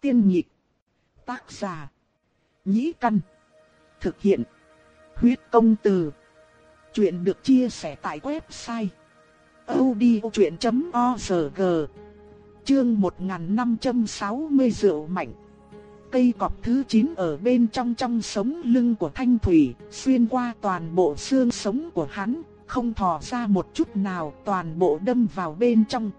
Tiên nhịp. Tác giả. Nhĩ căn. Thực hiện. Huyết công từ. Chuyện được chia sẻ tại website. odchuyện.org Chương 1560 rượu mạnh Cây cọp thứ 9 ở bên trong trong sống lưng của Thanh Thủy, xuyên qua toàn bộ xương sống của hắn, không thò ra một chút nào, toàn bộ đâm vào bên trong.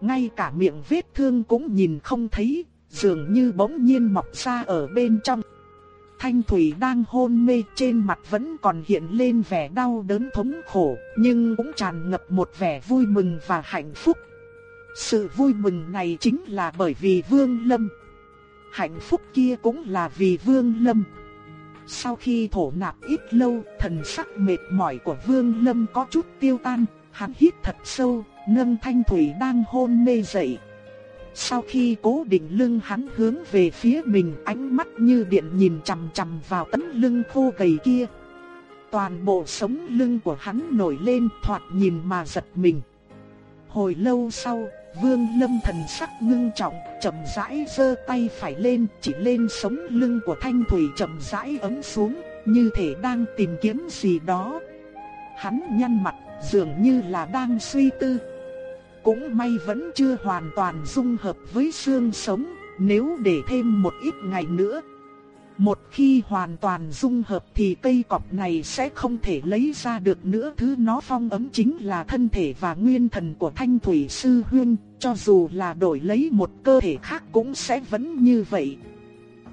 Ngay cả miệng vết thương cũng nhìn không thấy, dường như bỗng nhiên mọc ra ở bên trong. Thanh Thủy đang hôn mê trên mặt vẫn còn hiện lên vẻ đau đớn thống khổ, nhưng cũng tràn ngập một vẻ vui mừng và hạnh phúc. Sự vui mừng này chính là bởi vì Vương Lâm. Hạnh phúc kia cũng là vì Vương Lâm. Sau khi thổ nạp ít lâu, thần sắc mệt mỏi của Vương Lâm có chút tiêu tan, hắn hít thật sâu, nâng Thanh Thủy đang hôn mê dậy. Sau khi cố định lưng hắn hướng về phía mình ánh mắt như điện nhìn chằm chằm vào tấm lưng khô gầy kia. Toàn bộ sống lưng của hắn nổi lên thoạt nhìn mà giật mình. Hồi lâu sau, Vương Lâm thần sắc ngưng trọng, chậm rãi giơ tay phải lên, chỉ lên sống lưng của Thanh Thủy chậm rãi ấn xuống, như thể đang tìm kiếm gì đó. Hắn nhăn mặt, dường như là đang suy tư. Cũng may vẫn chưa hoàn toàn dung hợp với xương sống, nếu để thêm một ít ngày nữa. Một khi hoàn toàn dung hợp thì cây cọp này sẽ không thể lấy ra được nữa. Thứ nó phong ấm chính là thân thể và nguyên thần của Thanh Thủy Sư Huyên, cho dù là đổi lấy một cơ thể khác cũng sẽ vẫn như vậy.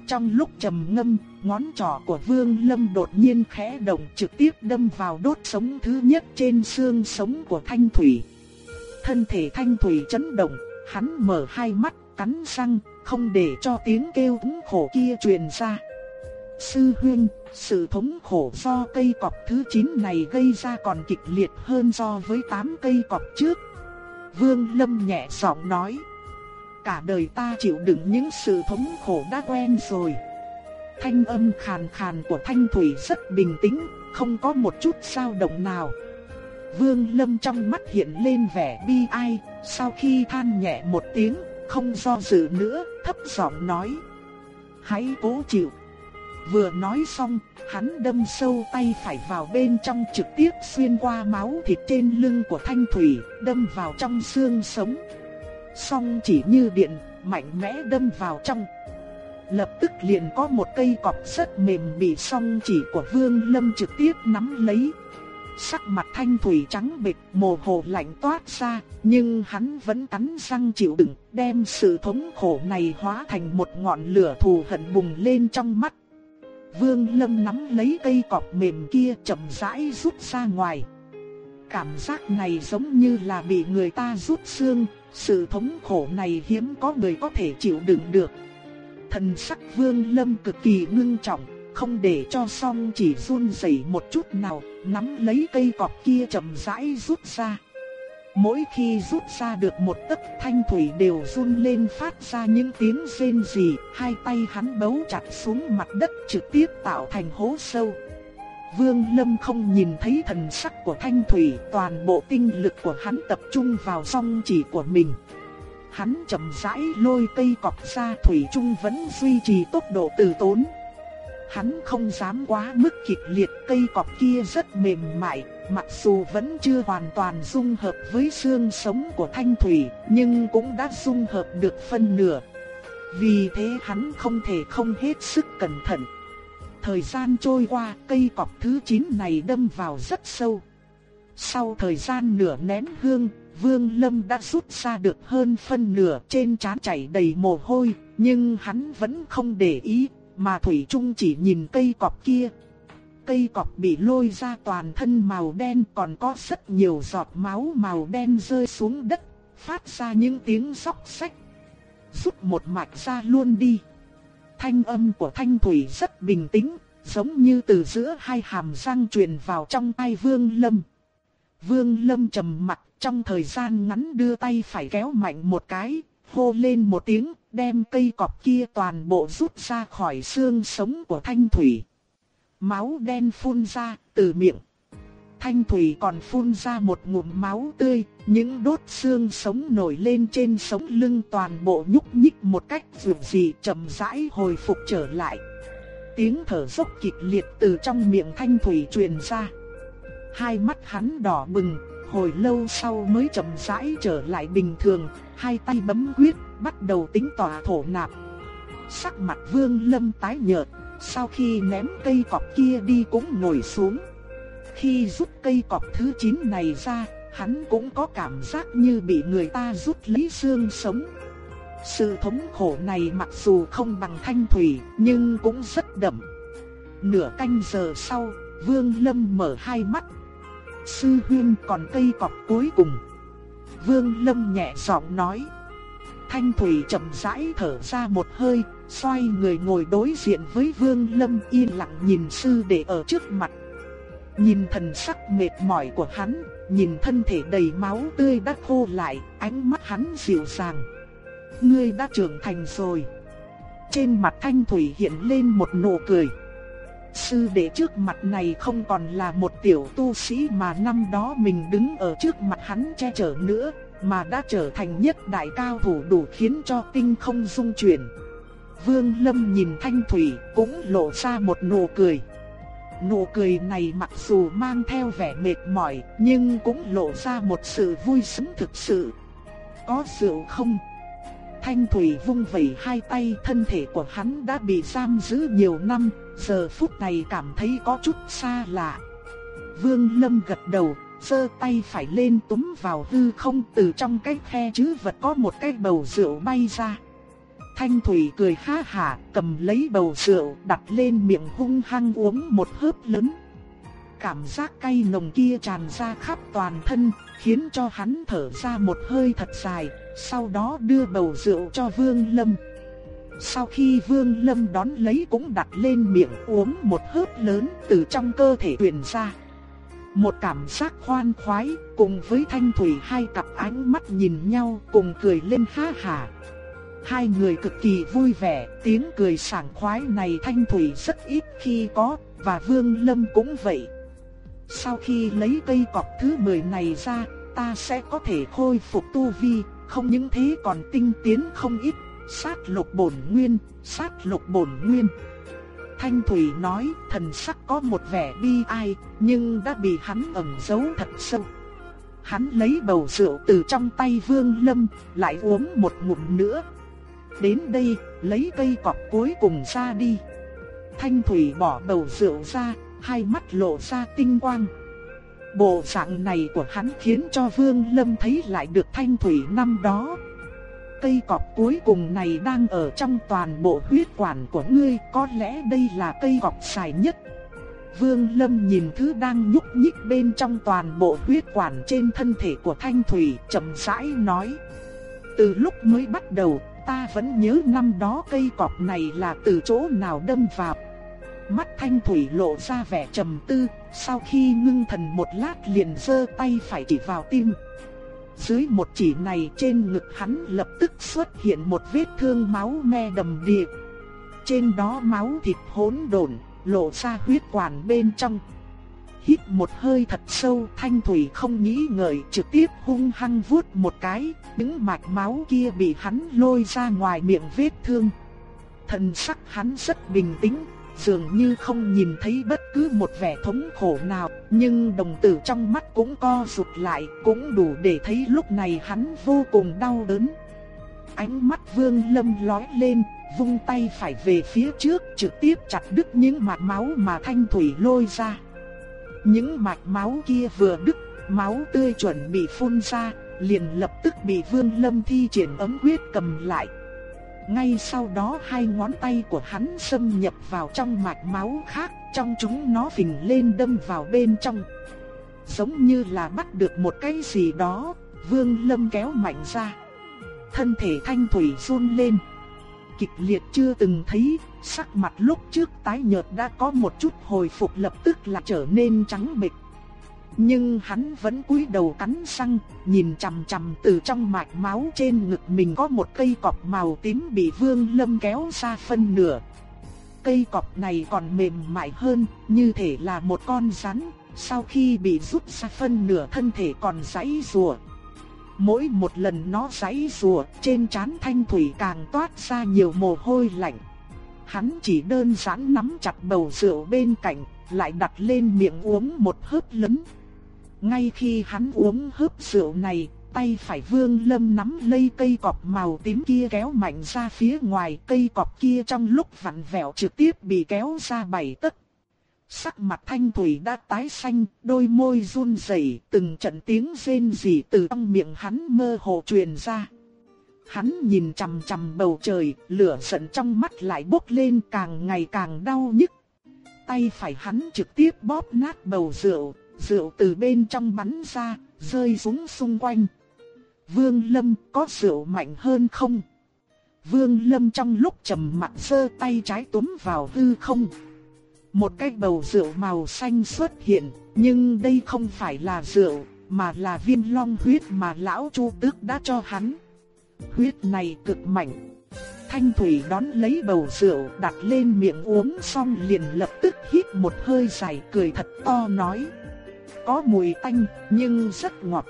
Trong lúc trầm ngâm, ngón trỏ của Vương Lâm đột nhiên khẽ động trực tiếp đâm vào đốt sống thứ nhất trên xương sống của Thanh Thủy. Thân thể Thanh Thủy chấn động, hắn mở hai mắt, cắn răng, không để cho tiếng kêu thống khổ kia truyền ra. Sư huynh, sự thống khổ do cây cọp thứ 9 này gây ra còn kịch liệt hơn so với 8 cây cọp trước. Vương Lâm nhẹ giọng nói. Cả đời ta chịu đựng những sự thống khổ đã quen rồi. Thanh âm khàn khàn của Thanh Thủy rất bình tĩnh, không có một chút dao động nào. Vương Lâm trong mắt hiện lên vẻ bi ai, sau khi than nhẹ một tiếng, không do dự nữa, thấp giọng nói. Hãy cố chịu. Vừa nói xong, hắn đâm sâu tay phải vào bên trong trực tiếp xuyên qua máu thịt trên lưng của Thanh Thủy, đâm vào trong xương sống. Song chỉ như điện, mạnh mẽ đâm vào trong. Lập tức liền có một cây cọp rất mềm bị song chỉ của Vương Lâm trực tiếp nắm lấy. Sắc mặt Thanh Thủy trắng bệch, mồ hôi lạnh toát ra, nhưng hắn vẫn cắn răng chịu đựng, đem sự thống khổ này hóa thành một ngọn lửa thù hận bùng lên trong mắt. Vương Lâm nắm lấy cây cọp mềm kia chậm rãi rút ra ngoài. Cảm giác này giống như là bị người ta rút xương, sự thống khổ này hiếm có người có thể chịu đựng được. Thần sắc Vương Lâm cực kỳ ngưng trọng, không để cho song chỉ run rẩy một chút nào, nắm lấy cây cọp kia chậm rãi rút ra. Mỗi khi rút ra được một tấc thanh thủy đều run lên phát ra những tiếng rên rỉ, hai tay hắn bấu chặt xuống mặt đất trực tiếp tạo thành hố sâu. Vương Lâm không nhìn thấy thần sắc của thanh thủy, toàn bộ tinh lực của hắn tập trung vào song chỉ của mình. Hắn chậm rãi lôi cây cọp ra thủy trung vẫn duy trì tốc độ từ tốn. Hắn không dám quá mức kịch liệt cây cọp kia rất mềm mại, mặc dù vẫn chưa hoàn toàn dung hợp với xương sống của thanh thủy, nhưng cũng đã dung hợp được phân nửa. Vì thế hắn không thể không hết sức cẩn thận. Thời gian trôi qua, cây cọp thứ 9 này đâm vào rất sâu. Sau thời gian nửa nén hương, Vương Lâm đã rút ra được hơn phân nửa trên trán chảy đầy mồ hôi, nhưng hắn vẫn không để ý, mà Thủy Trung chỉ nhìn cây cọp kia. Cây cọp bị lôi ra toàn thân màu đen còn có rất nhiều giọt máu màu đen rơi xuống đất, phát ra những tiếng róc sách. Rút một mạch ra luôn đi. Thanh âm của Thanh Thủy rất bình tĩnh, giống như từ giữa hai hàm răng truyền vào trong tai Vương Lâm. Vương Lâm trầm mặt trong thời gian ngắn đưa tay phải kéo mạnh một cái, hô lên một tiếng, đem cây cọp kia toàn bộ rút ra khỏi xương sống của thanh thủy. Máu đen phun ra từ miệng. Thanh Thủy còn phun ra một ngụm máu tươi, những đốt xương sống nổi lên trên sống lưng toàn bộ nhúc nhích một cách dù gì chậm rãi hồi phục trở lại. Tiếng thở dốc kịch liệt từ trong miệng Thanh Thủy truyền ra. Hai mắt hắn đỏ bừng, hồi lâu sau mới chậm rãi trở lại bình thường, hai tay bấm quyết, bắt đầu tính tỏa thổ nạp. Sắc mặt Vương Lâm tái nhợt, sau khi ném cây cọp kia đi cũng ngồi xuống. Khi rút cây cọp thứ 9 này ra, hắn cũng có cảm giác như bị người ta rút lấy xương sống. Sự thống khổ này mặc dù không bằng thanh thủy, nhưng cũng rất đậm. Nửa canh giờ sau, Vương Lâm mở hai mắt. Sư huyên còn cây cọp cuối cùng. Vương Lâm nhẹ giọng nói. Thanh thủy chậm rãi thở ra một hơi, xoay người ngồi đối diện với Vương Lâm yên lặng nhìn sư đệ ở trước mặt. Nhìn thần sắc mệt mỏi của hắn, nhìn thân thể đầy máu tươi đã khô lại, ánh mắt hắn dịu dàng. Ngươi đã trưởng thành rồi. Trên mặt Thanh Thủy hiện lên một nụ cười. Sư đệ trước mặt này không còn là một tiểu tu sĩ mà năm đó mình đứng ở trước mặt hắn che chở nữa, mà đã trở thành nhất đại cao thủ đủ khiến cho tinh không dung chuyển. Vương Lâm nhìn Thanh Thủy cũng lộ ra một nụ cười. Nụ cười này mặc dù mang theo vẻ mệt mỏi, nhưng cũng lộ ra một sự vui sướng thực sự. Có rượu không? Thanh Thủy vung vẩy hai tay, thân thể của hắn đã bị giam giữ nhiều năm, giờ phút này cảm thấy có chút xa lạ. Vương Lâm gật đầu, giơ tay phải lên túm vào hư không từ trong cái khe chứ vật có một cái bầu rượu bay ra. Thanh Thủy cười ha hả, cầm lấy bầu rượu đặt lên miệng hung hăng uống một hớp lớn. Cảm giác cay nồng kia tràn ra khắp toàn thân, khiến cho hắn thở ra một hơi thật dài, sau đó đưa bầu rượu cho Vương Lâm. Sau khi Vương Lâm đón lấy cũng đặt lên miệng uống một hớp lớn từ trong cơ thể truyền ra. Một cảm giác khoan khoái, cùng với Thanh Thủy hai cặp ánh mắt nhìn nhau cùng cười lên ha hả. Hai người cực kỳ vui vẻ, tiếng cười sảng khoái này Thanh Thủy rất ít khi có, và Vương Lâm cũng vậy. Sau khi lấy cây cọp thứ 10 này ra, ta sẽ có thể khôi phục tu vi, không những thế còn tinh tiến không ít, sát lục bổn nguyên, sát lục bổn nguyên. Thanh Thủy nói, thần sắc có một vẻ bi ai, nhưng đã bị hắn ẩn giấu thật sâu. Hắn lấy bầu rượu từ trong tay Vương Lâm, lại uống một ngụm nữa, Đến đây, lấy cây cọp cuối cùng ra đi. Thanh Thủy bỏ bầu rượu ra, hai mắt lộ ra tinh quang. Bộ dạng này của hắn khiến cho Vương Lâm thấy lại được Thanh Thủy năm đó. Cây cọp cuối cùng này đang ở trong toàn bộ huyết quản của ngươi, có lẽ đây là cây cọp xài nhất. Vương Lâm nhìn thứ đang nhúc nhích bên trong toàn bộ huyết quản trên thân thể của Thanh Thủy, chậm rãi nói: "Từ lúc mới bắt đầu, ta vẫn nhớ năm đó cây cọp này là từ chỗ nào đâm vào. Mắt thanh thủy lộ ra vẻ trầm tư, sau khi ngưng thần một lát liền giơ tay phải chỉ vào tim. Dưới một chỉ này trên ngực hắn lập tức xuất hiện một vết thương máu me đầm đìa. Trên đó máu thịt hỗn độn, lộ ra huyết quản bên trong hít một hơi thật sâu, Thanh Thủy không nghĩ ngợi trực tiếp hung hăng vuốt một cái, những mạch máu kia bị hắn lôi ra ngoài miệng vết thương. Thần sắc hắn rất bình tĩnh, dường như không nhìn thấy bất cứ một vẻ thống khổ nào, nhưng đồng tử trong mắt cũng co rụt lại, cũng đủ để thấy lúc này hắn vô cùng đau đớn. Ánh mắt Vương Lâm lóe lên, vung tay phải về phía trước, trực tiếp chặt đứt những mạch máu mà Thanh Thủy lôi ra. Những mạch máu kia vừa đứt, máu tươi chuẩn bị phun ra, liền lập tức bị Vương Lâm thi triển ấm quyết cầm lại. Ngay sau đó hai ngón tay của hắn xâm nhập vào trong mạch máu khác, trong chúng nó phình lên đâm vào bên trong. Giống như là bắt được một cái gì đó, Vương Lâm kéo mạnh ra. Thân thể thanh thủy run lên. Kịch liệt chưa từng thấy, Sắc mặt lúc trước tái nhợt đã có một chút hồi phục lập tức là trở nên trắng bệch. Nhưng hắn vẫn cúi đầu cắn răng, nhìn chằm chằm từ trong mạch máu trên ngực mình có một cây cọp màu tím bị Vương Lâm kéo ra phân nửa. Cây cọp này còn mềm mại hơn, như thể là một con rắn, sau khi bị rút ra phân nửa thân thể còn giãy giụa. Mỗi một lần nó giãy giụa, trên trán Thanh Thủy càng toát ra nhiều mồ hôi lạnh. Hắn chỉ đơn giản nắm chặt bầu rượu bên cạnh, lại đặt lên miệng uống một hớp lớn. Ngay khi hắn uống hớp rượu này, tay phải Vương Lâm nắm lấy cây cọp màu tím kia kéo mạnh ra phía ngoài, cây cọp kia trong lúc vặn vẹo trực tiếp bị kéo ra bảy tấc. Sắc mặt Thanh Thủy đã tái xanh, đôi môi run rẩy, từng trận tiếng rên rỉ từ trong miệng hắn mơ hồ truyền ra. Hắn nhìn chằm chằm bầu trời, lửa giận trong mắt lại bốc lên càng ngày càng đau nhức. Tay phải hắn trực tiếp bóp nát bầu rượu, rượu từ bên trong bắn ra, rơi xuống xung quanh. Vương Lâm có rượu mạnh hơn không? Vương Lâm trong lúc trầm mặt sơ tay trái túm vào hư không. Một cái bầu rượu màu xanh xuất hiện, nhưng đây không phải là rượu, mà là viên long huyết mà lão Chu Tước đã cho hắn. Huyết này cực mạnh. Thanh Thủy đón lấy bầu rượu đặt lên miệng uống xong liền lập tức hít một hơi dài cười thật to nói. Có mùi tanh nhưng rất ngọt.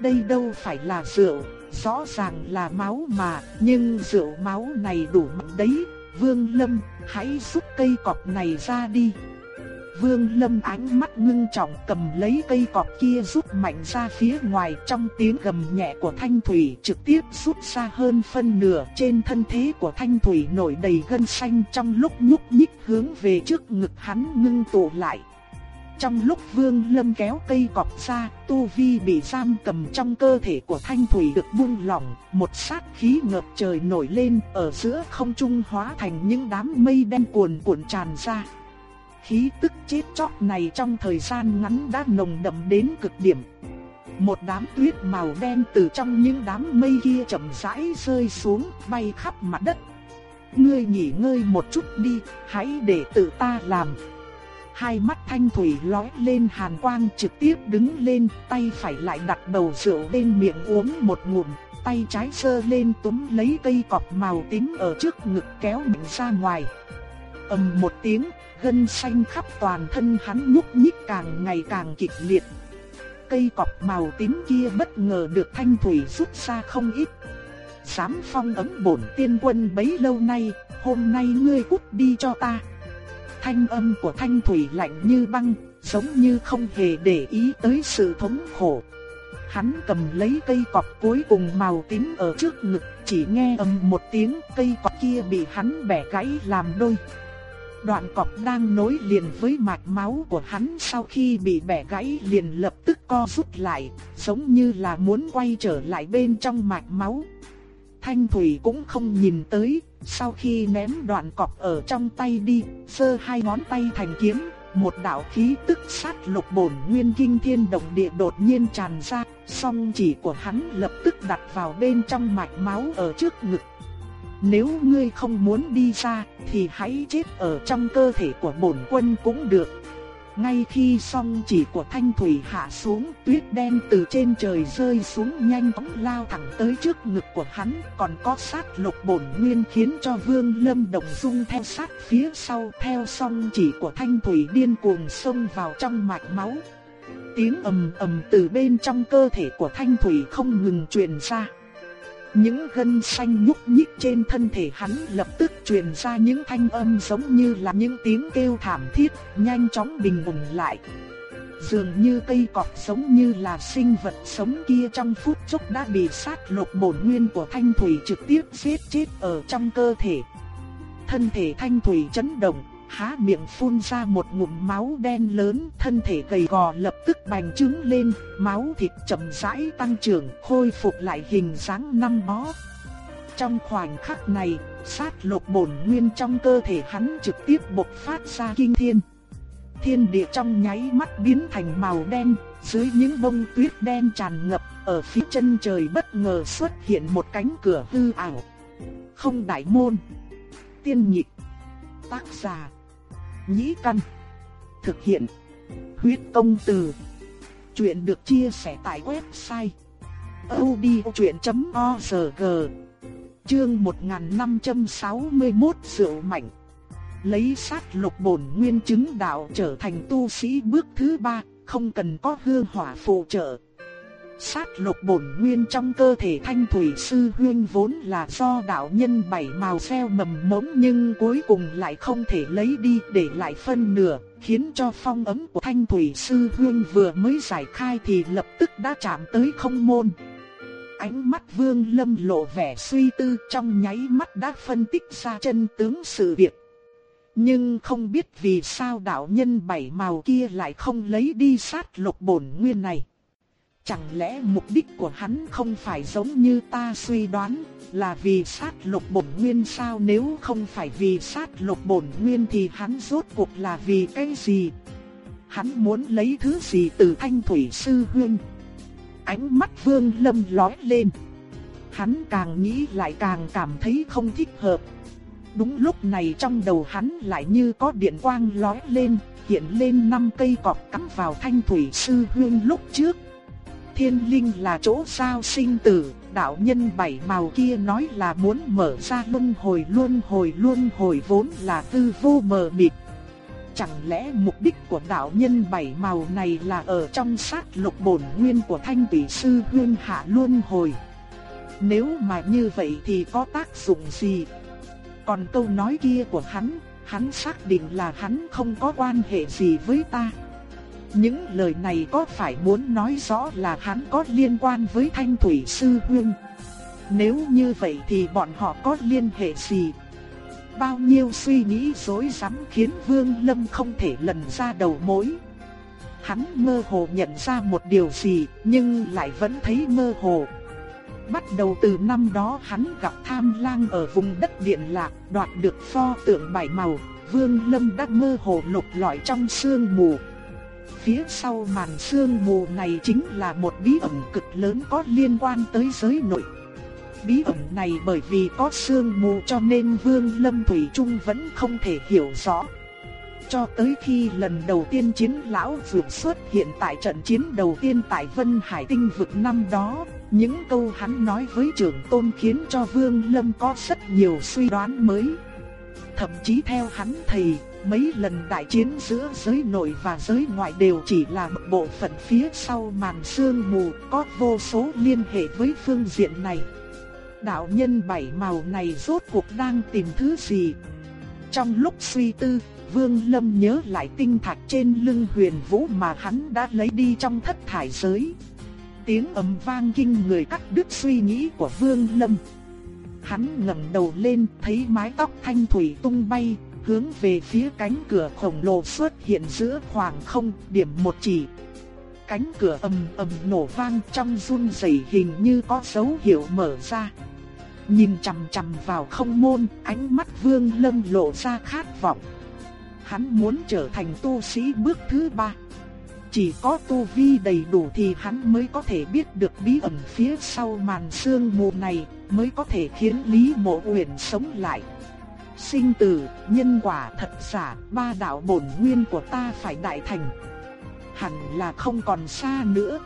Đây đâu phải là rượu, rõ ràng là máu mà, nhưng rượu máu này đủ mạnh đấy. Vương Lâm, hãy rút cây cọp này ra đi. Vương Lâm ánh mắt ngưng trọng cầm lấy cây cọp kia rút mạnh ra phía ngoài trong tiếng gầm nhẹ của Thanh Thủy trực tiếp rút ra hơn phân nửa trên thân thế của Thanh Thủy nổi đầy gân xanh trong lúc nhúc nhích hướng về trước ngực hắn ngưng tụ lại. Trong lúc Vương Lâm kéo cây cọp ra, Tu Vi bị giam cầm trong cơ thể của Thanh Thủy được buông lỏng, một sát khí ngập trời nổi lên ở giữa không trung hóa thành những đám mây đen cuồn cuộn tràn ra. Khí tức chết chóc này trong thời gian ngắn đã nồng đậm đến cực điểm. Một đám tuyết màu đen từ trong những đám mây kia chậm rãi rơi xuống, bay khắp mặt đất. Ngươi nghỉ ngơi một chút đi, hãy để tự ta làm. Hai mắt thanh thủy lóe lên hàn quang trực tiếp đứng lên, tay phải lại đặt bầu rượu lên miệng uống một ngụm, tay trái sơ lên túm lấy cây cọp màu tím ở trước ngực kéo mình ra ngoài. ầm một tiếng, gân xanh khắp toàn thân hắn nhúc nhích càng ngày càng kịch liệt. Cây cọp màu tím kia bất ngờ được thanh thủy rút ra không ít. sám phong ấm bổn tiên quân bấy lâu nay, hôm nay ngươi cút đi cho ta. Thanh âm của thanh thủy lạnh như băng, giống như không hề để ý tới sự thống khổ. Hắn cầm lấy cây cọp cuối cùng màu tím ở trước ngực, chỉ nghe ầm một tiếng cây cọp kia bị hắn bẻ gãy làm đôi. Đoạn cọp đang nối liền với mạch máu của hắn sau khi bị bẻ gãy liền lập tức co rút lại, giống như là muốn quay trở lại bên trong mạch máu. Thanh Thủy cũng không nhìn tới, sau khi ném đoạn cọc ở trong tay đi, sơ hai ngón tay thành kiếm, một đạo khí tức sát lục bổn nguyên kinh thiên động địa đột nhiên tràn ra, song chỉ của hắn lập tức đặt vào bên trong mạch máu ở trước ngực. Nếu ngươi không muốn đi ra, thì hãy chết ở trong cơ thể của bổn quân cũng được. Ngay khi song chỉ của thanh thủy hạ xuống, tuyết đen từ trên trời rơi xuống nhanh chóng lao thẳng tới trước ngực của hắn, còn có sát lục bổn nguyên khiến cho vương lâm động dung theo sát phía sau theo song chỉ của thanh thủy điên cuồng xông vào trong mạch máu. Tiếng ầm ầm từ bên trong cơ thể của thanh thủy không ngừng truyền ra. Những gân xanh nhúc nhích trên thân thể hắn lập tức truyền ra những thanh âm giống như là những tiếng kêu thảm thiết, nhanh chóng bình ổn lại. Dường như cây cọp giống như là sinh vật sống kia trong phút chốc đã bị sát lục bổn nguyên của thanh thủy trực tiếp giết chết ở trong cơ thể. Thân thể thanh thủy chấn động, há miệng phun ra một ngụm máu đen lớn, thân thể gầy gò lập tức bành trướng lên, máu thịt chậm rãi tăng trưởng, khôi phục lại hình dáng năm đó. Trong khoảnh khắc này, sát lục bổn nguyên trong cơ thể hắn trực tiếp bộc phát ra kinh thiên. Thiên địa trong nháy mắt biến thành màu đen, dưới những bông tuyết đen tràn ngập, ở phía chân trời bất ngờ xuất hiện một cánh cửa hư ảo. Không đại môn. Tiên nhịp. Tác giả nhĩ căn. Thực hiện. Huyết công từ. Chuyện được chia sẻ tại website. odchuyện.org Chương 1561 Rượu Mạnh lấy sát lục bổn nguyên chứng đạo trở thành tu sĩ bước thứ ba, không cần có hương hỏa phụ trợ. Sát lục bổn nguyên trong cơ thể thanh thủy sư huyên vốn là do đạo nhân bảy màu gieo mầm mống nhưng cuối cùng lại không thể lấy đi để lại phân nửa, khiến cho phong ấm của thanh thủy sư huyên vừa mới giải khai thì lập tức đã chạm tới không môn. Ánh mắt vương lâm lộ vẻ suy tư trong nháy mắt đã phân tích ra chân tướng sự việc. Nhưng không biết vì sao đạo nhân bảy màu kia lại không lấy đi sát lục bổn nguyên này. Chẳng lẽ mục đích của hắn không phải giống như ta suy đoán, là vì sát lục bổn nguyên sao nếu không phải vì sát lục bổn nguyên thì hắn rốt cuộc là vì cái gì? Hắn muốn lấy thứ gì từ thanh thủy sư huynh? Ánh mắt vương lâm lói lên. Hắn càng nghĩ lại càng cảm thấy không thích hợp. Đúng lúc này trong đầu hắn lại như có điện quang lói lên, hiện lên năm cây cọp cắm vào thanh thủy sư huyên lúc trước thiên linh là chỗ sao sinh tử, đạo nhân bảy màu kia nói là muốn mở ra luân hồi luân hồi luân hồi vốn là tư vô mờ mịt. Chẳng lẽ mục đích của đạo nhân bảy màu này là ở trong sát lục bổn nguyên của thanh tỷ sư huyên hạ luân hồi? Nếu mà như vậy thì có tác dụng gì? Còn câu nói kia của hắn, hắn xác định là hắn không có quan hệ gì với ta. Những lời này có phải muốn nói rõ là hắn có liên quan với Thanh Thủy Sư Huyên? Nếu như vậy thì bọn họ có liên hệ gì? Bao nhiêu suy nghĩ dối rắm khiến Vương Lâm không thể lần ra đầu mối. Hắn mơ hồ nhận ra một điều gì, nhưng lại vẫn thấy mơ hồ. Bắt đầu từ năm đó hắn gặp tham lang ở vùng đất điện lạc, đoạt được pho tượng bảy màu. Vương Lâm đã mơ hồ lục lọi trong sương mù Phía sau màn sương mù này chính là một bí ẩn cực lớn có liên quan tới giới nội. Bí ẩn này bởi vì có sương mù cho nên Vương Lâm Thủy Trung vẫn không thể hiểu rõ. Cho tới khi lần đầu tiên chiến lão vượt xuất hiện tại trận chiến đầu tiên tại Vân Hải Tinh vực năm đó, những câu hắn nói với trưởng tôn khiến cho Vương Lâm có rất nhiều suy đoán mới. Thậm chí theo hắn thầy, Mấy lần đại chiến giữa giới nội và giới ngoại đều chỉ là một bộ phận phía sau màn sương mù, có vô số liên hệ với phương diện này. Đạo nhân bảy màu này rốt cuộc đang tìm thứ gì? Trong lúc suy tư, Vương Lâm nhớ lại tinh thạch trên lưng huyền vũ mà hắn đã lấy đi trong thất thải giới. Tiếng ầm vang kinh người cắt đứt suy nghĩ của Vương Lâm. Hắn ngẩng đầu lên, thấy mái tóc thanh thủy tung bay, hướng về phía cánh cửa khổng lồ xuất hiện giữa khoảng không, điểm một chỉ. Cánh cửa ầm ầm nổ vang trong run rẩy hình như có dấu hiệu mở ra. Nhìn chằm chằm vào không môn, ánh mắt Vương Lâm lộ ra khát vọng. Hắn muốn trở thành tu sĩ bước thứ ba. Chỉ có tu vi đầy đủ thì hắn mới có thể biết được bí ẩn phía sau màn sương mù này, mới có thể khiến Lý Mộ Uyển sống lại sinh tử, nhân quả thật giả, ba đạo bổn nguyên của ta phải đại thành. Hẳn là không còn xa nữa.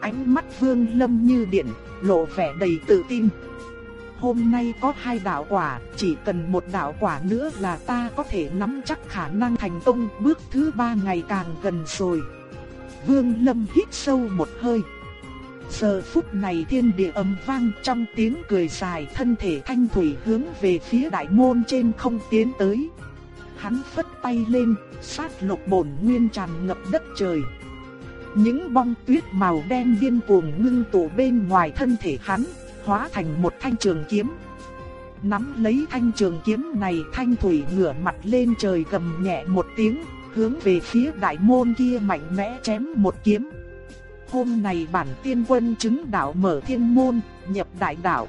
Ánh mắt Vương Lâm như điện, lộ vẻ đầy tự tin. Hôm nay có hai đạo quả, chỉ cần một đạo quả nữa là ta có thể nắm chắc khả năng thành công, bước thứ ba ngày càng gần rồi. Vương Lâm hít sâu một hơi. Giờ phút này thiên địa ầm vang trong tiếng cười dài thân thể thanh thủy hướng về phía đại môn trên không tiến tới. Hắn phất tay lên, sát lục bổn nguyên tràn ngập đất trời. Những bong tuyết màu đen điên cuồng ngưng tụ bên ngoài thân thể hắn, hóa thành một thanh trường kiếm. Nắm lấy thanh trường kiếm này thanh thủy ngửa mặt lên trời gầm nhẹ một tiếng, hướng về phía đại môn kia mạnh mẽ chém một kiếm. Hôm nay bản tiên quân chứng đạo mở thiên môn, nhập đại đạo.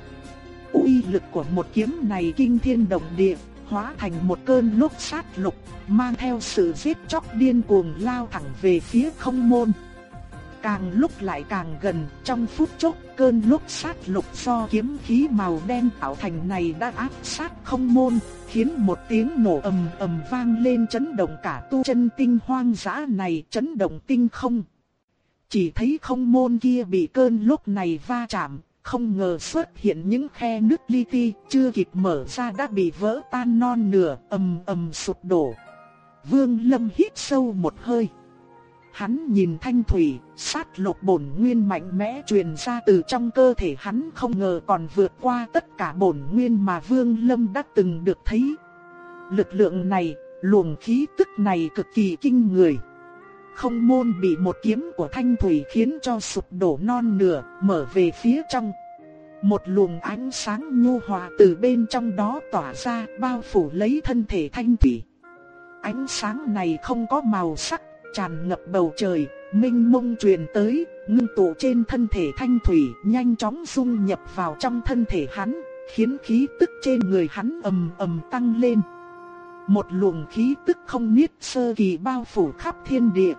uy lực của một kiếm này kinh thiên động địa, hóa thành một cơn lốc sát lục, mang theo sự giết chóc điên cuồng lao thẳng về phía không môn. Càng lúc lại càng gần, trong phút chốc, cơn lốc sát lục do kiếm khí màu đen tạo thành này đã áp sát không môn, khiến một tiếng nổ ầm ầm vang lên chấn động cả tu chân tinh hoang dã này, chấn động tinh không. Chỉ thấy không môn kia bị cơn lúc này va chạm, không ngờ xuất hiện những khe nứt li ti, chưa kịp mở ra đã bị vỡ tan non nửa, ầm ầm sụp đổ. Vương Lâm hít sâu một hơi. Hắn nhìn thanh thủy, sát lục bổn nguyên mạnh mẽ truyền ra từ trong cơ thể hắn không ngờ còn vượt qua tất cả bổn nguyên mà Vương Lâm đã từng được thấy. Lực lượng này, luồng khí tức này cực kỳ kinh người. Không môn bị một kiếm của thanh thủy khiến cho sụp đổ non nửa, mở về phía trong. Một luồng ánh sáng nhu hòa từ bên trong đó tỏa ra, bao phủ lấy thân thể thanh thủy. Ánh sáng này không có màu sắc, tràn ngập bầu trời, minh mông truyền tới, ngưng tụ trên thân thể thanh thủy, nhanh chóng dung nhập vào trong thân thể hắn, khiến khí tức trên người hắn ầm ầm tăng lên. Một luồng khí tức không niết sơ kỳ bao phủ khắp thiên địa.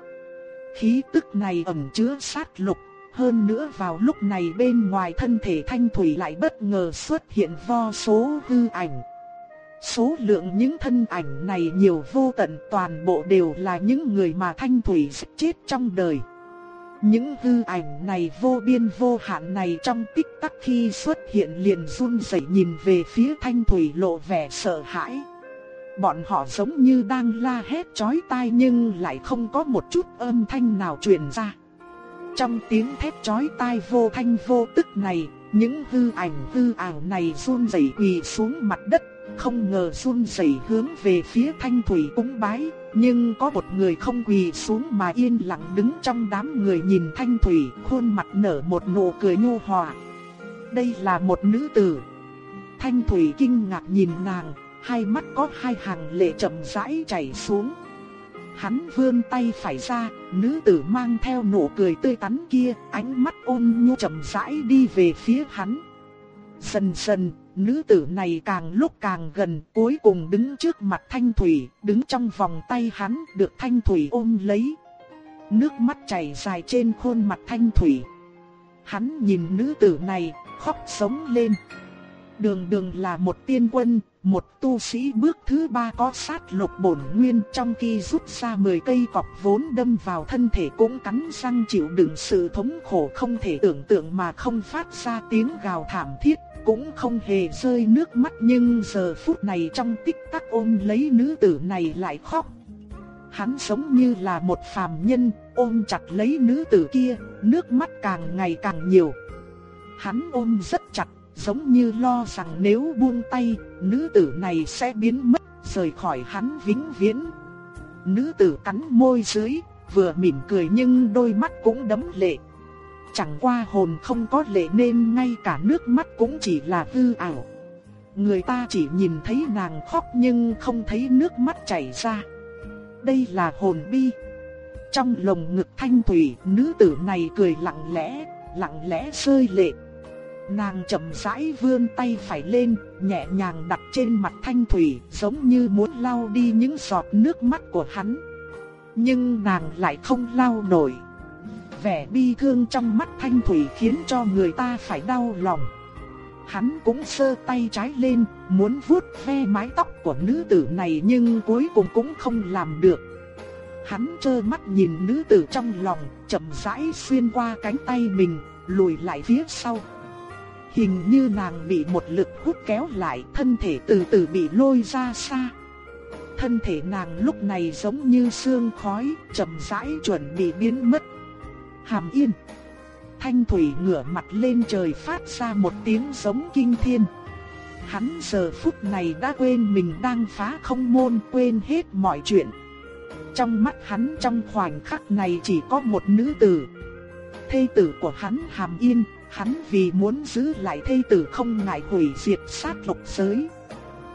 Khí tức này ẩn chứa sát lục, hơn nữa vào lúc này bên ngoài thân thể thanh thủy lại bất ngờ xuất hiện vô số hư ảnh. Số lượng những thân ảnh này nhiều vô tận toàn bộ đều là những người mà thanh thủy chết trong đời. Những hư ảnh này vô biên vô hạn này trong tích tắc khi xuất hiện liền run rẩy nhìn về phía thanh thủy lộ vẻ sợ hãi. Bọn họ giống như đang la hét chói tai nhưng lại không có một chút âm thanh nào truyền ra. Trong tiếng thét chói tai vô thanh vô tức này, những hư ảnh hư ảo này run rẩy quỳ xuống mặt đất, không ngờ run rẩy hướng về phía thanh thủy cúng bái, nhưng có một người không quỳ xuống mà yên lặng đứng trong đám người nhìn thanh thủy, khuôn mặt nở một nụ cười nhu hòa. Đây là một nữ tử. Thanh thủy kinh ngạc nhìn nàng, hai mắt có hai hàng lệ chậm rãi chảy xuống. Hắn vươn tay phải ra, nữ tử mang theo nụ cười tươi tắn kia, ánh mắt ôn nhu chậm rãi đi về phía hắn. Dần dần, nữ tử này càng lúc càng gần, cuối cùng đứng trước mặt Thanh Thủy, đứng trong vòng tay hắn, được Thanh Thủy ôm lấy. Nước mắt chảy dài trên khuôn mặt Thanh Thủy. Hắn nhìn nữ tử này, khóc sống lên. Đường đường là một tiên quân, một tu sĩ bước thứ ba có sát lục bổn nguyên trong khi rút ra 10 cây cọc vốn đâm vào thân thể cũng cắn răng chịu đựng sự thống khổ không thể tưởng tượng mà không phát ra tiếng gào thảm thiết, cũng không hề rơi nước mắt nhưng giờ phút này trong tích tắc ôm lấy nữ tử này lại khóc. Hắn sống như là một phàm nhân, ôm chặt lấy nữ tử kia, nước mắt càng ngày càng nhiều. Hắn ôm rất chặt giống như lo rằng nếu buông tay, nữ tử này sẽ biến mất, rời khỏi hắn vĩnh viễn. Nữ tử cắn môi dưới, vừa mỉm cười nhưng đôi mắt cũng đẫm lệ. Chẳng qua hồn không có lệ nên ngay cả nước mắt cũng chỉ là hư ảo. Người ta chỉ nhìn thấy nàng khóc nhưng không thấy nước mắt chảy ra. Đây là hồn bi. Trong lồng ngực thanh thủy, nữ tử này cười lặng lẽ, lặng lẽ rơi lệ. Nàng chậm rãi vươn tay phải lên, nhẹ nhàng đặt trên mặt Thanh Thủy, giống như muốn lau đi những giọt nước mắt của hắn. Nhưng nàng lại không lau nổi. Vẻ bi thương trong mắt Thanh Thủy khiến cho người ta phải đau lòng. Hắn cũng sơ tay trái lên, muốn vuốt ve mái tóc của nữ tử này nhưng cuối cùng cũng không làm được. Hắn trơ mắt nhìn nữ tử trong lòng, chậm rãi xuyên qua cánh tay mình, lùi lại phía sau. Hình như nàng bị một lực hút kéo lại, thân thể từ từ bị lôi ra xa. Thân thể nàng lúc này giống như sương khói, chậm rãi chuẩn bị biến mất. Hàm yên. Thanh thủy ngửa mặt lên trời phát ra một tiếng giống kinh thiên. Hắn giờ phút này đã quên mình đang phá không môn, quên hết mọi chuyện. Trong mắt hắn trong khoảnh khắc này chỉ có một nữ tử. Thê tử của hắn Hàm Yên, Hắn vì muốn giữ lại thê tử không ngại hủy diệt sát lục giới.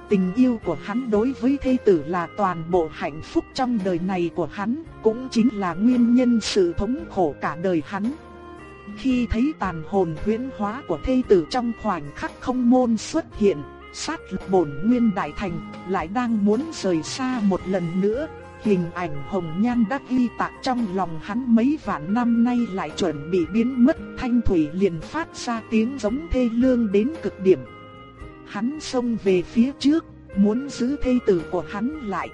Tình yêu của hắn đối với thê tử là toàn bộ hạnh phúc trong đời này của hắn, cũng chính là nguyên nhân sự thống khổ cả đời hắn. Khi thấy tàn hồn huyễn hóa của thê tử trong khoảnh khắc không môn xuất hiện, sát lục bổn nguyên đại thành, lại đang muốn rời xa một lần nữa, Hình ảnh hồng nhan đắc y tạc trong lòng hắn mấy vạn năm nay lại chuẩn bị biến mất thanh thủy liền phát ra tiếng giống thê lương đến cực điểm. Hắn xông về phía trước, muốn giữ thê tử của hắn lại.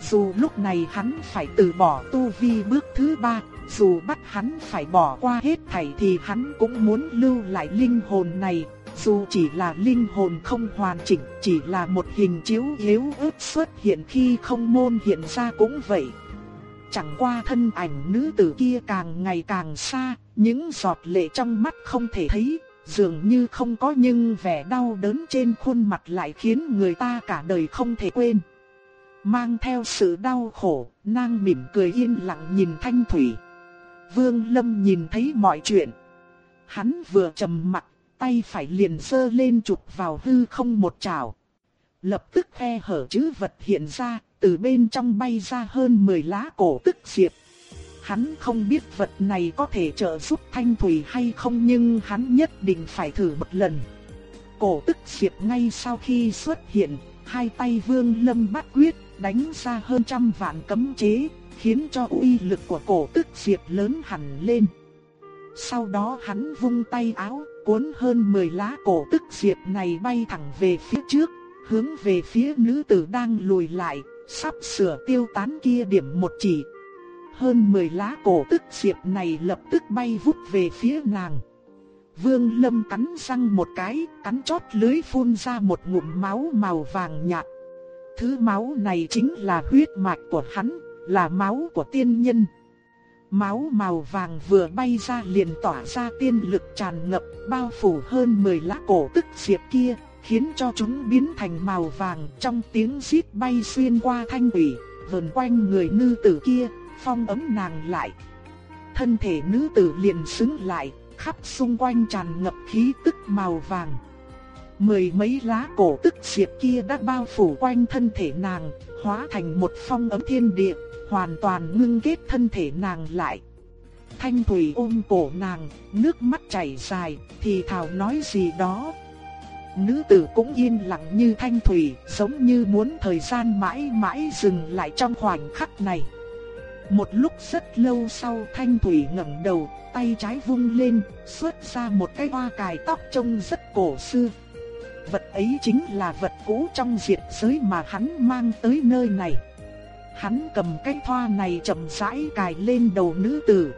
Dù lúc này hắn phải từ bỏ tu vi bước thứ ba, dù bắt hắn phải bỏ qua hết thảy thì hắn cũng muốn lưu lại linh hồn này, dù chỉ là linh hồn không hoàn chỉnh, chỉ là một hình chiếu yếu ớt xuất hiện khi không môn hiện ra cũng vậy. Chẳng qua thân ảnh nữ tử kia càng ngày càng xa, những giọt lệ trong mắt không thể thấy, dường như không có nhưng vẻ đau đớn trên khuôn mặt lại khiến người ta cả đời không thể quên. Mang theo sự đau khổ, nàng mỉm cười yên lặng nhìn Thanh Thủy. Vương Lâm nhìn thấy mọi chuyện. Hắn vừa trầm mặt, tay phải liền sơ lên chụp vào hư không một trào. Lập tức khe hở chữ vật hiện ra, từ bên trong bay ra hơn 10 lá cổ tức diệp. Hắn không biết vật này có thể trợ giúp Thanh Thủy hay không nhưng hắn nhất định phải thử một lần. Cổ tức diệp ngay sau khi xuất hiện, hai tay Vương Lâm bắt quyết, đánh ra hơn trăm vạn cấm chế, khiến cho uy lực của cổ tức diệp lớn hẳn lên. Sau đó hắn vung tay áo, cuốn hơn 10 lá cổ tức diệp này bay thẳng về phía trước, hướng về phía nữ tử đang lùi lại, sắp sửa tiêu tán kia điểm một chỉ. Hơn 10 lá cổ tức diệp này lập tức bay vút về phía nàng. Vương Lâm cắn răng một cái, cắn chót lưới phun ra một ngụm máu màu vàng nhạt. Thứ máu này chính là huyết mạch của hắn, là máu của tiên nhân. Máu màu vàng vừa bay ra liền tỏa ra tiên lực tràn ngập, bao phủ hơn 10 lá cổ tức diệp kia, khiến cho chúng biến thành màu vàng trong tiếng xít bay xuyên qua thanh thủy, vờn quanh người nữ tử kia, phong ấm nàng lại. Thân thể nữ tử liền xứng lại, khắp xung quanh tràn ngập khí tức màu vàng. Mười mấy lá cổ tức diệp kia đã bao phủ quanh thân thể nàng, hóa thành một phong ấm thiên địa, hoàn toàn ngưng kết thân thể nàng lại. Thanh Thủy ôm cổ nàng, nước mắt chảy dài, thì thào nói gì đó. Nữ tử cũng yên lặng như Thanh Thủy, giống như muốn thời gian mãi mãi dừng lại trong khoảnh khắc này. Một lúc rất lâu sau Thanh Thủy ngẩng đầu, tay trái vung lên, xuất ra một cái hoa cài tóc trông rất cổ xưa. Vật ấy chính là vật cũ trong diệt giới mà hắn mang tới nơi này. Hắn cầm cái thoa này chậm rãi cài lên đầu nữ tử.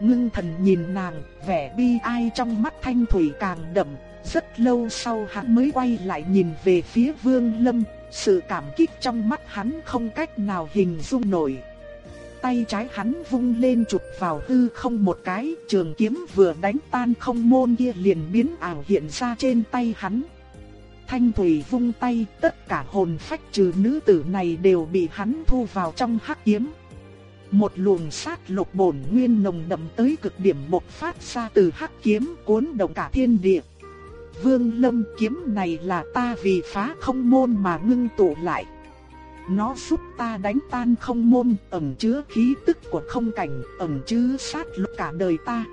Ngưng thần nhìn nàng, vẻ bi ai trong mắt thanh thủy càng đậm. Rất lâu sau hắn mới quay lại nhìn về phía vương lâm, sự cảm kích trong mắt hắn không cách nào hình dung nổi. Tay trái hắn vung lên chụp vào hư không một cái, trường kiếm vừa đánh tan không môn kia liền biến ảo hiện ra trên tay hắn. Thanh Thủy vung tay, tất cả hồn phách trừ nữ tử này đều bị hắn thu vào trong hắc kiếm. Một luồng sát lục bổn nguyên nồng đậm tới cực điểm bộc phát ra từ hắc kiếm cuốn động cả thiên địa. Vương Lâm kiếm này là ta vì phá không môn mà ngưng tụ lại. Nó giúp ta đánh tan không môn, ẩn chứa khí tức của không cảnh, ẩn chứa sát lục cả đời ta.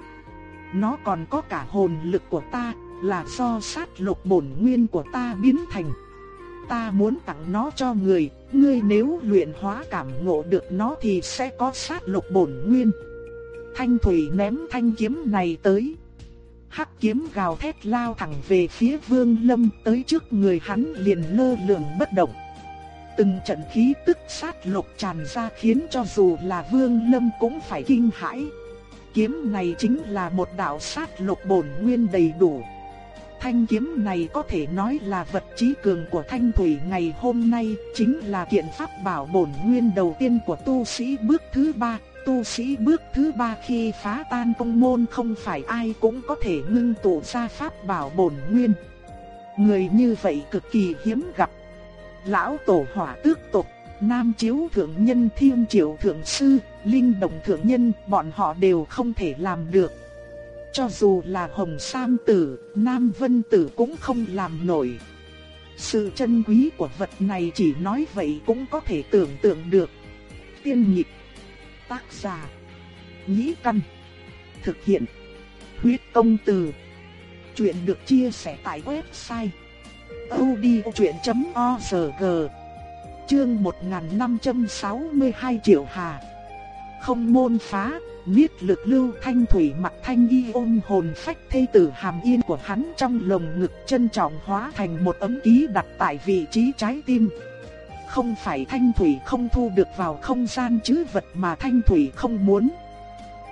Nó còn có cả hồn lực của ta, là do sát lục bổn nguyên của ta biến thành. Ta muốn tặng nó cho người, ngươi nếu luyện hóa cảm ngộ được nó thì sẽ có sát lục bổn nguyên. Thanh thủy ném thanh kiếm này tới. Hắc kiếm gào thét lao thẳng về phía Vương Lâm tới trước người hắn liền lơ lửng bất động. Từng trận khí tức sát lục tràn ra khiến cho dù là Vương Lâm cũng phải kinh hãi. Kiếm này chính là một đạo sát lục bổn nguyên đầy đủ. Thanh kiếm này có thể nói là vật trí cường của Thanh Thủy ngày hôm nay, chính là kiện pháp bảo bổn nguyên đầu tiên của tu sĩ bước thứ ba. Tu sĩ bước thứ ba khi phá tan công môn không phải ai cũng có thể ngưng tụ ra pháp bảo bổn nguyên. Người như vậy cực kỳ hiếm gặp. Lão tổ hỏa tước tộc, Nam Chiếu Thượng Nhân Thiên Triệu Thượng Sư, Linh Đồng Thượng Nhân, bọn họ đều không thể làm được. Cho dù là Hồng Sam Tử, Nam Vân Tử cũng không làm nổi. Sự chân quý của vật này chỉ nói vậy cũng có thể tưởng tượng được. Tiên nhịp, tác giả, nhĩ căn, thực hiện, huyết công từ. Chuyện được chia sẻ tại website odchuyện.org Chương 1562 Triệu Hà không môn phá Niết lực lưu thanh thủy mặt thanh y ôm hồn phách thê tử hàm yên của hắn trong lồng ngực trân trọng hóa thành một ấm ký đặt tại vị trí trái tim. Không phải thanh thủy không thu được vào không gian chứ vật mà thanh thủy không muốn.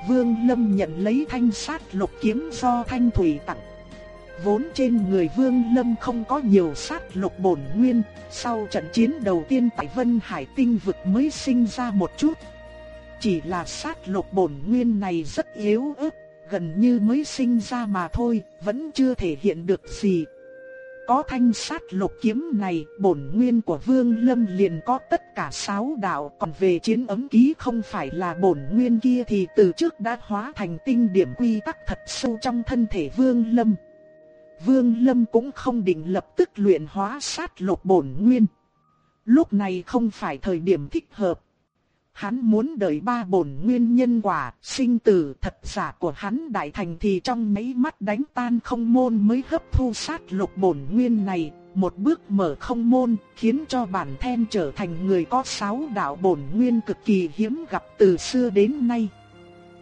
Vương Lâm nhận lấy thanh sát lục kiếm do Thanh Thủy tặng. Vốn trên người Vương Lâm không có nhiều sát lục bổn nguyên, sau trận chiến đầu tiên tại Vân Hải tinh vực mới sinh ra một chút. Chỉ là sát lục bổn nguyên này rất yếu ớt, gần như mới sinh ra mà thôi, vẫn chưa thể hiện được gì. Có thanh sát lục kiếm này, bổn nguyên của Vương Lâm liền có tất cả sáu đạo, còn về chiến ấm ký không phải là bổn nguyên kia thì từ trước đã hóa thành tinh điểm quy tắc thật sâu trong thân thể Vương Lâm. Vương Lâm cũng không định lập tức luyện hóa sát lục bổn nguyên. Lúc này không phải thời điểm thích hợp. Hắn muốn đợi ba bổn nguyên nhân quả, sinh tử thật giả của hắn đại thành thì trong mấy mắt đánh tan không môn mới hấp thu sát lục bổn nguyên này, một bước mở không môn, khiến cho bản thân trở thành người có sáu đạo bổn nguyên cực kỳ hiếm gặp từ xưa đến nay.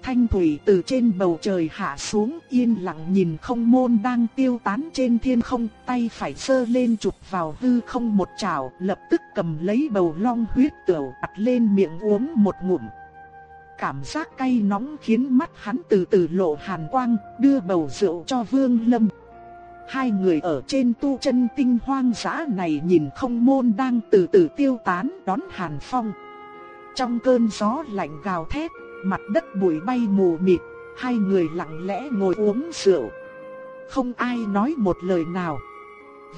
Thanh thủy từ trên bầu trời hạ xuống yên lặng nhìn không môn đang tiêu tán trên thiên không, tay phải sơ lên chụp vào hư không một chảo, lập tức cầm lấy bầu long huyết tửu đặt lên miệng uống một ngụm. Cảm giác cay nóng khiến mắt hắn từ từ lộ hàn quang, đưa bầu rượu cho Vương Lâm. Hai người ở trên tu chân tinh hoang dã này nhìn không môn đang từ từ tiêu tán đón hàn phong. Trong cơn gió lạnh gào thét, mặt đất bụi bay mù mịt, hai người lặng lẽ ngồi uống rượu. Không ai nói một lời nào.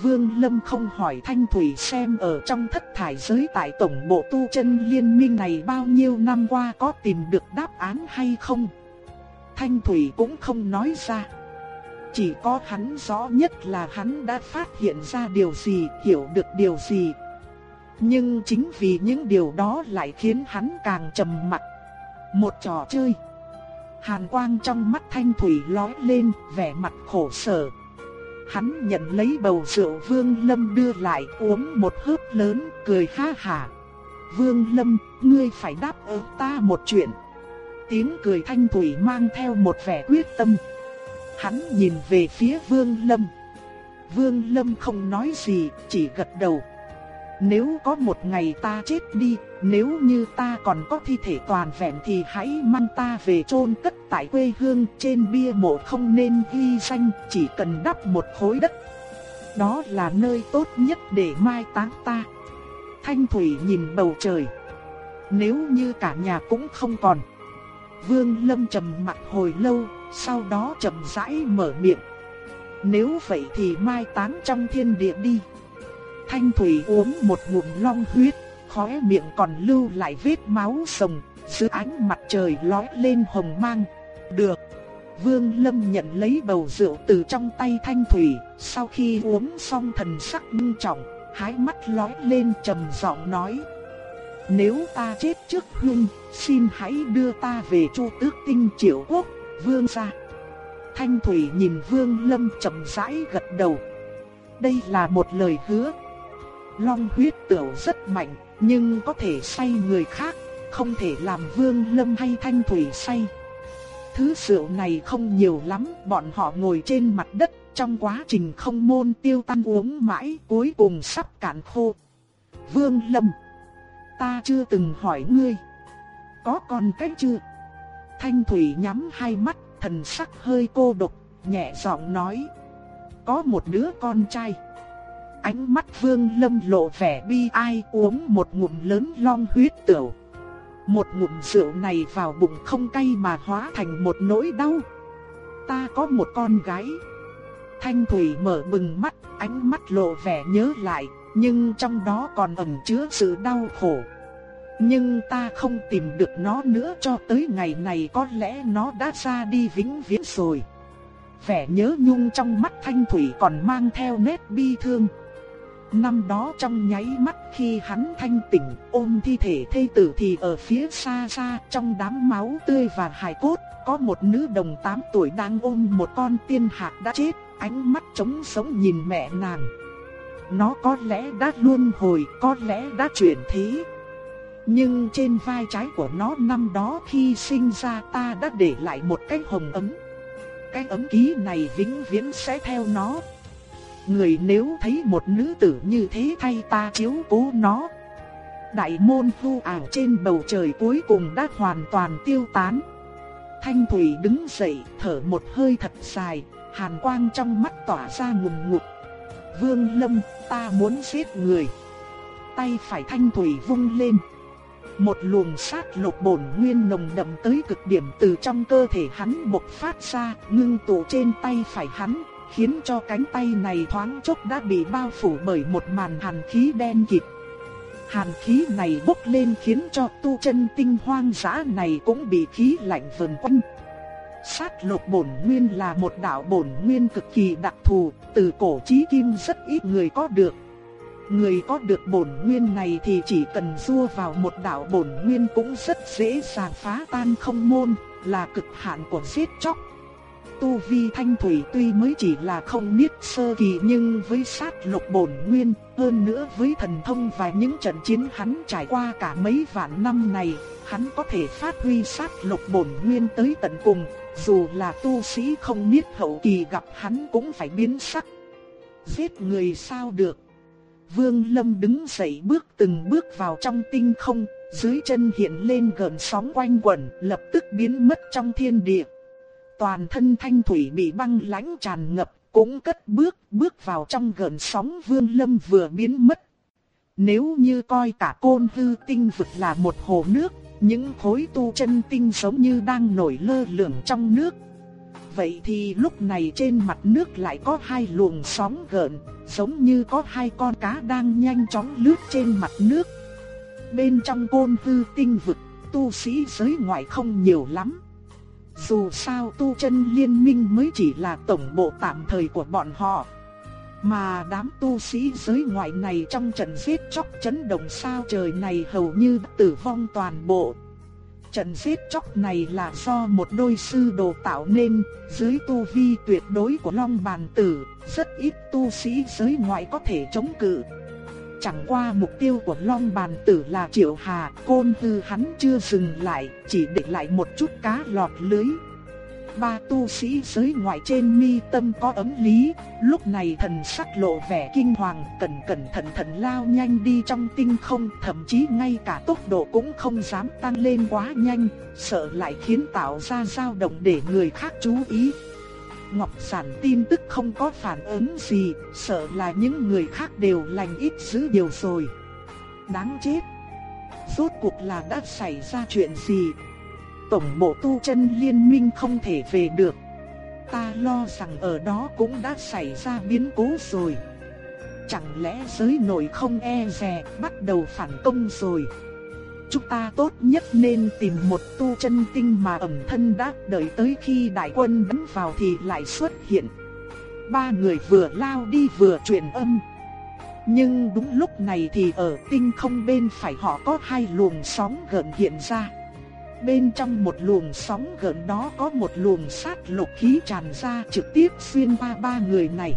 Vương Lâm không hỏi Thanh Thủy xem ở trong thất thải giới tại tổng bộ tu chân liên minh này bao nhiêu năm qua có tìm được đáp án hay không. Thanh Thủy cũng không nói ra. Chỉ có hắn rõ nhất là hắn đã phát hiện ra điều gì, hiểu được điều gì. Nhưng chính vì những điều đó lại khiến hắn càng trầm mặc. Một trò chơi. Hàn quang trong mắt thanh thủy lói lên, vẻ mặt khổ sở. Hắn nhận lấy bầu rượu Vương Lâm đưa lại uống một hớp lớn, cười ha hả. Vương Lâm, ngươi phải đáp ứng ta một chuyện. Tiếng cười thanh thủy mang theo một vẻ quyết tâm. Hắn nhìn về phía Vương Lâm. Vương Lâm không nói gì, chỉ gật đầu. Nếu có một ngày ta chết đi, nếu như ta còn có thi thể toàn vẹn thì hãy mang ta về chôn cất tại quê hương trên bia mộ không nên ghi danh, chỉ cần đắp một khối đất. Đó là nơi tốt nhất để mai táng ta. Thanh Thủy nhìn bầu trời. Nếu như cả nhà cũng không còn. Vương Lâm trầm mặt hồi lâu, sau đó chậm rãi mở miệng. Nếu vậy thì mai táng trong thiên địa đi. Thanh Thủy uống một ngụm long huyết, khóe miệng còn lưu lại vết máu sồng, dưới ánh mặt trời lóe lên hồng mang. Được. Vương Lâm nhận lấy bầu rượu từ trong tay Thanh Thủy, sau khi uống xong thần sắc nghiêm trọng, hái mắt lóe lên trầm giọng nói: "Nếu ta chết trước huynh, xin hãy đưa ta về Chu Tước Tinh Triệu Quốc, vương gia." Thanh Thủy nhìn Vương Lâm chậm rãi gật đầu. Đây là một lời hứa, long huyết tửu rất mạnh, nhưng có thể say người khác, không thể làm vương lâm hay thanh thủy say. Thứ rượu này không nhiều lắm, bọn họ ngồi trên mặt đất, trong quá trình không môn tiêu tan uống mãi, cuối cùng sắp cạn khô. Vương lâm, ta chưa từng hỏi ngươi, có con cách chưa? Thanh thủy nhắm hai mắt, thần sắc hơi cô độc, nhẹ giọng nói, có một đứa con trai. Ánh mắt Vương Lâm lộ vẻ bi ai uống một ngụm lớn long huyết tửu. Một ngụm rượu này vào bụng không cay mà hóa thành một nỗi đau. Ta có một con gái. Thanh Thủy mở bừng mắt, ánh mắt lộ vẻ nhớ lại, nhưng trong đó còn ẩn chứa sự đau khổ. Nhưng ta không tìm được nó nữa cho tới ngày này có lẽ nó đã ra đi vĩnh viễn rồi. Vẻ nhớ nhung trong mắt Thanh Thủy còn mang theo nét bi thương. Năm đó trong nháy mắt khi hắn thanh tỉnh ôm thi thể thê tử thì ở phía xa xa trong đám máu tươi và hài cốt có một nữ đồng 8 tuổi đang ôm một con tiên hạc đã chết, ánh mắt trống sống nhìn mẹ nàng. Nó có lẽ đã luân hồi, có lẽ đã chuyển thế. Nhưng trên vai trái của nó năm đó khi sinh ra ta đã để lại một cái hồng ấm. Cái ấm ký này vĩnh viễn sẽ theo nó, người nếu thấy một nữ tử như thế thay ta chiếu cố nó. Đại môn thu ảo trên bầu trời cuối cùng đã hoàn toàn tiêu tán. Thanh Thủy đứng dậy, thở một hơi thật dài, hàn quang trong mắt tỏa ra ngùm ngục. Vương Lâm, ta muốn giết người. Tay phải Thanh Thủy vung lên. Một luồng sát lục bổn nguyên nồng đậm tới cực điểm từ trong cơ thể hắn bộc phát ra, ngưng tụ trên tay phải hắn, khiến cho cánh tay này thoáng chốc đã bị bao phủ bởi một màn hàn khí đen kịt. Hàn khí này bốc lên khiến cho tu chân tinh hoang dã này cũng bị khí lạnh vần quanh. Sát lục bổn nguyên là một đạo bổn nguyên cực kỳ đặc thù, từ cổ chí kim rất ít người có được. Người có được bổn nguyên này thì chỉ cần rua vào một đạo bổn nguyên cũng rất dễ dàng phá tan không môn, là cực hạn của giết chóc. Tu vi thanh thủy tuy mới chỉ là không niết sơ kỳ nhưng với sát lục bổn nguyên, hơn nữa với thần thông và những trận chiến hắn trải qua cả mấy vạn năm này, hắn có thể phát huy sát lục bổn nguyên tới tận cùng, dù là tu sĩ không niết hậu kỳ gặp hắn cũng phải biến sắc. Giết người sao được? Vương Lâm đứng dậy bước từng bước vào trong tinh không, dưới chân hiện lên gợn sóng quanh quẩn, lập tức biến mất trong thiên địa. Toàn thân thanh thủy bị băng lãnh tràn ngập, cũng cất bước, bước vào trong gần sóng Vương Lâm vừa biến mất. Nếu như coi cả côn hư tinh vực là một hồ nước, những khối tu chân tinh giống như đang nổi lơ lửng trong nước. Vậy thì lúc này trên mặt nước lại có hai luồng sóng gợn, giống như có hai con cá đang nhanh chóng lướt trên mặt nước. Bên trong côn hư tinh vực, tu sĩ giới ngoại không nhiều lắm. Dù sao tu chân liên minh mới chỉ là tổng bộ tạm thời của bọn họ. Mà đám tu sĩ giới ngoại này trong trận giết chóc chấn động sao trời này hầu như tử vong toàn bộ. Trận giết chóc này là do một đôi sư đồ tạo nên, dưới tu vi tuyệt đối của Long Bàn Tử, rất ít tu sĩ giới ngoại có thể chống cự. Chẳng qua mục tiêu của Long Bàn Tử là Triệu Hà, côn tư hắn chưa dừng lại, chỉ để lại một chút cá lọt lưới. Ba tu sĩ giới ngoại trên mi tâm có ấm lý, lúc này thần sắc lộ vẻ kinh hoàng, cẩn cẩn thận thận lao nhanh đi trong tinh không, thậm chí ngay cả tốc độ cũng không dám tăng lên quá nhanh, sợ lại khiến tạo ra dao động để người khác chú ý. Ngọc Sản tin tức không có phản ứng gì, sợ là những người khác đều lành ít dữ điều rồi. Đáng chết! Rốt cuộc là đã xảy ra chuyện gì? Tổng bộ tu chân liên minh không thể về được. Ta lo rằng ở đó cũng đã xảy ra biến cố rồi. Chẳng lẽ giới nội không e dè bắt đầu phản công rồi? Chúng ta tốt nhất nên tìm một tu chân tinh mà ẩn thân đã, đợi tới khi đại quân đánh vào thì lại xuất hiện. Ba người vừa lao đi vừa truyền âm. Nhưng đúng lúc này thì ở tinh không bên phải họ có hai luồng sóng gần hiện ra. Bên trong một luồng sóng gần đó có một luồng sát lục khí tràn ra trực tiếp xuyên qua ba người này.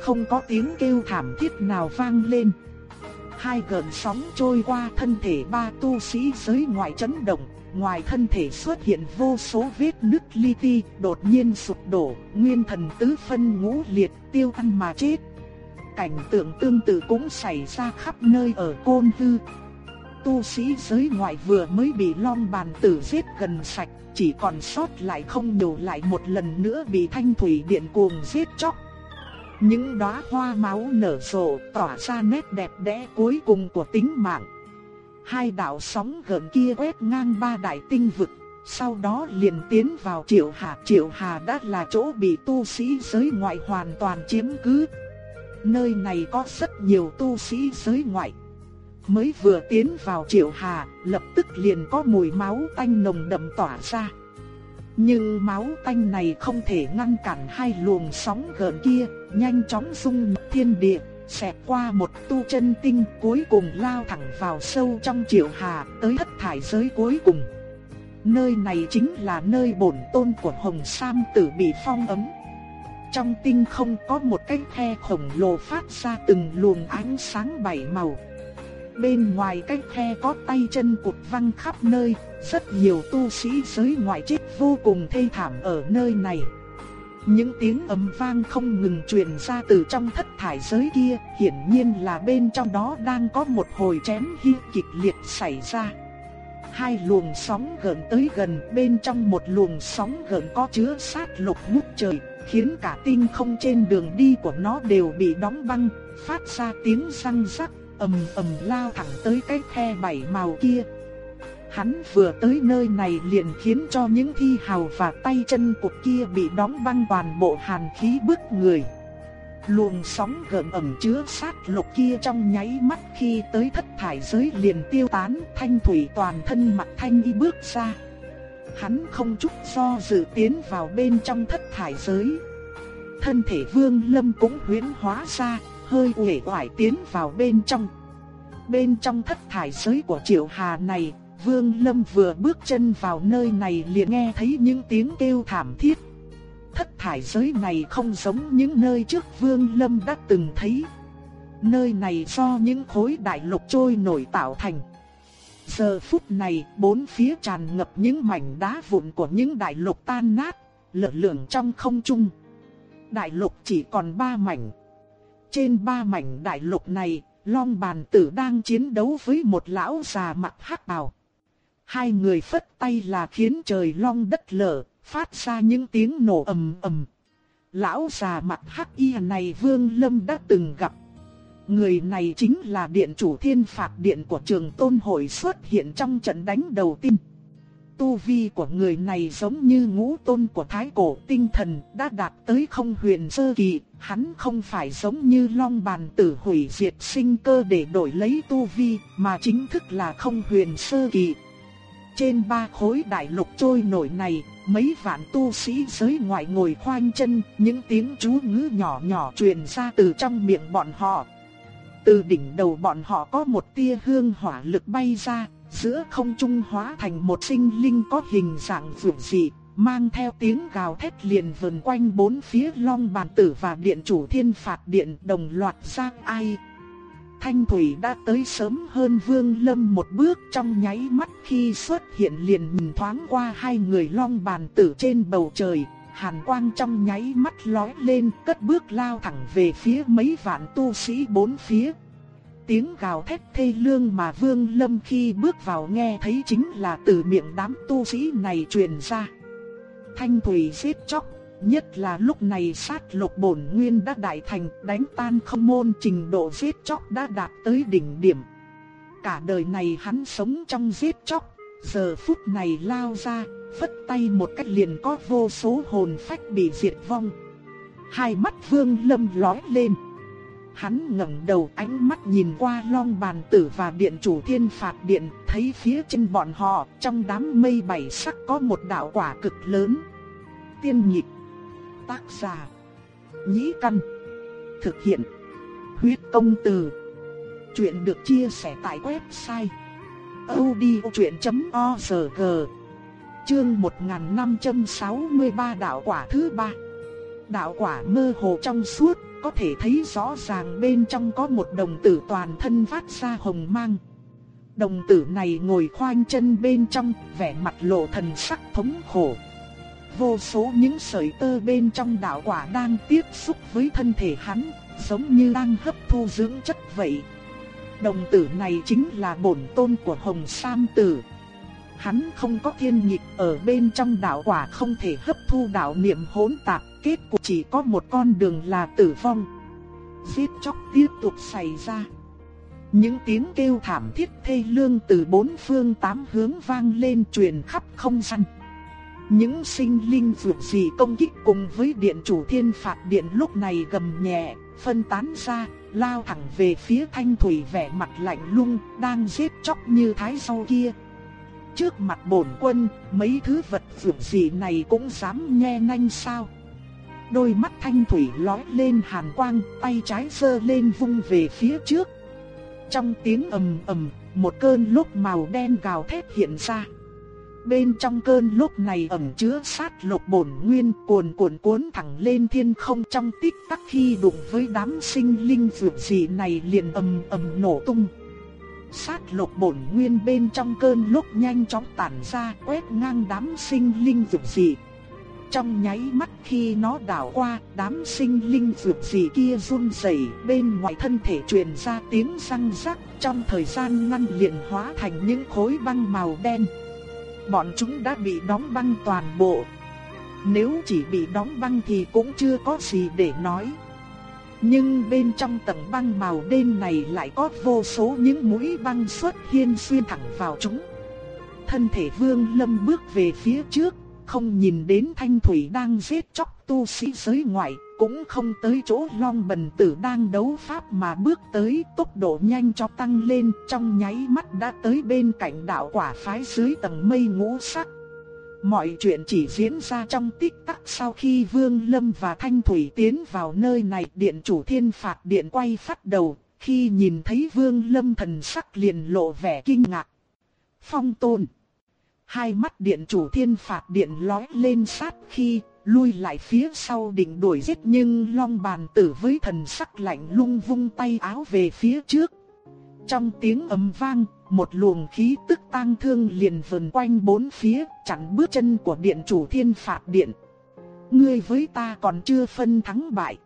Không có tiếng kêu thảm thiết nào vang lên hai gợn sóng trôi qua thân thể ba tu sĩ giới ngoại chấn động, ngoài thân thể xuất hiện vô số vết nứt li ti, đột nhiên sụp đổ, nguyên thần tứ phân ngũ liệt, tiêu ăn mà chết. Cảnh tượng tương tự cũng xảy ra khắp nơi ở Côn Tư. Tu sĩ giới ngoại vừa mới bị long bàn tử giết gần sạch, chỉ còn sót lại không nhiều lại một lần nữa bị thanh thủy điện cuồng giết chóc. Những đóa hoa máu nở rộ tỏa ra nét đẹp đẽ cuối cùng của tính mạng. Hai đạo sóng gần kia quét ngang ba đại tinh vực, sau đó liền tiến vào Triệu Hà. Triệu Hà đã là chỗ bị tu sĩ giới ngoại hoàn toàn chiếm cứ. Nơi này có rất nhiều tu sĩ giới ngoại. Mới vừa tiến vào Triệu Hà, lập tức liền có mùi máu tanh nồng đậm tỏa ra. Nhưng máu tanh này không thể ngăn cản hai luồng sóng gần kia, nhanh chóng dung nhập thiên địa, xẹt qua một tu chân tinh cuối cùng lao thẳng vào sâu trong triệu hà tới thất thải giới cuối cùng. Nơi này chính là nơi bổn tôn của Hồng Sam tử bị phong ấm. Trong tinh không có một cái khe khổng lồ phát ra từng luồng ánh sáng bảy màu. Bên ngoài cái khe có tay chân cụt văng khắp nơi, rất nhiều tu sĩ giới ngoại chết vô cùng thê thảm ở nơi này. Những tiếng ầm vang không ngừng truyền ra từ trong thất thải giới kia, hiển nhiên là bên trong đó đang có một hồi chém hy kịch liệt xảy ra. Hai luồng sóng gần tới gần, bên trong một luồng sóng gần có chứa sát lục ngút trời, khiến cả tinh không trên đường đi của nó đều bị đóng băng, phát ra tiếng răng rắc, ầm ầm lao thẳng tới cái khe bảy màu kia. Hắn vừa tới nơi này liền khiến cho những thi hào và tay chân của kia bị đóng băng toàn bộ hàn khí bức người. Luồng sóng gợn ẩm chứa sát lục kia trong nháy mắt khi tới thất thải giới liền tiêu tán, thanh thủy toàn thân mặt thanh y bước ra. Hắn không chút do dự tiến vào bên trong thất thải giới. Thân thể vương lâm cũng huyễn hóa ra, hơi uể oải tiến vào bên trong. Bên trong thất thải giới của triệu hà này, vương lâm vừa bước chân vào nơi này liền nghe thấy những tiếng kêu thảm thiết Thất thải giới này không giống những nơi trước Vương Lâm đã từng thấy. Nơi này do những khối đại lục trôi nổi tạo thành. Giờ phút này, bốn phía tràn ngập những mảnh đá vụn của những đại lục tan nát, lở lửng trong không trung. Đại lục chỉ còn ba mảnh. Trên ba mảnh đại lục này, Long bàn tử đang chiến đấu với một lão già mặt hắc bào. Hai người phất tay là khiến trời long đất lở, phát ra những tiếng nổ ầm ầm. Lão già mặt hắc y này Vương Lâm đã từng gặp. Người này chính là điện chủ thiên phạt điện của trường tôn hội xuất hiện trong trận đánh đầu tiên. Tu vi của người này giống như ngũ tôn của thái cổ tinh thần đã đạt tới không huyền sơ kỳ, hắn không phải giống như long bàn tử hủy diệt sinh cơ để đổi lấy tu vi, mà chính thức là không huyền sơ kỳ. Trên ba khối đại lục trôi nổi này, mấy vạn tu sĩ giới ngoại ngồi khoanh chân, những tiếng chú ngữ nhỏ nhỏ truyền ra từ trong miệng bọn họ. Từ đỉnh đầu bọn họ có một tia hương hỏa lực bay ra, giữa không trung hóa thành một sinh linh có hình dạng vượt dị, mang theo tiếng gào thét liền vần quanh bốn phía long bàn tử và điện chủ thiên phạt điện đồng loạt ra ai. Thanh Thủy đã tới sớm hơn Vương Lâm một bước trong nháy mắt khi xuất hiện liền nhìn thoáng qua hai người long bàn tử trên bầu trời. Hàn quang trong nháy mắt lói lên, cất bước lao thẳng về phía mấy vạn tu sĩ bốn phía. Tiếng gào thét thê lương mà Vương Lâm khi bước vào nghe thấy chính là từ miệng đám tu sĩ này truyền ra. Thanh Thủy xếp chóc Nhất là lúc này sát lục bổn nguyên đã đại thành, đánh tan không môn trình độ giết chóc đã đạt tới đỉnh điểm. Cả đời này hắn sống trong giết chóc, giờ phút này lao ra, phất tay một cách liền có vô số hồn phách bị diệt vong. Hai mắt vương lâm lói lên. Hắn ngẩng đầu ánh mắt nhìn qua long bàn tử và điện chủ thiên phạt điện, thấy phía trên bọn họ, trong đám mây bảy sắc có một đạo quả cực lớn. Tiên nhịp Tác giả. Nhĩ Căn. Thực hiện. Huyết công từ. Chuyện được chia sẻ tại website. odchuyện.org Chương 1563 đạo quả thứ ba Đạo quả mơ hồ trong suốt, có thể thấy rõ ràng bên trong có một đồng tử toàn thân phát ra hồng mang. Đồng tử này ngồi khoanh chân bên trong, vẻ mặt lộ thần sắc thống khổ vô số những sợi tơ bên trong đạo quả đang tiếp xúc với thân thể hắn, giống như đang hấp thu dưỡng chất vậy. Đồng tử này chính là bổn tôn của Hồng Sam Tử. Hắn không có thiên nhịp ở bên trong đạo quả không thể hấp thu đạo niệm hỗn tạp, kết cục chỉ có một con đường là tử vong. Giết chóc tiếp tục xảy ra. Những tiếng kêu thảm thiết thê lương từ bốn phương tám hướng vang lên truyền khắp không gian. Những sinh linh vượt gì công kích cùng với điện chủ thiên phạt điện lúc này gầm nhẹ, phân tán ra, lao thẳng về phía thanh thủy vẻ mặt lạnh lung, đang giết chóc như thái sau kia. Trước mặt bổn quân, mấy thứ vật vượt gì này cũng dám nghe nhanh sao. Đôi mắt thanh thủy lói lên hàn quang, tay trái giơ lên vung về phía trước. Trong tiếng ầm ầm, một cơn lốc màu đen gào thét hiện ra. Bên trong cơn lúc này ẩn chứa sát lục bổn nguyên cuồn cuộn cuốn thẳng lên thiên không trong tích tắc khi đụng với đám sinh linh dược dị này liền ầm ầm nổ tung. Sát lục bổn nguyên bên trong cơn lúc nhanh chóng tản ra quét ngang đám sinh linh dược dị. Trong nháy mắt khi nó đảo qua, đám sinh linh dược dị kia run rẩy, bên ngoài thân thể truyền ra tiếng răng rắc, trong thời gian ngăn liền hóa thành những khối băng màu đen. Bọn chúng đã bị đóng băng toàn bộ. Nếu chỉ bị đóng băng thì cũng chưa có gì để nói. Nhưng bên trong tầng băng màu đen này lại có vô số những mũi băng xuất hiện xuyên thẳng vào chúng. Thân thể Vương Lâm bước về phía trước, không nhìn đến Thanh Thủy đang giết chóc tu sĩ giới ngoại, cũng không tới chỗ Long Bần Tử đang đấu pháp mà bước tới, tốc độ nhanh cho tăng lên, trong nháy mắt đã tới bên cạnh đạo quả phái dưới tầng mây ngũ sắc. Mọi chuyện chỉ diễn ra trong tích tắc sau khi Vương Lâm và Thanh Thủy tiến vào nơi này, điện chủ Thiên Phạt điện quay phát đầu, khi nhìn thấy Vương Lâm thần sắc liền lộ vẻ kinh ngạc. Phong Tôn Hai mắt điện chủ thiên phạt điện lói lên sát khi lui lại phía sau định đuổi giết nhưng long bàn tử với thần sắc lạnh lung vung tay áo về phía trước. Trong tiếng ầm vang, một luồng khí tức tang thương liền vần quanh bốn phía, chặn bước chân của điện chủ thiên phạt điện. Ngươi với ta còn chưa phân thắng bại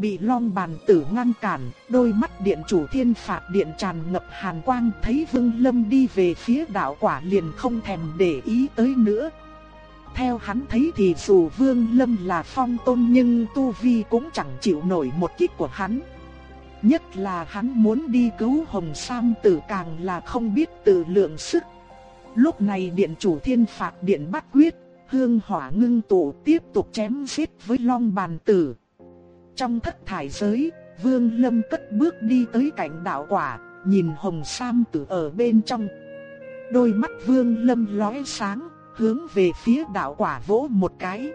bị long bàn tử ngăn cản, đôi mắt điện chủ thiên phạt điện tràn ngập hàn quang thấy vương lâm đi về phía đạo quả liền không thèm để ý tới nữa. Theo hắn thấy thì dù vương lâm là phong tôn nhưng tu vi cũng chẳng chịu nổi một kích của hắn. Nhất là hắn muốn đi cứu hồng sam tử càng là không biết tự lượng sức. Lúc này điện chủ thiên phạt điện bắt quyết, hương hỏa ngưng tụ tiếp tục chém giết với long bàn tử. Trong thất thải giới, Vương Lâm cất bước đi tới cạnh đạo quả, nhìn Hồng Sam tử ở bên trong. Đôi mắt Vương Lâm lóe sáng, hướng về phía đạo quả vỗ một cái.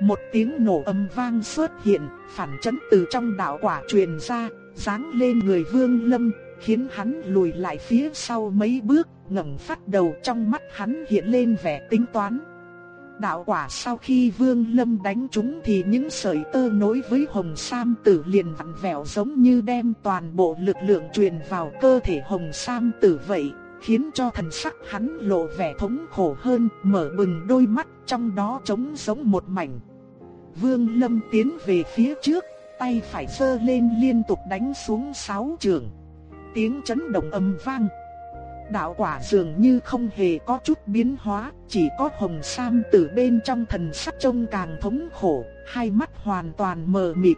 Một tiếng nổ âm vang xuất hiện, phản chấn từ trong đạo quả truyền ra, giáng lên người Vương Lâm, khiến hắn lùi lại phía sau mấy bước, ngẩng phát đầu trong mắt hắn hiện lên vẻ tính toán. Đạo quả sau khi Vương Lâm đánh chúng thì những sợi tơ nối với Hồng Sam Tử liền vặn vẹo giống như đem toàn bộ lực lượng truyền vào cơ thể Hồng Sam Tử vậy, khiến cho thần sắc hắn lộ vẻ thống khổ hơn, mở bừng đôi mắt, trong đó trống giống một mảnh. Vương Lâm tiến về phía trước, tay phải sơ lên liên tục đánh xuống sáu trường. Tiếng chấn động âm vang. Đạo quả dường như không hề có chút biến hóa, chỉ có hồng sam từ bên trong thần sắc trông càng thống khổ, hai mắt hoàn toàn mờ mịt.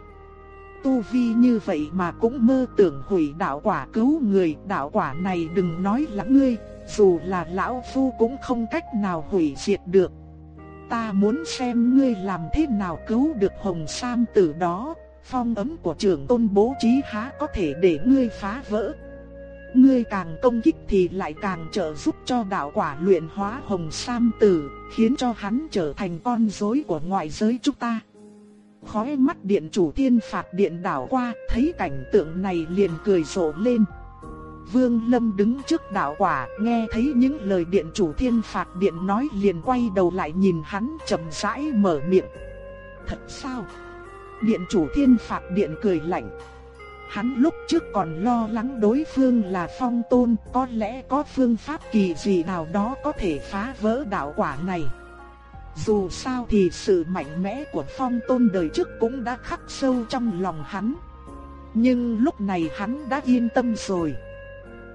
Tu vi như vậy mà cũng mơ tưởng hủy đạo quả cứu người, đạo quả này đừng nói là ngươi, dù là lão phu cũng không cách nào hủy diệt được. Ta muốn xem ngươi làm thế nào cứu được hồng sam tử đó, phong ấm của trưởng tôn bố trí há có thể để ngươi phá vỡ. Ngươi càng công kích thì lại càng trợ giúp cho đạo quả luyện hóa hồng sam tử, khiến cho hắn trở thành con rối của ngoại giới chúng ta. Khói mắt điện chủ thiên phạt điện đảo qua, thấy cảnh tượng này liền cười rộ lên. Vương Lâm đứng trước đạo quả, nghe thấy những lời điện chủ thiên phạt điện nói liền quay đầu lại nhìn hắn chậm rãi mở miệng. Thật sao? Điện chủ thiên phạt điện cười lạnh. Hắn lúc trước còn lo lắng đối phương là phong tôn, có lẽ có phương pháp kỳ gì nào đó có thể phá vỡ đạo quả này. Dù sao thì sự mạnh mẽ của phong tôn đời trước cũng đã khắc sâu trong lòng hắn. Nhưng lúc này hắn đã yên tâm rồi.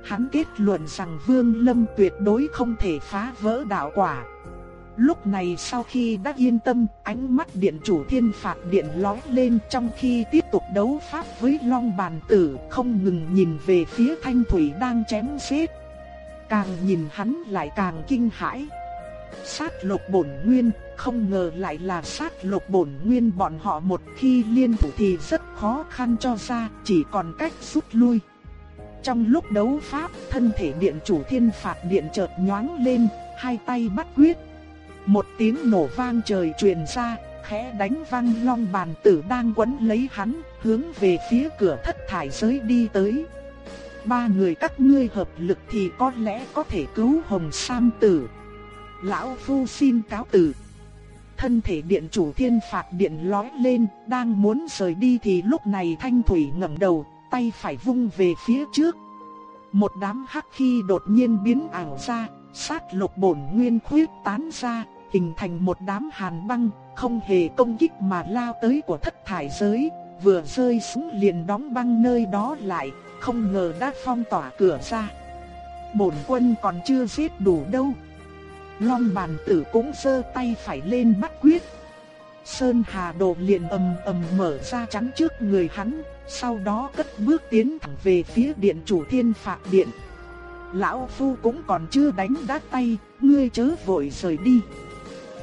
Hắn kết luận rằng Vương Lâm tuyệt đối không thể phá vỡ đạo quả. Lúc này sau khi đã yên tâm, ánh mắt điện chủ thiên phạt điện lói lên trong khi tiếp tục đấu pháp với long bàn tử, không ngừng nhìn về phía thanh thủy đang chém xếp. Càng nhìn hắn lại càng kinh hãi. Sát lục bổn nguyên, không ngờ lại là sát lục bổn nguyên bọn họ một khi liên thủ thì rất khó khăn cho ra, chỉ còn cách rút lui. Trong lúc đấu pháp, thân thể điện chủ thiên phạt điện chợt nhoáng lên, hai tay bắt quyết, một tiếng nổ vang trời truyền ra, khẽ đánh vang long bàn tử đang quấn lấy hắn, hướng về phía cửa thất thải giới đi tới. Ba người các ngươi hợp lực thì có lẽ có thể cứu hồng sam tử. Lão Phu xin cáo tử. Thân thể điện chủ thiên phạt điện lói lên, đang muốn rời đi thì lúc này thanh thủy ngẩng đầu, tay phải vung về phía trước. Một đám hắc khí đột nhiên biến ảo ra, sát lục bổn nguyên khuyết tán ra, hình thành một đám hàn băng, không hề công kích mà lao tới của thất thải giới, vừa rơi xuống liền đóng băng nơi đó lại, không ngờ đã phong tỏa cửa ra. Bổn quân còn chưa giết đủ đâu. Long bàn tử cũng giơ tay phải lên bắt quyết. Sơn Hà Đồ liền ầm ầm mở ra chắn trước người hắn, sau đó cất bước tiến thẳng về phía điện chủ thiên phạt điện. Lão Phu cũng còn chưa đánh đá tay, ngươi chớ vội rời đi.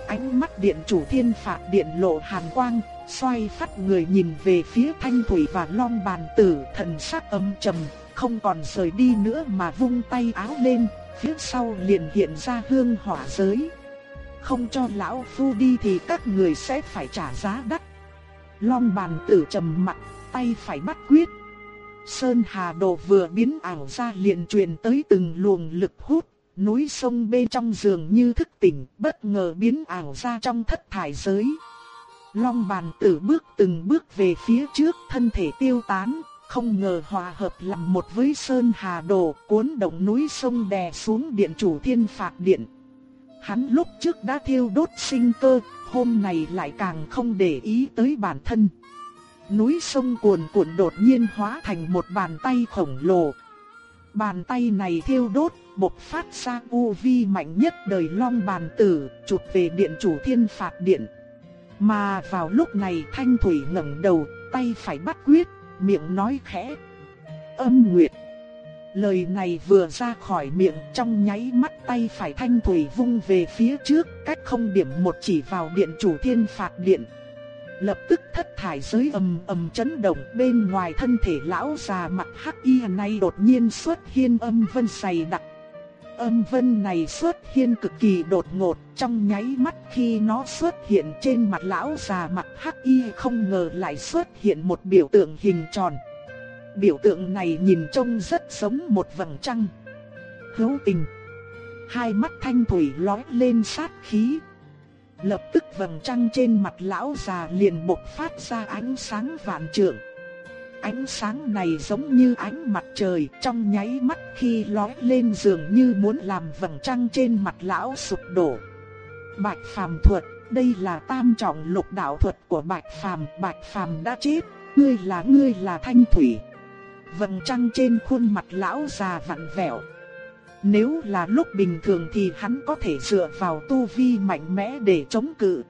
Ánh mắt điện chủ thiên phạt điện lộ hàn quang, xoay phát người nhìn về phía thanh thủy và long bàn tử thần sắc âm trầm, không còn rời đi nữa mà vung tay áo lên, phía sau liền hiện ra hương hỏa giới. Không cho lão phu đi thì các người sẽ phải trả giá đắt. Long bàn tử trầm mặt, tay phải bắt quyết. Sơn Hà Đồ vừa biến ảo ra liền truyền tới từng luồng lực hút, núi sông bên trong giường như thức tỉnh, bất ngờ biến ảo ra trong thất thải giới. Long bàn tử bước từng bước về phía trước thân thể tiêu tán, không ngờ hòa hợp làm một với Sơn Hà Đồ cuốn động núi sông đè xuống điện chủ thiên phạt điện. Hắn lúc trước đã thiêu đốt sinh cơ, hôm nay lại càng không để ý tới bản thân. Núi sông cuồn cuộn đột nhiên hóa thành một bàn tay khổng lồ. Bàn tay này thiêu đốt, bộc phát ra u vi mạnh nhất đời long bàn tử, chụp về điện chủ thiên phạt điện. Mà vào lúc này Thanh Thủy ngẩng đầu, tay phải bắt quyết, miệng nói khẽ. Âm Nguyệt. Lời này vừa ra khỏi miệng trong nháy mắt tay phải Thanh Thủy vung về phía trước, cách không điểm một chỉ vào điện chủ thiên phạt điện. Lập tức thất thải giới ầm ầm chấn động bên ngoài thân thể lão già mặt hắc y này đột nhiên xuất hiện âm vân dày đặc âm vân này xuất hiện cực kỳ đột ngột, trong nháy mắt khi nó xuất hiện trên mặt lão già mặt hắc y không ngờ lại xuất hiện một biểu tượng hình tròn. Biểu tượng này nhìn trông rất giống một vầng trăng. Hữu tình. Hai mắt thanh thủy lói lên sát khí. Lập tức vầng trăng trên mặt lão già liền bộc phát ra ánh sáng vạn trượng. Ánh sáng này giống như ánh mặt trời trong nháy mắt khi lói lên dường như muốn làm vầng trăng trên mặt lão sụp đổ. Bạch Phàm thuật, đây là tam trọng lục đạo thuật của Bạch Phàm, Bạch Phàm đã chết, ngươi là ngươi là thanh thủy. Vầng trăng trên khuôn mặt lão già vặn vẹo. Nếu là lúc bình thường thì hắn có thể dựa vào tu vi mạnh mẽ để chống cự,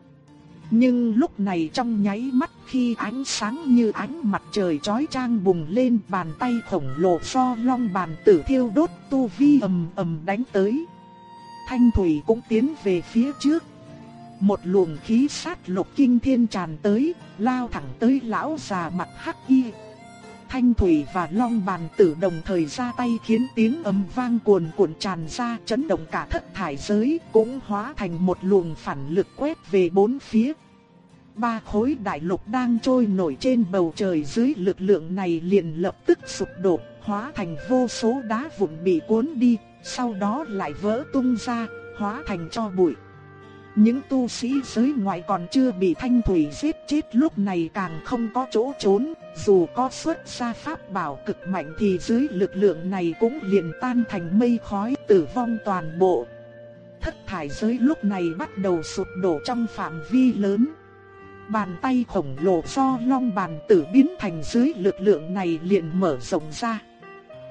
nhưng lúc này trong nháy mắt khi ánh sáng như ánh mặt trời chói chang bùng lên bàn tay khổng lồ so long bàn tử thiêu đốt tu vi ầm ầm đánh tới. Thanh thủy cũng tiến về phía trước. Một luồng khí sát lục kinh thiên tràn tới, lao thẳng tới lão già mặt hắc y. Thanh thủy và long bàn tử đồng thời ra tay khiến tiếng ầm vang cuồn cuộn tràn ra chấn động cả thất thải giới cũng hóa thành một luồng phản lực quét về bốn phía. Ba khối đại lục đang trôi nổi trên bầu trời dưới lực lượng này liền lập tức sụp đổ, hóa thành vô số đá vụn bị cuốn đi, sau đó lại vỡ tung ra, hóa thành cho bụi. Những tu sĩ giới ngoại còn chưa bị thanh thủy giết chết lúc này càng không có chỗ trốn, dù có xuất ra pháp bảo cực mạnh thì dưới lực lượng này cũng liền tan thành mây khói tử vong toàn bộ. Thất thải giới lúc này bắt đầu sụp đổ trong phạm vi lớn. Bàn tay khổng lồ do long bàn tử biến thành dưới lực lượng này liền mở rộng ra.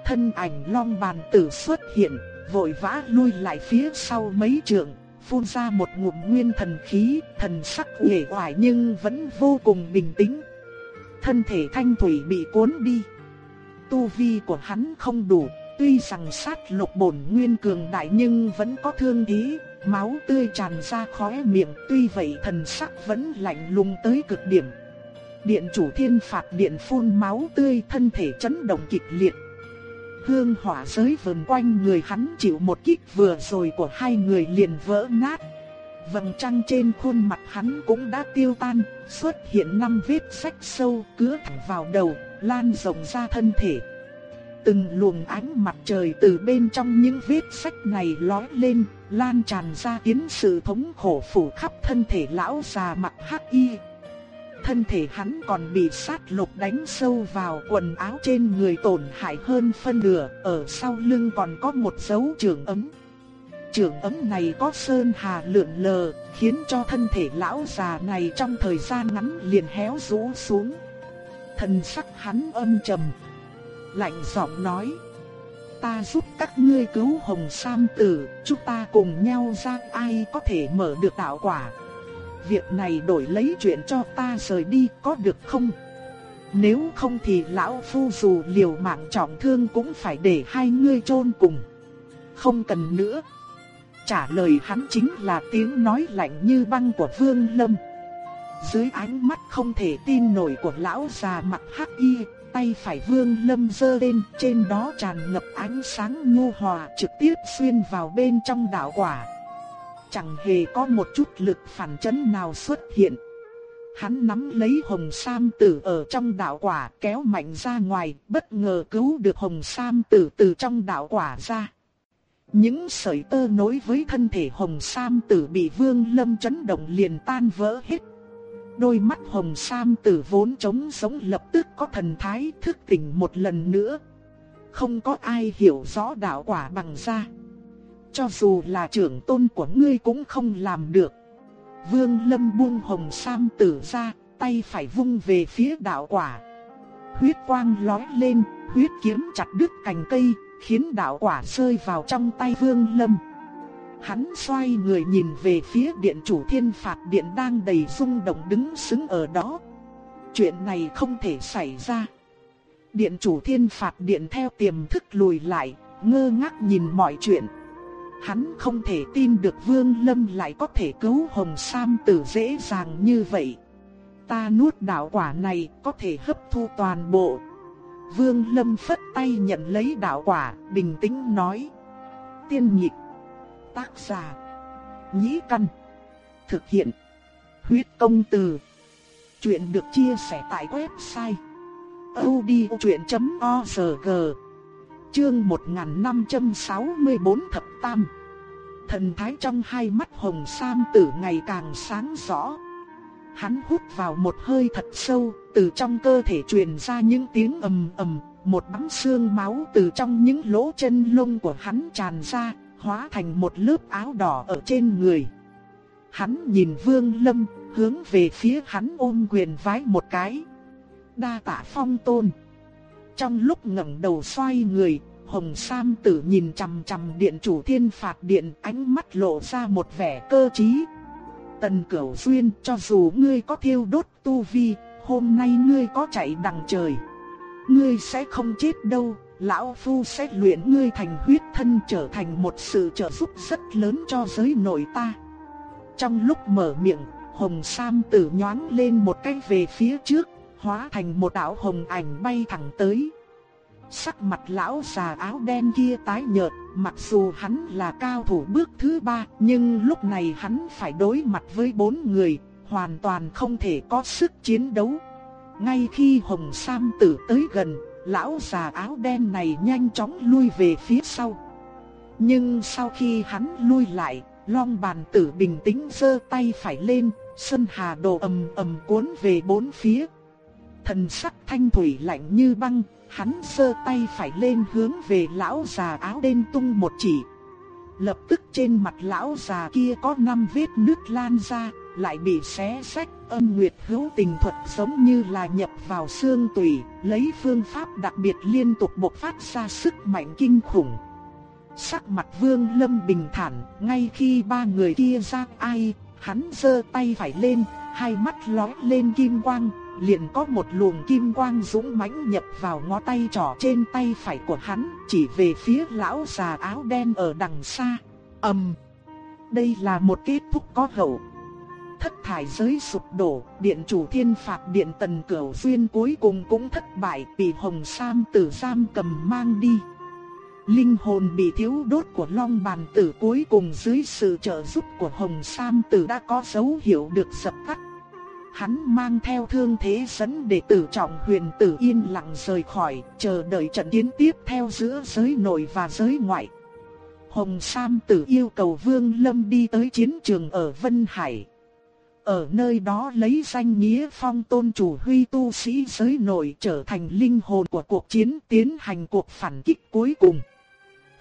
Thân ảnh long bàn tử xuất hiện, vội vã lui lại phía sau mấy trượng, phun ra một ngụm nguyên thần khí, thần sắc uể oải nhưng vẫn vô cùng bình tĩnh. Thân thể thanh thủy bị cuốn đi. Tu vi của hắn không đủ, tuy rằng sát lục bổn nguyên cường đại nhưng vẫn có thương ý, máu tươi tràn ra khóe miệng, tuy vậy thần sắc vẫn lạnh lùng tới cực điểm. Điện chủ thiên phạt điện phun máu tươi thân thể chấn động kịch liệt. Hương hỏa giới vần quanh người hắn chịu một kích vừa rồi của hai người liền vỡ nát. Vầng trăng trên khuôn mặt hắn cũng đã tiêu tan, xuất hiện năm vết sách sâu cứa thẳng vào đầu, lan rộng ra thân thể. Từng luồng ánh mặt trời từ bên trong những vết sách này lói lên, lan tràn ra khiến sự thống khổ phủ khắp thân thể lão già mặt hắc y. Thân thể hắn còn bị sát lục đánh sâu vào quần áo trên người tổn hại hơn phân nửa, ở sau lưng còn có một dấu trường ấm. trưởng ấm này có sơn hà lượn lờ, khiến cho thân thể lão già này trong thời gian ngắn liền héo rũ xuống. Thần sắc hắn âm trầm, lạnh giọng nói: "Ta giúp các ngươi cứu Hồng Sam tử, chúng ta cùng nhau ra ai có thể mở được đạo quả. Việc này đổi lấy chuyện cho ta rời đi có được không?" Nếu không thì lão phu dù liều mạng trọng thương cũng phải để hai ngươi chôn cùng. Không cần nữa. Trả lời hắn chính là tiếng nói lạnh như băng của Vương Lâm. Dưới ánh mắt không thể tin nổi của lão già mặt hắc y, tay phải Vương Lâm giơ lên, trên đó tràn ngập ánh sáng nhu hòa trực tiếp xuyên vào bên trong đạo quả. Chẳng hề có một chút lực phản chấn nào xuất hiện. Hắn nắm lấy hồng sam tử ở trong đạo quả kéo mạnh ra ngoài, bất ngờ cứu được hồng sam tử từ trong đạo quả ra. Những sợi tơ nối với thân thể hồng sam tử bị vương lâm chấn động liền tan vỡ hết. Đôi mắt hồng sam tử vốn trống sống lập tức có thần thái thức tỉnh một lần nữa. Không có ai hiểu rõ đạo quả bằng ra. Cho dù là trưởng tôn của ngươi cũng không làm được. Vương Lâm buông hồng sam tử ra, tay phải vung về phía đạo quả. Huyết quang lói lên, huyết kiếm chặt đứt cành cây, khiến đạo quả rơi vào trong tay Vương Lâm. Hắn xoay người nhìn về phía điện chủ thiên phạt điện đang đầy rung động đứng sững ở đó. Chuyện này không thể xảy ra. Điện chủ thiên phạt điện theo tiềm thức lùi lại, ngơ ngác nhìn mọi chuyện. Hắn không thể tin được Vương Lâm lại có thể cứu Hồng Sam tử dễ dàng như vậy. Ta nuốt đạo quả này có thể hấp thu toàn bộ. Vương Lâm phất tay nhận lấy đạo quả, bình tĩnh nói. Tiên nhịp, tác giả, nhĩ căn, thực hiện, huyết công từ. Chuyện được chia sẻ tại website odchuyện.org Chương 1564 thập tam. Thần thái trong hai mắt hồng sam tử ngày càng sáng rõ. Hắn hút vào một hơi thật sâu, từ trong cơ thể truyền ra những tiếng ầm ầm, một bắn xương máu từ trong những lỗ chân lông của hắn tràn ra, hóa thành một lớp áo đỏ ở trên người. Hắn nhìn Vương Lâm, hướng về phía hắn ôm quyền vái một cái. Đa tạ phong tôn. Trong lúc ngẩng đầu xoay người, Hồng Sam tử nhìn chằm chằm điện chủ thiên phạt điện ánh mắt lộ ra một vẻ cơ trí. Tần Cửu Duyên cho dù ngươi có thiêu đốt tu vi, hôm nay ngươi có chạy đằng trời. Ngươi sẽ không chết đâu, Lão Phu sẽ luyện ngươi thành huyết thân trở thành một sự trợ giúp rất lớn cho giới nội ta. Trong lúc mở miệng, Hồng Sam tử nhoáng lên một cái về phía trước, hóa thành một đạo hồng ảnh bay thẳng tới. Sắc mặt lão già áo đen kia tái nhợt, mặc dù hắn là cao thủ bước thứ ba, nhưng lúc này hắn phải đối mặt với bốn người, hoàn toàn không thể có sức chiến đấu. Ngay khi Hồng Sam tử tới gần, lão già áo đen này nhanh chóng lui về phía sau. Nhưng sau khi hắn lui lại, Long bàn tử bình tĩnh giơ tay phải lên, sân hà đồ ầm ầm cuốn về bốn phía. Thần sắc thanh thủy lạnh như băng, Hắn sơ tay phải lên hướng về lão già áo đen tung một chỉ. Lập tức trên mặt lão già kia có năm vết nước lan ra, lại bị xé sách, âm nguyệt hữu tình thuật giống như là nhập vào xương tủy, lấy phương pháp đặc biệt liên tục bộc phát ra sức mạnh kinh khủng. Sắc mặt vương lâm bình thản, ngay khi ba người kia ra ai, hắn giơ tay phải lên, hai mắt lóe lên kim quang, liền có một luồng kim quang dũng mãnh nhập vào ngón tay trỏ trên tay phải của hắn, chỉ về phía lão già áo đen ở đằng xa. Ầm. đây là một kết thúc có hậu. Thất thải giới sụp đổ, điện chủ thiên phạt điện tần cửu duyên cuối cùng cũng thất bại bị hồng sam tử giam cầm mang đi. Linh hồn bị thiếu đốt của long bàn tử cuối cùng dưới sự trợ giúp của hồng sam tử đã có dấu hiệu được dập tắt hắn mang theo thương thế dẫn đệ tử trọng huyền tử yên lặng rời khỏi, chờ đợi trận chiến tiếp theo giữa giới nội và giới ngoại. Hồng Sam tử yêu cầu Vương Lâm đi tới chiến trường ở Vân Hải. Ở nơi đó lấy danh nghĩa phong tôn chủ huy tu sĩ giới nội trở thành linh hồn của cuộc chiến tiến hành cuộc phản kích cuối cùng.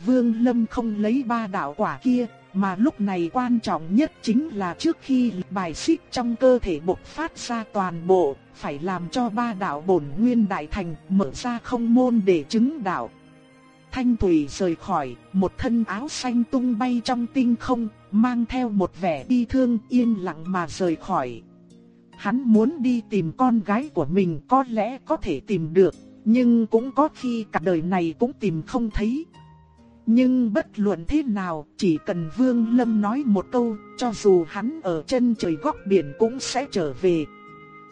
Vương Lâm không lấy ba đạo quả kia, mà lúc này quan trọng nhất chính là trước khi bài xích trong cơ thể bộc phát ra toàn bộ, phải làm cho ba đạo bổn nguyên đại thành mở ra không môn để chứng đạo. Thanh Thủy rời khỏi, một thân áo xanh tung bay trong tinh không, mang theo một vẻ bi thương yên lặng mà rời khỏi. Hắn muốn đi tìm con gái của mình có lẽ có thể tìm được, nhưng cũng có khi cả đời này cũng tìm không thấy. Nhưng bất luận thế nào, chỉ cần Vương Lâm nói một câu, cho dù hắn ở chân trời góc biển cũng sẽ trở về.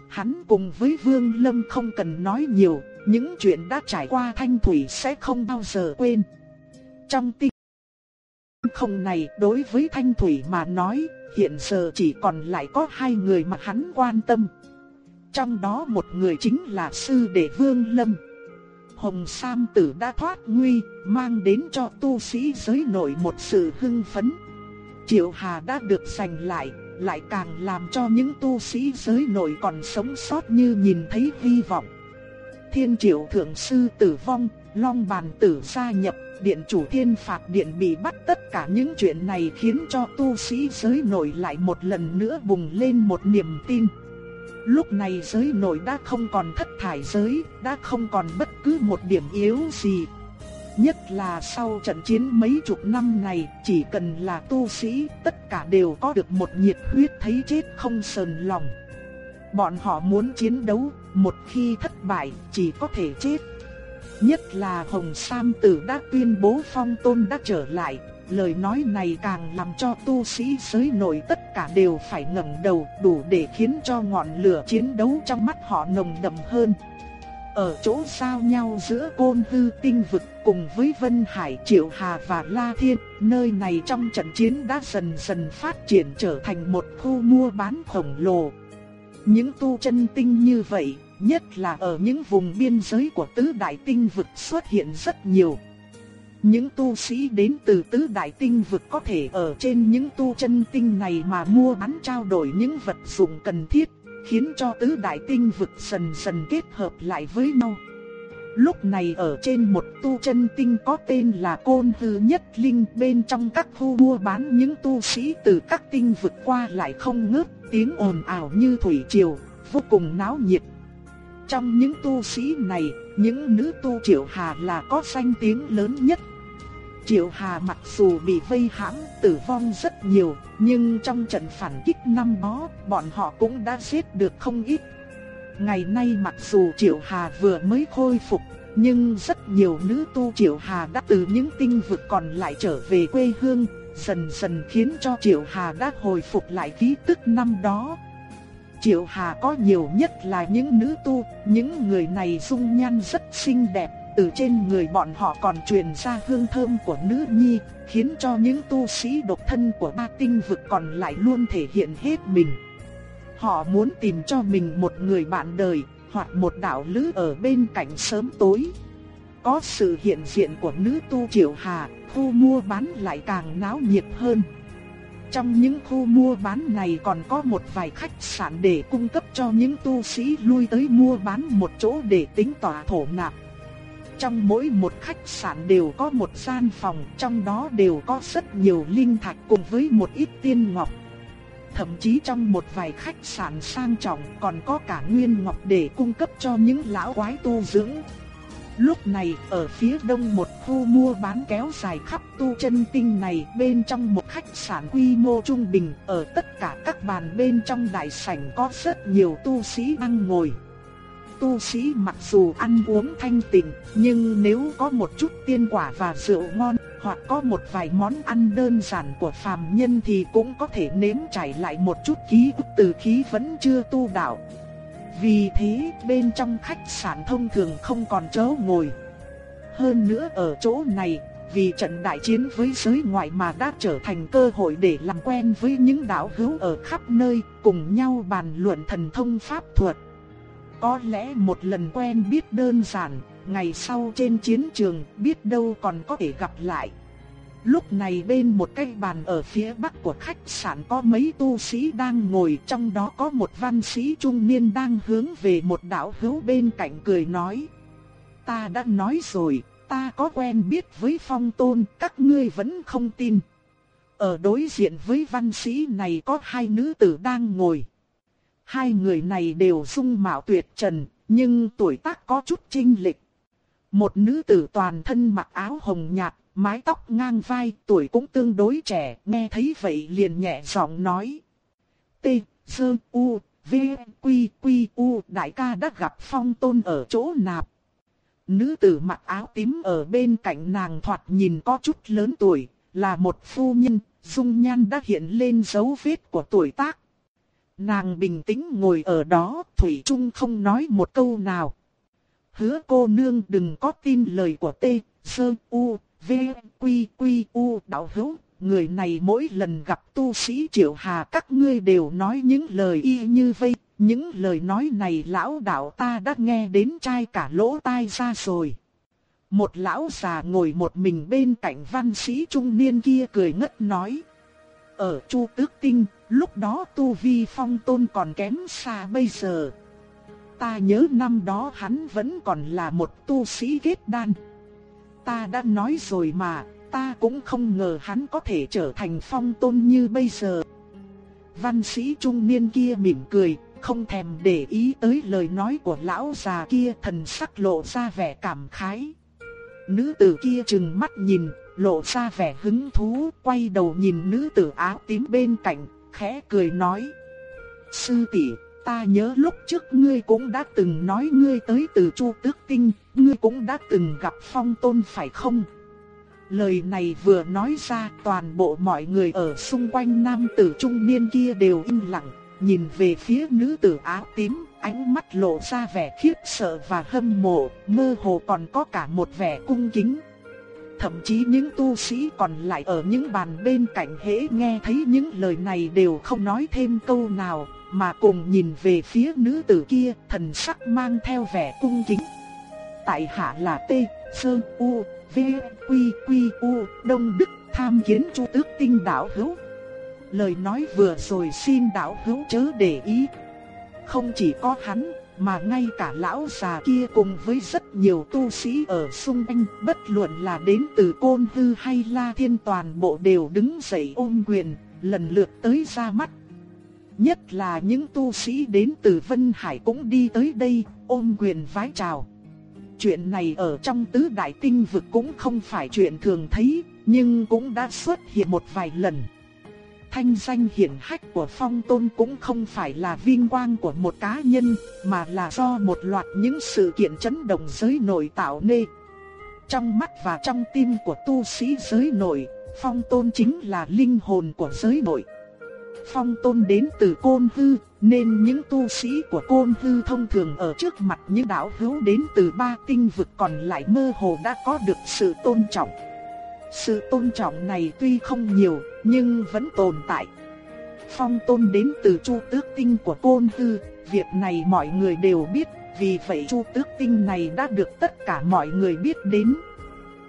Hắn cùng với Vương Lâm không cần nói nhiều, những chuyện đã trải qua Thanh Thủy sẽ không bao giờ quên. Trong tinh không này đối với Thanh Thủy mà nói, hiện giờ chỉ còn lại có hai người mà hắn quan tâm. Trong đó một người chính là sư đệ Vương Lâm. Hồng Sam Tử đã thoát nguy, mang đến cho tu sĩ giới nội một sự hưng phấn. Triệu Hà đã được giành lại, lại càng làm cho những tu sĩ giới nội còn sống sót như nhìn thấy hy vọng. Thiên Triệu Thượng Sư tử vong, Long Bàn Tử gia nhập, Điện Chủ Thiên Phạt Điện bị bắt tất cả những chuyện này khiến cho tu sĩ giới nội lại một lần nữa bùng lên một niềm tin. Lúc này giới nội đã không còn thất thải giới, đã không còn bất cứ một điểm yếu gì. Nhất là sau trận chiến mấy chục năm này, chỉ cần là tu sĩ, tất cả đều có được một nhiệt huyết thấy chết không sờn lòng. Bọn họ muốn chiến đấu, một khi thất bại, chỉ có thể chết. Nhất là Hồng Sam Tử đã tuyên bố phong tôn đã trở lại, lời nói này càng làm cho tu sĩ giới nội tất cả đều phải ngẩng đầu đủ để khiến cho ngọn lửa chiến đấu trong mắt họ nồng đậm hơn. Ở chỗ giao nhau giữa côn hư tinh vực cùng với Vân Hải Triệu Hà và La Thiên, nơi này trong trận chiến đã dần dần phát triển trở thành một khu mua bán khổng lồ. Những tu chân tinh như vậy, nhất là ở những vùng biên giới của tứ đại tinh vực xuất hiện rất nhiều. Những tu sĩ đến từ tứ đại tinh vực có thể ở trên những tu chân tinh này mà mua bán trao đổi những vật dụng cần thiết, khiến cho tứ đại tinh vực dần dần kết hợp lại với nhau. Lúc này ở trên một tu chân tinh có tên là Côn Hư Nhất Linh bên trong các khu mua bán những tu sĩ từ các tinh vực qua lại không ngớt, tiếng ồn ào như thủy triều, vô cùng náo nhiệt. Trong những tu sĩ này, những nữ tu triệu hà là có danh tiếng lớn nhất Triệu Hà mặc dù bị vây hãm, tử vong rất nhiều, nhưng trong trận phản kích năm đó, bọn họ cũng đã giết được không ít. Ngày nay mặc dù Triệu Hà vừa mới khôi phục, nhưng rất nhiều nữ tu Triệu Hà đã từ những tinh vực còn lại trở về quê hương, dần dần khiến cho Triệu Hà đã hồi phục lại ký tức năm đó. Triệu Hà có nhiều nhất là những nữ tu, những người này dung nhan rất xinh đẹp, từ trên người bọn họ còn truyền ra hương thơm của nữ nhi, khiến cho những tu sĩ độc thân của ba tinh vực còn lại luôn thể hiện hết mình. Họ muốn tìm cho mình một người bạn đời, hoặc một đạo lữ ở bên cạnh sớm tối. Có sự hiện diện của nữ tu Triệu Hà, khu mua bán lại càng náo nhiệt hơn. Trong những khu mua bán này còn có một vài khách sạn để cung cấp cho những tu sĩ lui tới mua bán một chỗ để tính tỏa thổ nạp. Trong mỗi một khách sạn đều có một gian phòng, trong đó đều có rất nhiều linh thạch cùng với một ít tiên ngọc. Thậm chí trong một vài khách sạn sang trọng còn có cả nguyên ngọc để cung cấp cho những lão quái tu dưỡng. Lúc này, ở phía đông một khu mua bán kéo dài khắp tu chân tinh này, bên trong một khách sạn quy mô trung bình, ở tất cả các bàn bên trong đại sảnh có rất nhiều tu sĩ đang ngồi tu sĩ mặc dù ăn uống thanh tịnh, nhưng nếu có một chút tiên quả và rượu ngon, hoặc có một vài món ăn đơn giản của phàm nhân thì cũng có thể nếm trải lại một chút ký ức từ khí vẫn chưa tu đạo. Vì thế, bên trong khách sạn thông thường không còn chỗ ngồi. Hơn nữa ở chỗ này, vì trận đại chiến với giới ngoại mà đã trở thành cơ hội để làm quen với những đạo hữu ở khắp nơi, cùng nhau bàn luận thần thông pháp thuật. Có lẽ một lần quen biết đơn giản, ngày sau trên chiến trường biết đâu còn có thể gặp lại. Lúc này bên một cái bàn ở phía bắc của khách sạn có mấy tu sĩ đang ngồi trong đó có một văn sĩ trung niên đang hướng về một đạo hữu bên cạnh cười nói. Ta đã nói rồi, ta có quen biết với phong tôn, các ngươi vẫn không tin. Ở đối diện với văn sĩ này có hai nữ tử đang ngồi. Hai người này đều dung mạo tuyệt trần, nhưng tuổi tác có chút chênh lệch. Một nữ tử toàn thân mặc áo hồng nhạt, mái tóc ngang vai, tuổi cũng tương đối trẻ, nghe thấy vậy liền nhẹ giọng nói. T, Sơ, U, V, Quy, Quy, U, đại ca đã gặp phong tôn ở chỗ nạp. Nữ tử mặc áo tím ở bên cạnh nàng thoạt nhìn có chút lớn tuổi, là một phu nhân, dung nhan đã hiện lên dấu vết của tuổi tác. Nàng bình tĩnh ngồi ở đó, Thủy Trung không nói một câu nào. Hứa cô nương đừng có tin lời của T, Sơ, U, V, Quy, Quy, U, đạo hữu. Người này mỗi lần gặp tu sĩ triệu hà các ngươi đều nói những lời y như vây. Những lời nói này lão đạo ta đã nghe đến trai cả lỗ tai ra rồi. Một lão già ngồi một mình bên cạnh văn sĩ trung niên kia cười ngất nói. Ở Chu Tước Tinh, lúc đó Tu Vi Phong Tôn còn kém xa bây giờ. Ta nhớ năm đó hắn vẫn còn là một tu sĩ kết đan. Ta đã nói rồi mà, ta cũng không ngờ hắn có thể trở thành Phong Tôn như bây giờ. Văn sĩ trung niên kia mỉm cười, không thèm để ý tới lời nói của lão già kia thần sắc lộ ra vẻ cảm khái. Nữ tử kia chừng mắt nhìn, lộ ra vẻ hứng thú, quay đầu nhìn nữ tử áo tím bên cạnh, khẽ cười nói. Sư tỷ, ta nhớ lúc trước ngươi cũng đã từng nói ngươi tới từ Chu Tước Tinh, ngươi cũng đã từng gặp phong tôn phải không? Lời này vừa nói ra toàn bộ mọi người ở xung quanh nam tử trung niên kia đều im lặng, nhìn về phía nữ tử áo tím, ánh mắt lộ ra vẻ khiếp sợ và hâm mộ, mơ hồ còn có cả một vẻ cung kính. Thậm chí những tu sĩ còn lại ở những bàn bên cạnh hễ nghe thấy những lời này đều không nói thêm câu nào, mà cùng nhìn về phía nữ tử kia, thần sắc mang theo vẻ cung kính. Tại hạ là T, Sơn U, V, Quy, Quy, U, Đông Đức, tham kiến chu tước tinh đạo hữu. Lời nói vừa rồi xin đạo hữu chớ để ý. Không chỉ có hắn, mà ngay cả lão già kia cùng với rất nhiều tu sĩ ở xung quanh, bất luận là đến từ Côn Hư hay La Thiên toàn bộ đều đứng dậy ôm quyền, lần lượt tới ra mắt. Nhất là những tu sĩ đến từ Vân Hải cũng đi tới đây, ôm quyền vái chào. Chuyện này ở trong tứ đại tinh vực cũng không phải chuyện thường thấy, nhưng cũng đã xuất hiện một vài lần thanh danh hiển hách của phong tôn cũng không phải là vinh quang của một cá nhân, mà là do một loạt những sự kiện chấn động giới nội tạo nên. Trong mắt và trong tim của tu sĩ giới nội, phong tôn chính là linh hồn của giới nội. Phong tôn đến từ Côn Hư, nên những tu sĩ của Côn Hư thông thường ở trước mặt những đạo hữu đến từ ba tinh vực còn lại mơ hồ đã có được sự tôn trọng. Sự tôn trọng này tuy không nhiều, nhưng vẫn tồn tại. Phong tôn đến từ Chu Tước Tinh của Côn Tư, việc này mọi người đều biết, vì vậy Chu Tước Tinh này đã được tất cả mọi người biết đến.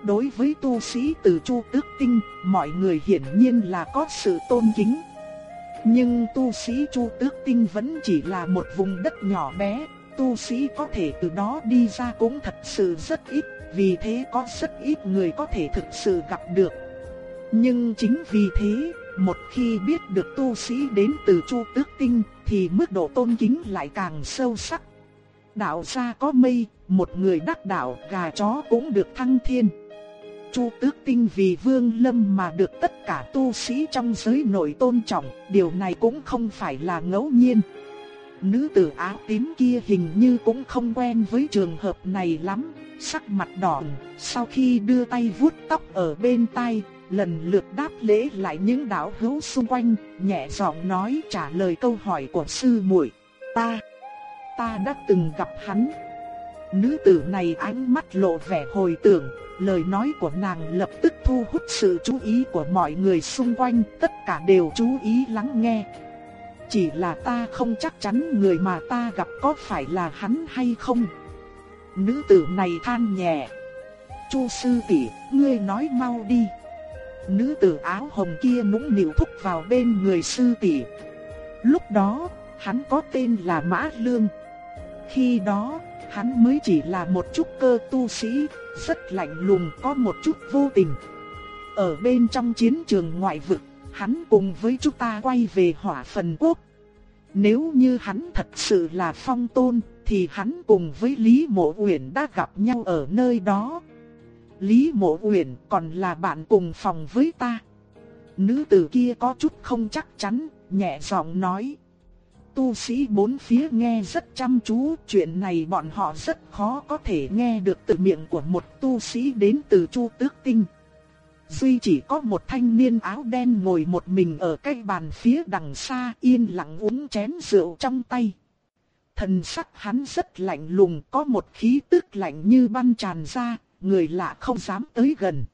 Đối với tu sĩ từ Chu Tước Tinh, mọi người hiển nhiên là có sự tôn kính. Nhưng tu sĩ Chu Tước Tinh vẫn chỉ là một vùng đất nhỏ bé, tu sĩ có thể từ đó đi ra cũng thật sự rất ít vì thế có rất ít người có thể thực sự gặp được. Nhưng chính vì thế, một khi biết được tu sĩ đến từ Chu Tước Tinh thì mức độ tôn kính lại càng sâu sắc. Đạo gia có mây, một người đắc đạo, gà chó cũng được thăng thiên. Chu Tước Tinh vì Vương Lâm mà được tất cả tu sĩ trong giới nội tôn trọng, điều này cũng không phải là ngẫu nhiên. Nữ tử áo tím kia hình như cũng không quen với trường hợp này lắm, sắc mặt đỏ, sau khi đưa tay vuốt tóc ở bên tai, lần lượt đáp lễ lại những đạo hữu xung quanh, nhẹ giọng nói trả lời câu hỏi của sư muội. Ta, ta đã từng gặp hắn. Nữ tử này ánh mắt lộ vẻ hồi tưởng, lời nói của nàng lập tức thu hút sự chú ý của mọi người xung quanh, tất cả đều chú ý lắng nghe. Chỉ là ta không chắc chắn người mà ta gặp có phải là hắn hay không. Nữ tử này than nhẹ. Chu sư tỷ, ngươi nói mau đi. Nữ tử áo hồng kia nũng nịu thúc vào bên người sư tỷ. Lúc đó, hắn có tên là Mã Lương. Khi đó, hắn mới chỉ là một chút cơ tu sĩ, rất lạnh lùng có một chút vô tình. Ở bên trong chiến trường ngoại vực, hắn cùng với chúng ta quay về hỏa phần quốc. Nếu như hắn thật sự là phong tôn, thì hắn cùng với Lý Mộ Uyển đã gặp nhau ở nơi đó. Lý Mộ Uyển còn là bạn cùng phòng với ta. Nữ tử kia có chút không chắc chắn, nhẹ giọng nói. Tu sĩ bốn phía nghe rất chăm chú, chuyện này bọn họ rất khó có thể nghe được từ miệng của một tu sĩ đến từ Chu Tước Tinh. Duy chỉ có một thanh niên áo đen ngồi một mình ở cái bàn phía đằng xa yên lặng uống chén rượu trong tay. Thần sắc hắn rất lạnh lùng, có một khí tức lạnh như băng tràn ra, người lạ không dám tới gần.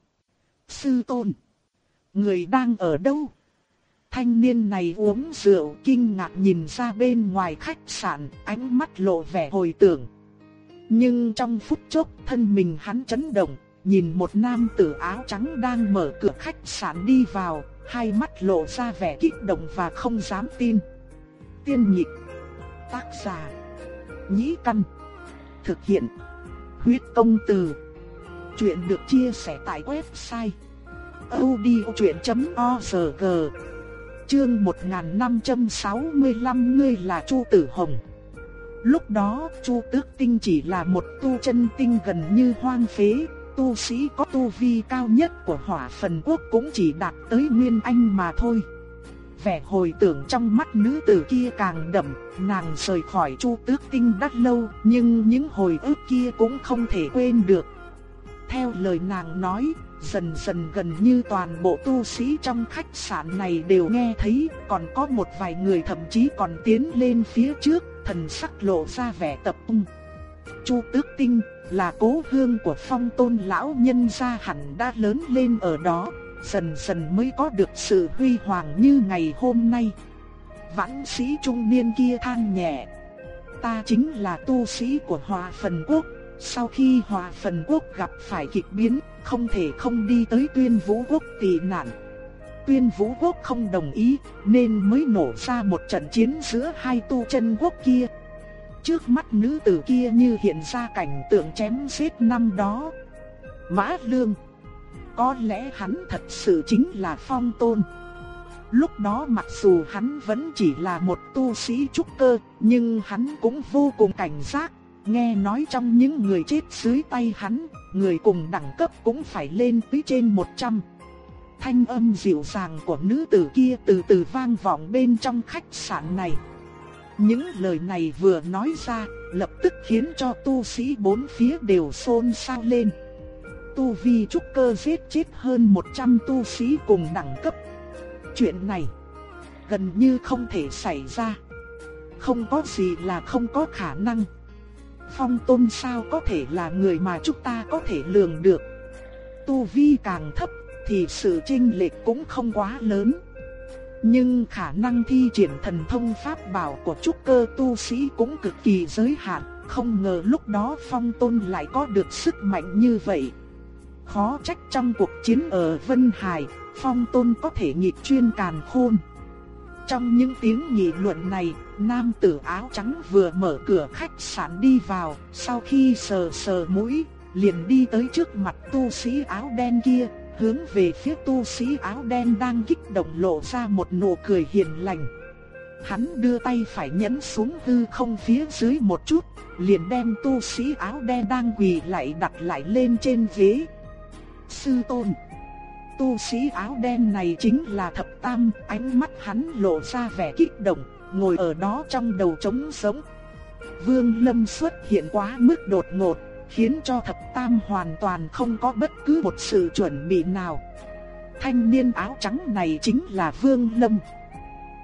Sư tôn, người đang ở đâu? Thanh niên này uống rượu kinh ngạc nhìn ra bên ngoài khách sạn, ánh mắt lộ vẻ hồi tưởng. Nhưng trong phút chốc thân mình hắn chấn động, nhìn một nam tử áo trắng đang mở cửa khách sạn đi vào, hai mắt lộ ra vẻ kích động và không dám tin. Tiên nhịp, tác giả, nhĩ căn, thực hiện, huyết công từ. Chuyện được chia sẻ tại website odchuyện.org Chương 1565 ngươi là Chu Tử Hồng Lúc đó Chu Tước Tinh chỉ là một tu chân tinh gần như hoang phế tu sĩ có tu vi cao nhất của hỏa phần quốc cũng chỉ đạt tới Nguyên Anh mà thôi. Vẻ hồi tưởng trong mắt nữ tử kia càng đậm, nàng rời khỏi chu tước tinh đắt lâu, nhưng những hồi ức kia cũng không thể quên được. Theo lời nàng nói, dần dần gần như toàn bộ tu sĩ trong khách sạn này đều nghe thấy, còn có một vài người thậm chí còn tiến lên phía trước, thần sắc lộ ra vẻ tập trung. Chu Tước Tinh là cố hương của phong tôn lão nhân gia hẳn đã lớn lên ở đó, dần dần mới có được sự huy hoàng như ngày hôm nay. Vãn sĩ trung niên kia than nhẹ. Ta chính là tu sĩ của Hòa Phần Quốc, sau khi Hòa Phần Quốc gặp phải kịch biến, không thể không đi tới tuyên vũ quốc tị nạn. Tuyên vũ quốc không đồng ý, nên mới nổ ra một trận chiến giữa hai tu chân quốc kia, Trước mắt nữ tử kia như hiện ra cảnh tượng chém giết năm đó. Mã Lương. Có lẽ hắn thật sự chính là phong tôn. Lúc đó mặc dù hắn vẫn chỉ là một tu sĩ trúc cơ, nhưng hắn cũng vô cùng cảnh giác. Nghe nói trong những người chết dưới tay hắn, người cùng đẳng cấp cũng phải lên tới trên 100. Thanh âm dịu dàng của nữ tử kia từ từ vang vọng bên trong khách sạn này. Những lời này vừa nói ra, lập tức khiến cho tu sĩ bốn phía đều xôn xao lên. Tu vi trúc cơ giết chết hơn 100 tu sĩ cùng đẳng cấp. Chuyện này gần như không thể xảy ra. Không có gì là không có khả năng. Phong tôn sao có thể là người mà chúng ta có thể lường được. Tu vi càng thấp thì sự chênh lệch cũng không quá lớn. Nhưng khả năng thi triển thần thông pháp bảo của trúc cơ tu sĩ cũng cực kỳ giới hạn, không ngờ lúc đó phong tôn lại có được sức mạnh như vậy. Khó trách trong cuộc chiến ở Vân Hải, phong tôn có thể nghịch chuyên càn khôn. Trong những tiếng nghị luận này, nam tử áo trắng vừa mở cửa khách sạn đi vào, sau khi sờ sờ mũi, liền đi tới trước mặt tu sĩ áo đen kia, hướng về phía tu sĩ áo đen đang kích động lộ ra một nụ cười hiền lành. Hắn đưa tay phải nhấn xuống hư không phía dưới một chút, liền đem tu sĩ áo đen đang quỳ lại đặt lại lên trên ghế. Sư tôn Tu sĩ áo đen này chính là thập tam, ánh mắt hắn lộ ra vẻ kích động, ngồi ở đó trong đầu trống sống. Vương Lâm xuất hiện quá mức đột ngột, khiến cho thập tam hoàn toàn không có bất cứ một sự chuẩn bị nào. Thanh niên áo trắng này chính là Vương Lâm.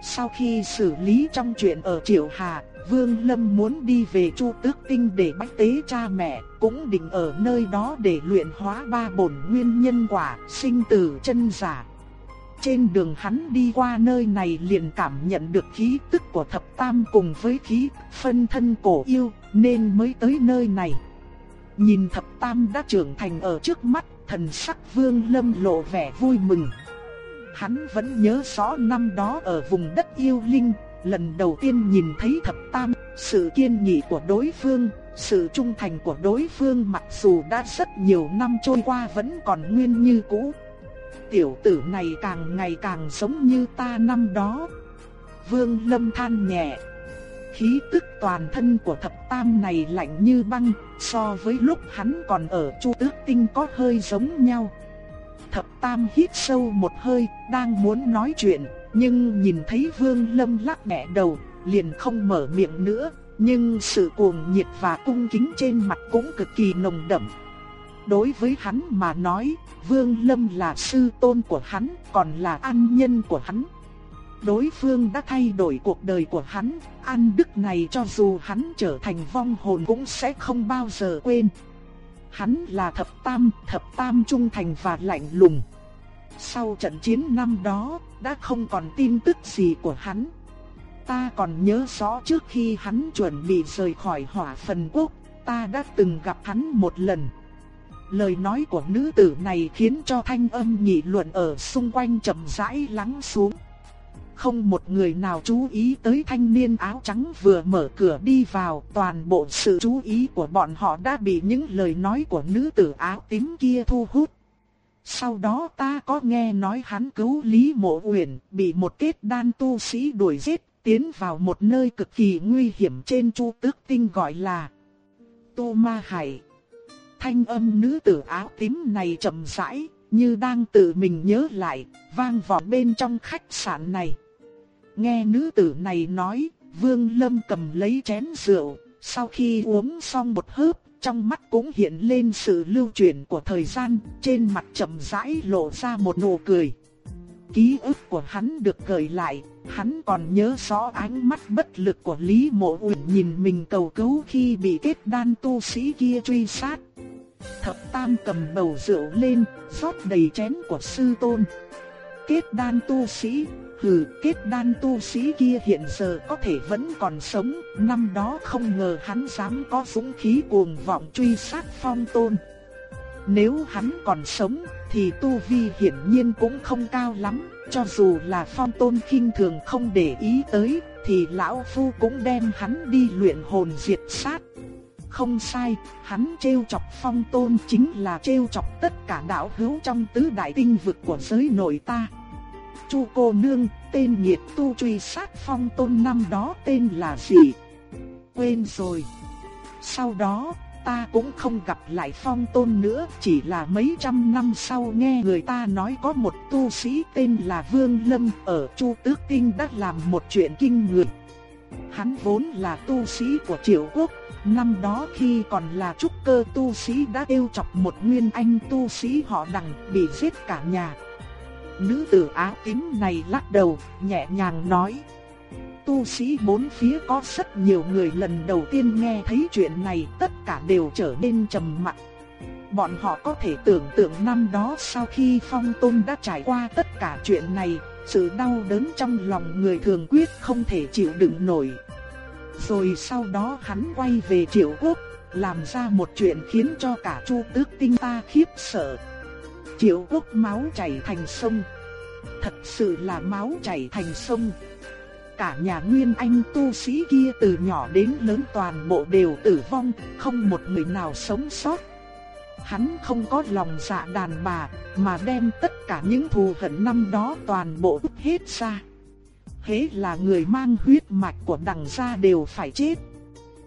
Sau khi xử lý trong chuyện ở Triệu Hà, Vương Lâm muốn đi về Chu Tước Tinh để bách tế cha mẹ, cũng định ở nơi đó để luyện hóa ba bổn nguyên nhân quả, sinh tử chân giả. Trên đường hắn đi qua nơi này liền cảm nhận được khí tức của thập tam cùng với khí phân thân cổ yêu, nên mới tới nơi này. Nhìn thập tam đã trưởng thành ở trước mắt, thần sắc vương lâm lộ vẻ vui mừng. Hắn vẫn nhớ rõ năm đó ở vùng đất yêu linh, lần đầu tiên nhìn thấy thập tam, sự kiên nghị của đối phương, sự trung thành của đối phương mặc dù đã rất nhiều năm trôi qua vẫn còn nguyên như cũ. tiểu tử này càng ngày càng giống như ta năm đó. Vương Lâm than nhẹ. Khí tức toàn thân của thập tam này lạnh như băng, so với lúc hắn còn ở Chu Tước Tinh có hơi giống nhau. Thập tam hít sâu một hơi, đang muốn nói chuyện, nhưng nhìn thấy Vương Lâm lắc nhẹ đầu, liền không mở miệng nữa, nhưng sự cuồng nhiệt và cung kính trên mặt cũng cực kỳ nồng đậm. Đối với hắn mà nói, Vương Lâm là sư tôn của hắn, còn là an nhân của hắn. Đối phương đã thay đổi cuộc đời của hắn, an đức này cho dù hắn trở thành vong hồn cũng sẽ không bao giờ quên. Hắn là thập tam, thập tam trung thành và lạnh lùng. Sau trận chiến năm đó, đã không còn tin tức gì của hắn. Ta còn nhớ rõ trước khi hắn chuẩn bị rời khỏi hỏa phần quốc, ta đã từng gặp hắn một lần. Lời nói của nữ tử này khiến cho thanh âm nghị luận ở xung quanh chậm rãi lắng xuống. Không một người nào chú ý tới thanh niên áo trắng vừa mở cửa đi vào, toàn bộ sự chú ý của bọn họ đã bị những lời nói của nữ tử áo tím kia thu hút. Sau đó ta có nghe nói hắn cứu Lý Mộ Uyển, bị một kết đan tu sĩ đuổi giết, tiến vào một nơi cực kỳ nguy hiểm trên Chu Tước Tinh gọi là Tô Ma Hải. Thanh âm nữ tử áo tím này chậm rãi, như đang tự mình nhớ lại, vang vọng bên trong khách sạn này. Nghe nữ tử này nói, Vương Lâm cầm lấy chén rượu, sau khi uống xong một hớp, trong mắt cũng hiện lên sự lưu chuyển của thời gian, trên mặt chậm rãi lộ ra một nụ cười. Ký ức của hắn được gợi lại, hắn còn nhớ rõ ánh mắt bất lực của Lý Mộ Uyển nhìn mình cầu cứu khi bị kết đan tu sĩ kia truy sát. Thập Tam cầm bầu rượu lên, rót đầy chén của sư tôn. Kết đan tu sĩ, hừ, kết đan tu sĩ kia hiện giờ có thể vẫn còn sống, năm đó không ngờ hắn dám có dũng khí cuồng vọng truy sát phong tôn. Nếu hắn còn sống, thì tu vi hiển nhiên cũng không cao lắm, cho dù là phong tôn khinh thường không để ý tới, thì lão phu cũng đem hắn đi luyện hồn diệt sát. Không sai, hắn trêu chọc phong tôn chính là trêu chọc tất cả đạo hữu trong tứ đại tinh vực của giới nội ta. Chu cô nương, tên nhiệt tu truy sát phong tôn năm đó tên là gì? Quên rồi. Sau đó, ta cũng không gặp lại phong tôn nữa, chỉ là mấy trăm năm sau nghe người ta nói có một tu sĩ tên là Vương Lâm ở Chu Tước kinh đã làm một chuyện kinh người. Hắn vốn là tu sĩ của triệu quốc, năm đó khi còn là trúc cơ tu sĩ đã yêu chọc một nguyên anh tu sĩ họ đằng bị giết cả nhà. Nữ tử áo tím này lắc đầu, nhẹ nhàng nói. Tu sĩ bốn phía có rất nhiều người lần đầu tiên nghe thấy chuyện này tất cả đều trở nên trầm mặc. Bọn họ có thể tưởng tượng năm đó sau khi phong tôn đã trải qua tất cả chuyện này, sự đau đớn trong lòng người thường quyết không thể chịu đựng nổi. Rồi sau đó hắn quay về triệu quốc, làm ra một chuyện khiến cho cả chu tước tinh ta khiếp sợ. Triệu quốc máu chảy thành sông. Thật sự là máu chảy thành sông. Cả nhà nguyên anh tu sĩ kia từ nhỏ đến lớn toàn bộ đều tử vong, không một người nào sống sót. Hắn không có lòng dạ đàn bà, mà đem tất cả những thù hận năm đó toàn bộ út hết ra. Thế là người mang huyết mạch của đằng gia đều phải chết.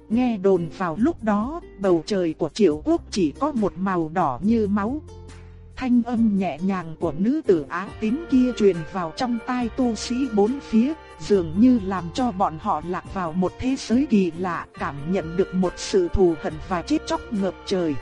Nghe đồn vào lúc đó, bầu trời của triệu quốc chỉ có một màu đỏ như máu, Thanh âm nhẹ nhàng của nữ tử áo tím kia truyền vào trong tai tu sĩ bốn phía, dường như làm cho bọn họ lạc vào một thế giới kỳ lạ, cảm nhận được một sự thù hận và chết chóc ngập trời.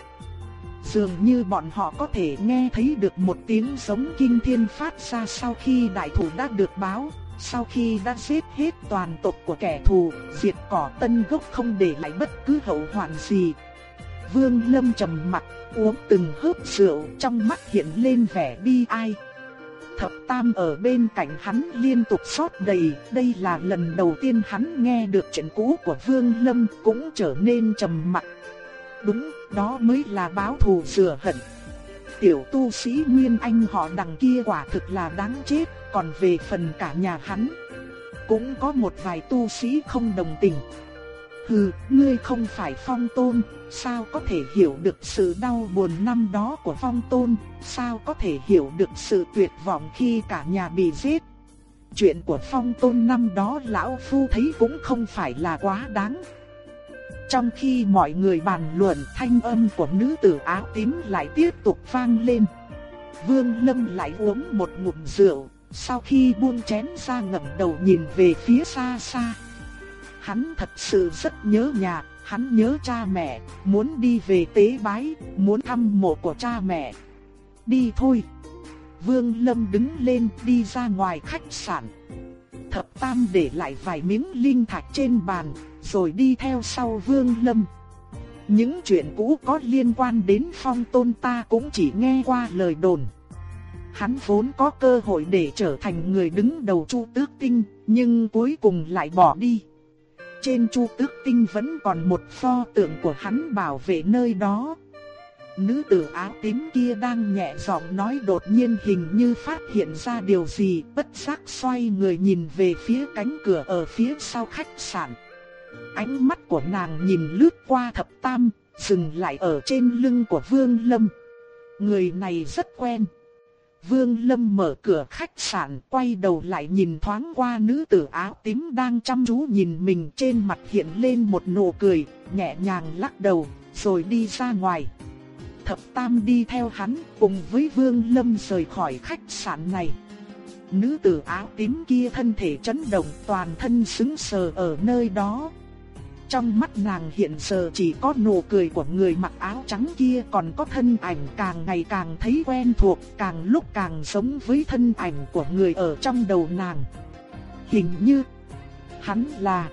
Dường như bọn họ có thể nghe thấy được một tiếng giống kinh thiên phát ra sau khi đại thủ đã được báo, sau khi đã giết hết toàn tộc của kẻ thù, diệt cỏ tân gốc không để lại bất cứ hậu hoạn gì. Vương Lâm trầm mặt, uống từng hớp rượu, trong mắt hiện lên vẻ bi ai. Thập Tam ở bên cạnh hắn liên tục xót đầy, đây là lần đầu tiên hắn nghe được chuyện cũ của Vương Lâm cũng trở nên trầm mặc. Đúng, đó mới là báo thù rửa hận. Tiểu tu sĩ Nguyên Anh họ đằng kia quả thực là đáng chết, còn về phần cả nhà hắn, cũng có một vài tu sĩ không đồng tình. Hừ, ngươi không phải phong tôn, sao có thể hiểu được sự đau buồn năm đó của phong tôn, sao có thể hiểu được sự tuyệt vọng khi cả nhà bị giết. Chuyện của phong tôn năm đó lão phu thấy cũng không phải là quá đáng. Trong khi mọi người bàn luận thanh âm của nữ tử áo tím lại tiếp tục vang lên. Vương Lâm lại uống một ngụm rượu, sau khi buông chén ra ngẩng đầu nhìn về phía xa xa. Hắn thật sự rất nhớ nhà, hắn nhớ cha mẹ, muốn đi về tế bái, muốn thăm mộ của cha mẹ. Đi thôi. Vương Lâm đứng lên đi ra ngoài khách sạn. Thập Tam để lại vài miếng linh thạch trên bàn, rồi đi theo sau Vương Lâm. Những chuyện cũ có liên quan đến phong tôn ta cũng chỉ nghe qua lời đồn. Hắn vốn có cơ hội để trở thành người đứng đầu Chu Tước Tinh, nhưng cuối cùng lại bỏ đi. Trên Chu Tước Tinh vẫn còn một pho tượng của hắn bảo vệ nơi đó. Nữ tử áo tím kia đang nhẹ giọng nói đột nhiên hình như phát hiện ra điều gì, bất giác xoay người nhìn về phía cánh cửa ở phía sau khách sạn. Ánh mắt của nàng nhìn lướt qua thập tam, dừng lại ở trên lưng của Vương Lâm. Người này rất quen. Vương Lâm mở cửa khách sạn quay đầu lại nhìn thoáng qua nữ tử áo tím đang chăm chú nhìn mình trên mặt hiện lên một nụ cười, nhẹ nhàng lắc đầu, rồi đi ra ngoài. Thập Tam đi theo hắn cùng với Vương Lâm rời khỏi khách sạn này. Nữ tử áo tím kia thân thể chấn động toàn thân sững sờ ở nơi đó, trong mắt nàng hiện giờ chỉ có nụ cười của người mặc áo trắng kia còn có thân ảnh càng ngày càng thấy quen thuộc, càng lúc càng giống với thân ảnh của người ở trong đầu nàng. Hình như hắn là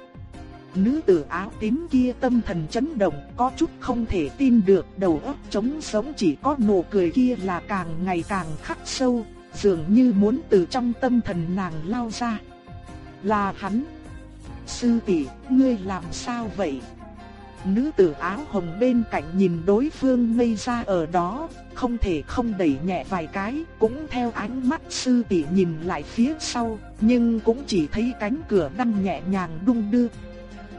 nữ tử áo tím kia tâm thần chấn động, có chút không thể tin được, đầu óc trống sống chỉ có nụ cười kia là càng ngày càng khắc sâu, dường như muốn từ trong tâm thần nàng lao ra. Là hắn. Sư tỷ, ngươi làm sao vậy? Nữ tử áo hồng bên cạnh nhìn đối phương ngây ra ở đó, không thể không đẩy nhẹ vài cái, cũng theo ánh mắt sư tỷ nhìn lại phía sau, nhưng cũng chỉ thấy cánh cửa đang nhẹ nhàng đung đưa.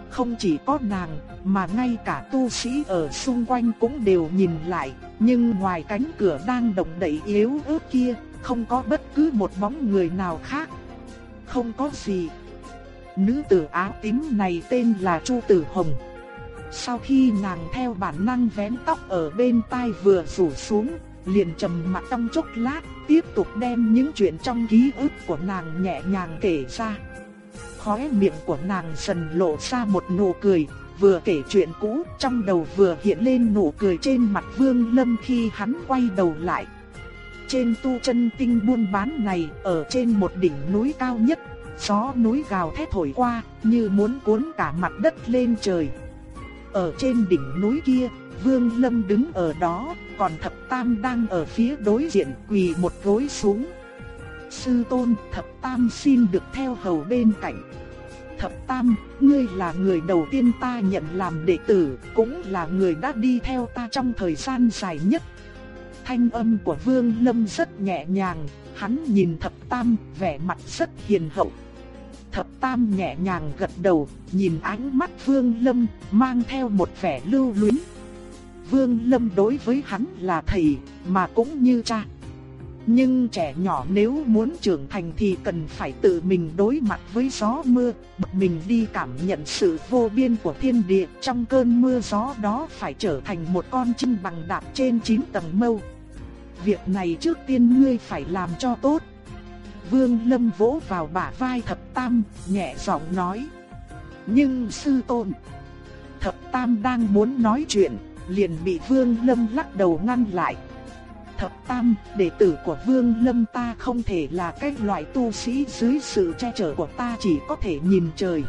Không chỉ có nàng, mà ngay cả tu sĩ ở xung quanh cũng đều nhìn lại, nhưng ngoài cánh cửa đang động đậy yếu ớt kia, không có bất cứ một bóng người nào khác. Không có gì. Nữ tử áo tím này tên là Chu Tử Hồng. Sau khi nàng theo bản năng vén tóc ở bên tai vừa rủ xuống, liền trầm mặt trong chốc lát, tiếp tục đem những chuyện trong ký ức của nàng nhẹ nhàng kể ra. Khóe miệng của nàng dần lộ ra một nụ cười, vừa kể chuyện cũ, trong đầu vừa hiện lên nụ cười trên mặt Vương Lâm khi hắn quay đầu lại. Trên tu chân tinh buôn bán này, ở trên một đỉnh núi cao nhất Gió núi gào thét thổi qua, như muốn cuốn cả mặt đất lên trời. Ở trên đỉnh núi kia, Vương Lâm đứng ở đó, còn Thập Tam đang ở phía đối diện quỳ một gối xuống. Sư tôn, Thập Tam xin được theo hầu bên cạnh. Thập Tam, ngươi là người đầu tiên ta nhận làm đệ tử, cũng là người đã đi theo ta trong thời gian dài nhất. Thanh âm của Vương Lâm rất nhẹ nhàng, hắn nhìn Thập Tam, vẻ mặt rất hiền hậu. Thập Tam nhẹ nhàng gật đầu, nhìn ánh mắt Vương Lâm, mang theo một vẻ lưu luyến. Vương Lâm đối với hắn là thầy, mà cũng như cha. Nhưng trẻ nhỏ nếu muốn trưởng thành thì cần phải tự mình đối mặt với gió mưa, mình đi cảm nhận sự vô biên của thiên địa. Trong cơn mưa gió đó phải trở thành một con chim bằng đạp trên chín tầng mâu. Việc này trước tiên ngươi phải làm cho tốt, Vương Lâm vỗ vào bả vai thập tam, nhẹ giọng nói. Nhưng sư tôn, thập tam đang muốn nói chuyện, liền bị Vương Lâm lắc đầu ngăn lại. Thập tam, đệ tử của Vương Lâm ta không thể là cái loại tu sĩ dưới sự che chở của ta chỉ có thể nhìn trời.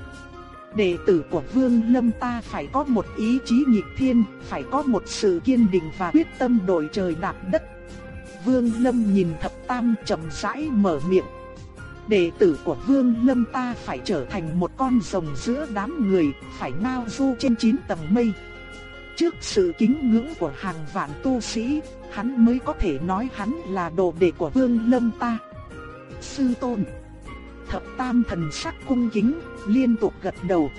Đệ tử của Vương Lâm ta phải có một ý chí nghịch thiên, phải có một sự kiên định và quyết tâm đổi trời đạp đất. Vương Lâm nhìn thập tam chậm rãi mở miệng. Đệ tử của Vương Lâm ta phải trở thành một con rồng giữa đám người, phải ngao du trên chín tầng mây. Trước sự kính ngưỡng của hàng vạn tu sĩ, hắn mới có thể nói hắn là đồ đệ của Vương Lâm ta. Sư tôn Thập tam thần sắc cung kính, liên tục gật đầu.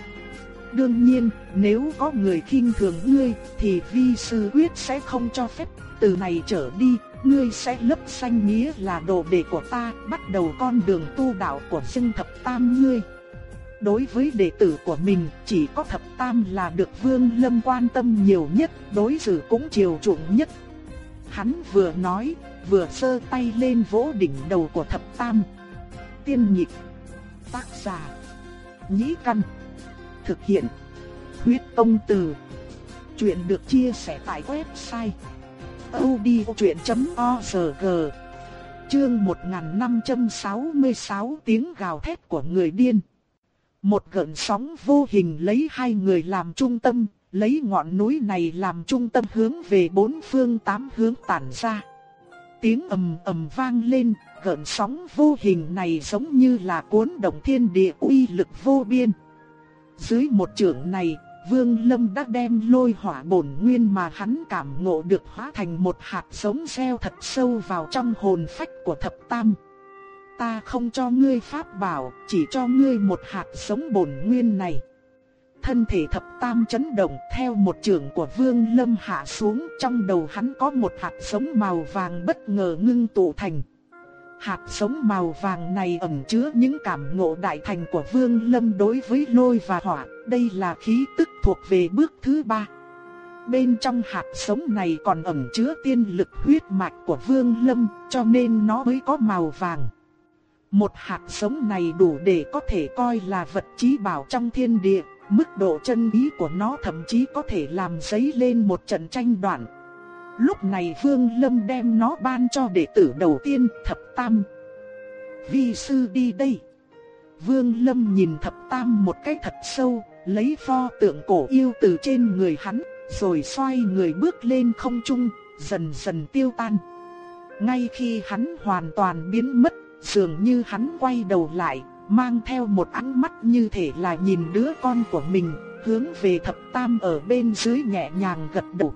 Đương nhiên, nếu có người khinh thường ngươi, thì vi sư quyết sẽ không cho phép. Từ này trở đi, ngươi sẽ lấp xanh nghĩa là đồ đệ của ta, bắt đầu con đường tu đạo của dân thập tam ngươi. Đối với đệ tử của mình, chỉ có thập tam là được Vương Lâm quan tâm nhiều nhất, đối xử cũng chiều chuộng nhất. Hắn vừa nói, vừa sơ tay lên vỗ đỉnh đầu của thập tam. Tiên nhịp, tác giả, nhĩ căn, thực hiện, huyết công từ. Chuyện được chia sẻ tại website audiochuyện.org. Chương 1566 tiếng gào thét của người điên Một gợn sóng vô hình lấy hai người làm trung tâm, lấy ngọn núi này làm trung tâm hướng về bốn phương tám hướng tản ra. Tiếng ầm ầm vang lên, gợn sóng vô hình này giống như là cuốn động thiên địa uy lực vô biên. Dưới một trường này, Vương Lâm đã đem lôi hỏa bổn nguyên mà hắn cảm ngộ được hóa thành một hạt giống gieo thật sâu vào trong hồn phách của thập tam. Ta không cho ngươi pháp bảo, chỉ cho ngươi một hạt giống bổn nguyên này. Thân thể thập tam chấn động theo một trường của Vương Lâm hạ xuống trong đầu hắn có một hạt giống màu vàng bất ngờ ngưng tụ thành. Hạt giống màu vàng này ẩn chứa những cảm ngộ đại thành của Vương Lâm đối với lôi và hỏa, đây là khí tức thuộc về bước thứ ba. Bên trong hạt sống này còn ẩn chứa tiên lực huyết mạch của Vương Lâm, cho nên nó mới có màu vàng. Một hạt sống này đủ để có thể coi là vật chí bảo trong thiên địa, mức độ chân ý của nó thậm chí có thể làm giấy lên một trận tranh đoạn. Lúc này Vương Lâm đem nó ban cho đệ tử đầu tiên thập tam. Vi sư đi đây. Vương Lâm nhìn thập tam một cái thật sâu, lấy pho tượng cổ yêu từ trên người hắn, rồi xoay người bước lên không trung, dần dần tiêu tan. Ngay khi hắn hoàn toàn biến mất, dường như hắn quay đầu lại, mang theo một ánh mắt như thể là nhìn đứa con của mình, hướng về thập tam ở bên dưới nhẹ nhàng gật đầu.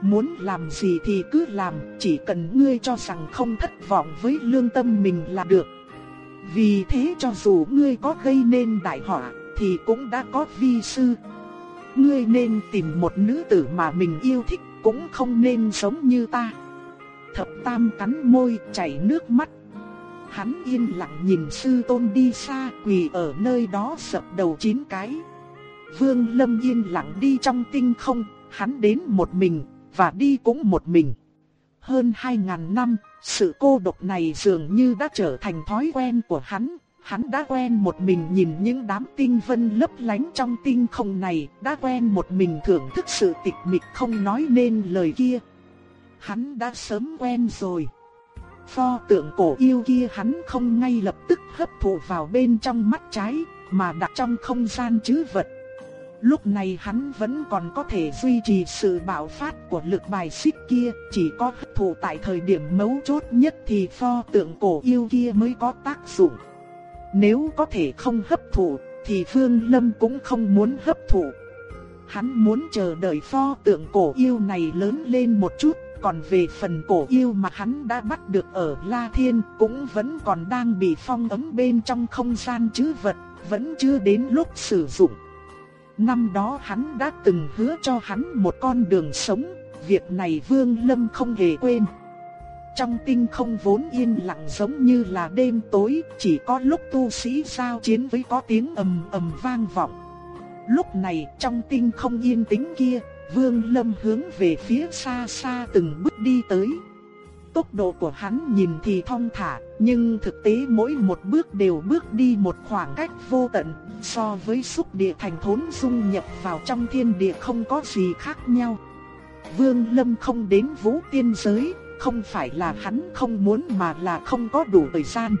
Muốn làm gì thì cứ làm, chỉ cần ngươi cho rằng không thất vọng với lương tâm mình là được. Vì thế cho dù ngươi có gây nên đại họa, thì cũng đã có vi sư. Ngươi nên tìm một nữ tử mà mình yêu thích, cũng không nên sống như ta. Thập tam cắn môi, chảy nước mắt. Hắn yên lặng nhìn sư tôn đi xa, quỳ ở nơi đó sập đầu chín cái. Vương Lâm yên lặng đi trong tinh không, hắn đến một mình, và đi cũng một mình. Hơn hai ngàn năm, sự cô độc này dường như đã trở thành thói quen của hắn. Hắn đã quen một mình nhìn những đám tinh vân lấp lánh trong tinh không này, đã quen một mình thưởng thức sự tịch mịch không nói nên lời kia. Hắn đã sớm quen rồi. Pho tượng cổ yêu kia hắn không ngay lập tức hấp thụ vào bên trong mắt trái, mà đặt trong không gian chứ vật. Lúc này hắn vẫn còn có thể duy trì sự bạo phát của lực bài xích kia, chỉ có hấp thụ tại thời điểm mấu chốt nhất thì pho tượng cổ yêu kia mới có tác dụng. Nếu có thể không hấp thụ, thì Phương Lâm cũng không muốn hấp thụ. Hắn muốn chờ đợi pho tượng cổ yêu này lớn lên một chút, còn về phần cổ yêu mà hắn đã bắt được ở La Thiên cũng vẫn còn đang bị phong ấm bên trong không gian chứ vật, vẫn chưa đến lúc sử dụng. Năm đó hắn đã từng hứa cho hắn một con đường sống, việc này Vương Lâm không hề quên. Trong tinh không vốn yên lặng giống như là đêm tối, chỉ có lúc tu sĩ giao chiến với có tiếng ầm ầm vang vọng. Lúc này trong tinh không yên tĩnh kia, Vương Lâm hướng về phía xa xa từng bước đi tới. Tốc độ của hắn nhìn thì thong thả, nhưng thực tế mỗi một bước đều bước đi một khoảng cách vô tận, so với xúc địa thành thốn dung nhập vào trong thiên địa không có gì khác nhau. Vương Lâm không đến vũ tiên giới, không phải là hắn không muốn mà là không có đủ thời gian.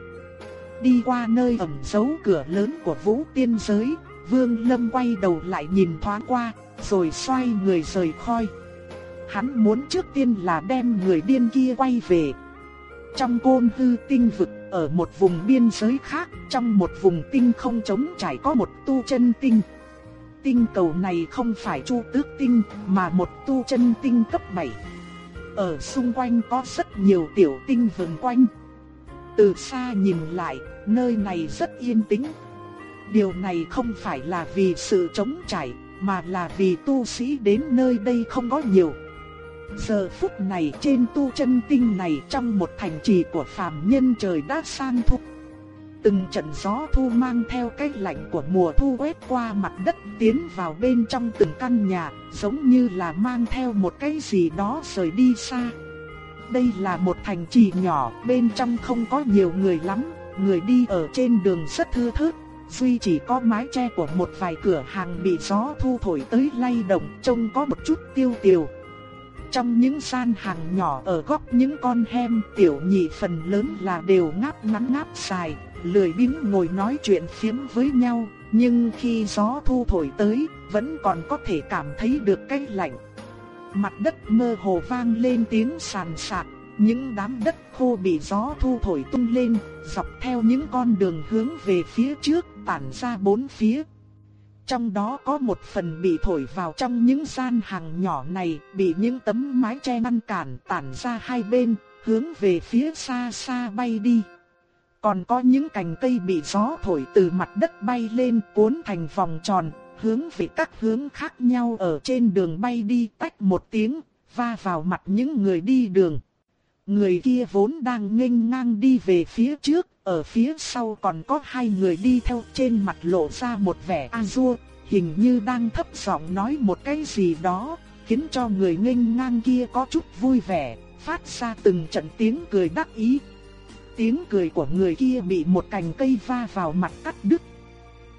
Đi qua nơi ẩn giấu cửa lớn của vũ tiên giới, Vương Lâm quay đầu lại nhìn thoáng qua, rồi xoay người rời khỏi. Hắn muốn trước tiên là đem người điên kia quay về. Trong côn hư tinh vực, ở một vùng biên giới khác, trong một vùng tinh không trống trải có một tu chân tinh. Tinh cầu này không phải chu tước tinh, mà một tu chân tinh cấp 7. Ở xung quanh có rất nhiều tiểu tinh vần quanh. Từ xa nhìn lại, nơi này rất yên tĩnh. Điều này không phải là vì sự chống chảy, mà là vì tu sĩ đến nơi đây không có nhiều. Giờ phút này trên tu chân tinh này trong một thành trì của phàm nhân trời đã sang thu. Từng trận gió thu mang theo cái lạnh của mùa thu quét qua mặt đất tiến vào bên trong từng căn nhà, giống như là mang theo một cái gì đó rời đi xa. Đây là một thành trì nhỏ, bên trong không có nhiều người lắm, người đi ở trên đường rất thưa thớt, duy chỉ có mái che của một vài cửa hàng bị gió thu thổi tới lay động, trông có một chút tiêu tiều. Trong những gian hàng nhỏ ở góc những con hem tiểu nhị phần lớn là đều ngáp ngắn ngáp dài, lười biếng ngồi nói chuyện phiếm với nhau, nhưng khi gió thu thổi tới, vẫn còn có thể cảm thấy được cái lạnh. Mặt đất mơ hồ vang lên tiếng sàn sạt, những đám đất khô bị gió thu thổi tung lên, dọc theo những con đường hướng về phía trước, tản ra bốn phía. Trong đó có một phần bị thổi vào trong những gian hàng nhỏ này, bị những tấm mái che ngăn cản tản ra hai bên, hướng về phía xa xa bay đi. Còn có những cành cây bị gió thổi từ mặt đất bay lên cuốn thành vòng tròn, hướng về các hướng khác nhau ở trên đường bay đi tách một tiếng, va vào mặt những người đi đường. Người kia vốn đang nghênh ngang đi về phía trước, ở phía sau còn có hai người đi theo trên mặt lộ ra một vẻ azure, hình như đang thấp giọng nói một cái gì đó, khiến cho người nghênh ngang kia có chút vui vẻ, phát ra từng trận tiếng cười đắc ý. Tiếng cười của người kia bị một cành cây va vào mặt cắt đứt.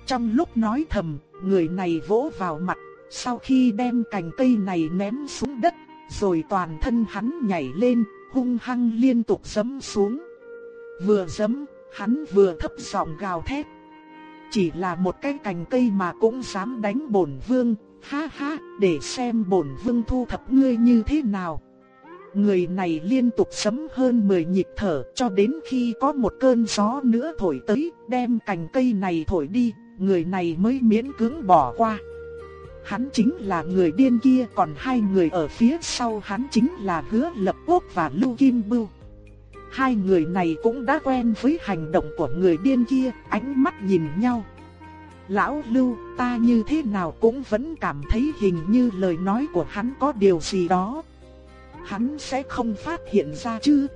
Trong lúc nói thầm, người này vỗ vào mặt, sau khi đem cành cây này ném xuống đất, rồi toàn thân hắn nhảy lên, hung hăng liên tục giẫm xuống. Vừa giẫm, hắn vừa thấp giọng gào thét. Chỉ là một cái cành cây mà cũng dám đánh bổn vương, ha ha, để xem bổn vương thu thập ngươi như thế nào. Người này liên tục sấm hơn 10 nhịp thở cho đến khi có một cơn gió nữa thổi tới, đem cành cây này thổi đi, người này mới miễn cưỡng bỏ qua. Hắn chính là người điên kia, còn hai người ở phía sau hắn chính là Hứa Lập Quốc và Lưu Kim Bưu. Hai người này cũng đã quen với hành động của người điên kia, ánh mắt nhìn nhau. Lão Lưu, ta như thế nào cũng vẫn cảm thấy hình như lời nói của hắn có điều gì đó. Hắn sẽ không phát hiện ra chứ.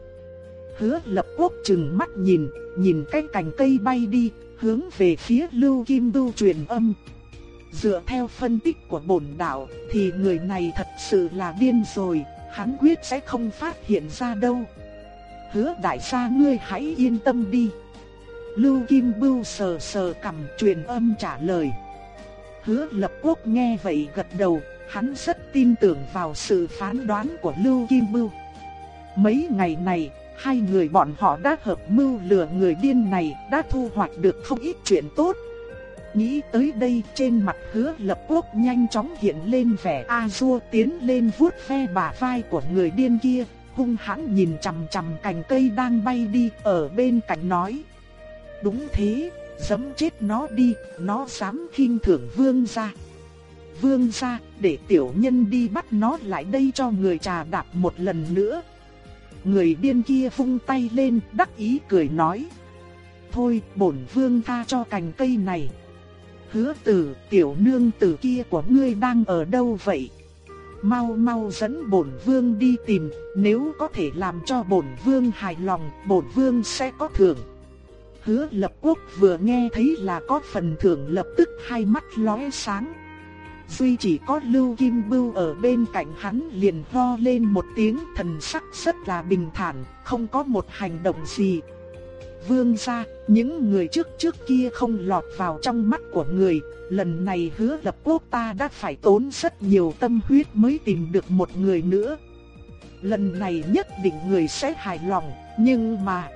Hứa lập quốc chừng mắt nhìn, nhìn cái cành cây bay đi, hướng về phía Lưu Kim Bưu truyền âm. Dựa theo phân tích của bổn đạo thì người này thật sự là điên rồi, hắn quyết sẽ không phát hiện ra đâu. Hứa đại gia ngươi hãy yên tâm đi. Lưu Kim Bưu sờ sờ cầm truyền âm trả lời. Hứa lập quốc nghe vậy gật đầu, hắn rất tin tưởng vào sự phán đoán của Lưu Kim Bưu. Mấy ngày này, hai người bọn họ đã hợp mưu lừa người điên này, đã thu hoạch được không ít chuyện tốt. Nghĩ tới đây trên mặt hứa lập quốc nhanh chóng hiện lên vẻ A-dua tiến lên vuốt ve bả vai của người điên kia, hung hãn nhìn chằm chằm cành cây đang bay đi ở bên cạnh nói. Đúng thế, giấm chết nó đi, nó dám khinh thưởng vương gia. Vương ra để tiểu nhân đi bắt nó lại đây cho người trà đạp một lần nữa. Người điên kia vung tay lên, đắc ý cười nói. Thôi, bổn vương tha cho cành cây này. Hứa tử, tiểu nương tử kia của ngươi đang ở đâu vậy? Mau mau dẫn bổn vương đi tìm, nếu có thể làm cho bổn vương hài lòng, bổn vương sẽ có thưởng. Hứa lập quốc vừa nghe thấy là có phần thưởng lập tức hai mắt lóe sáng. Duy chỉ có Lưu Kim Bưu ở bên cạnh hắn liền ho lên một tiếng thần sắc rất là bình thản, không có một hành động gì, vương gia, những người trước trước kia không lọt vào trong mắt của người, lần này hứa lập quốc ta đã phải tốn rất nhiều tâm huyết mới tìm được một người nữa. Lần này nhất định người sẽ hài lòng, nhưng mà...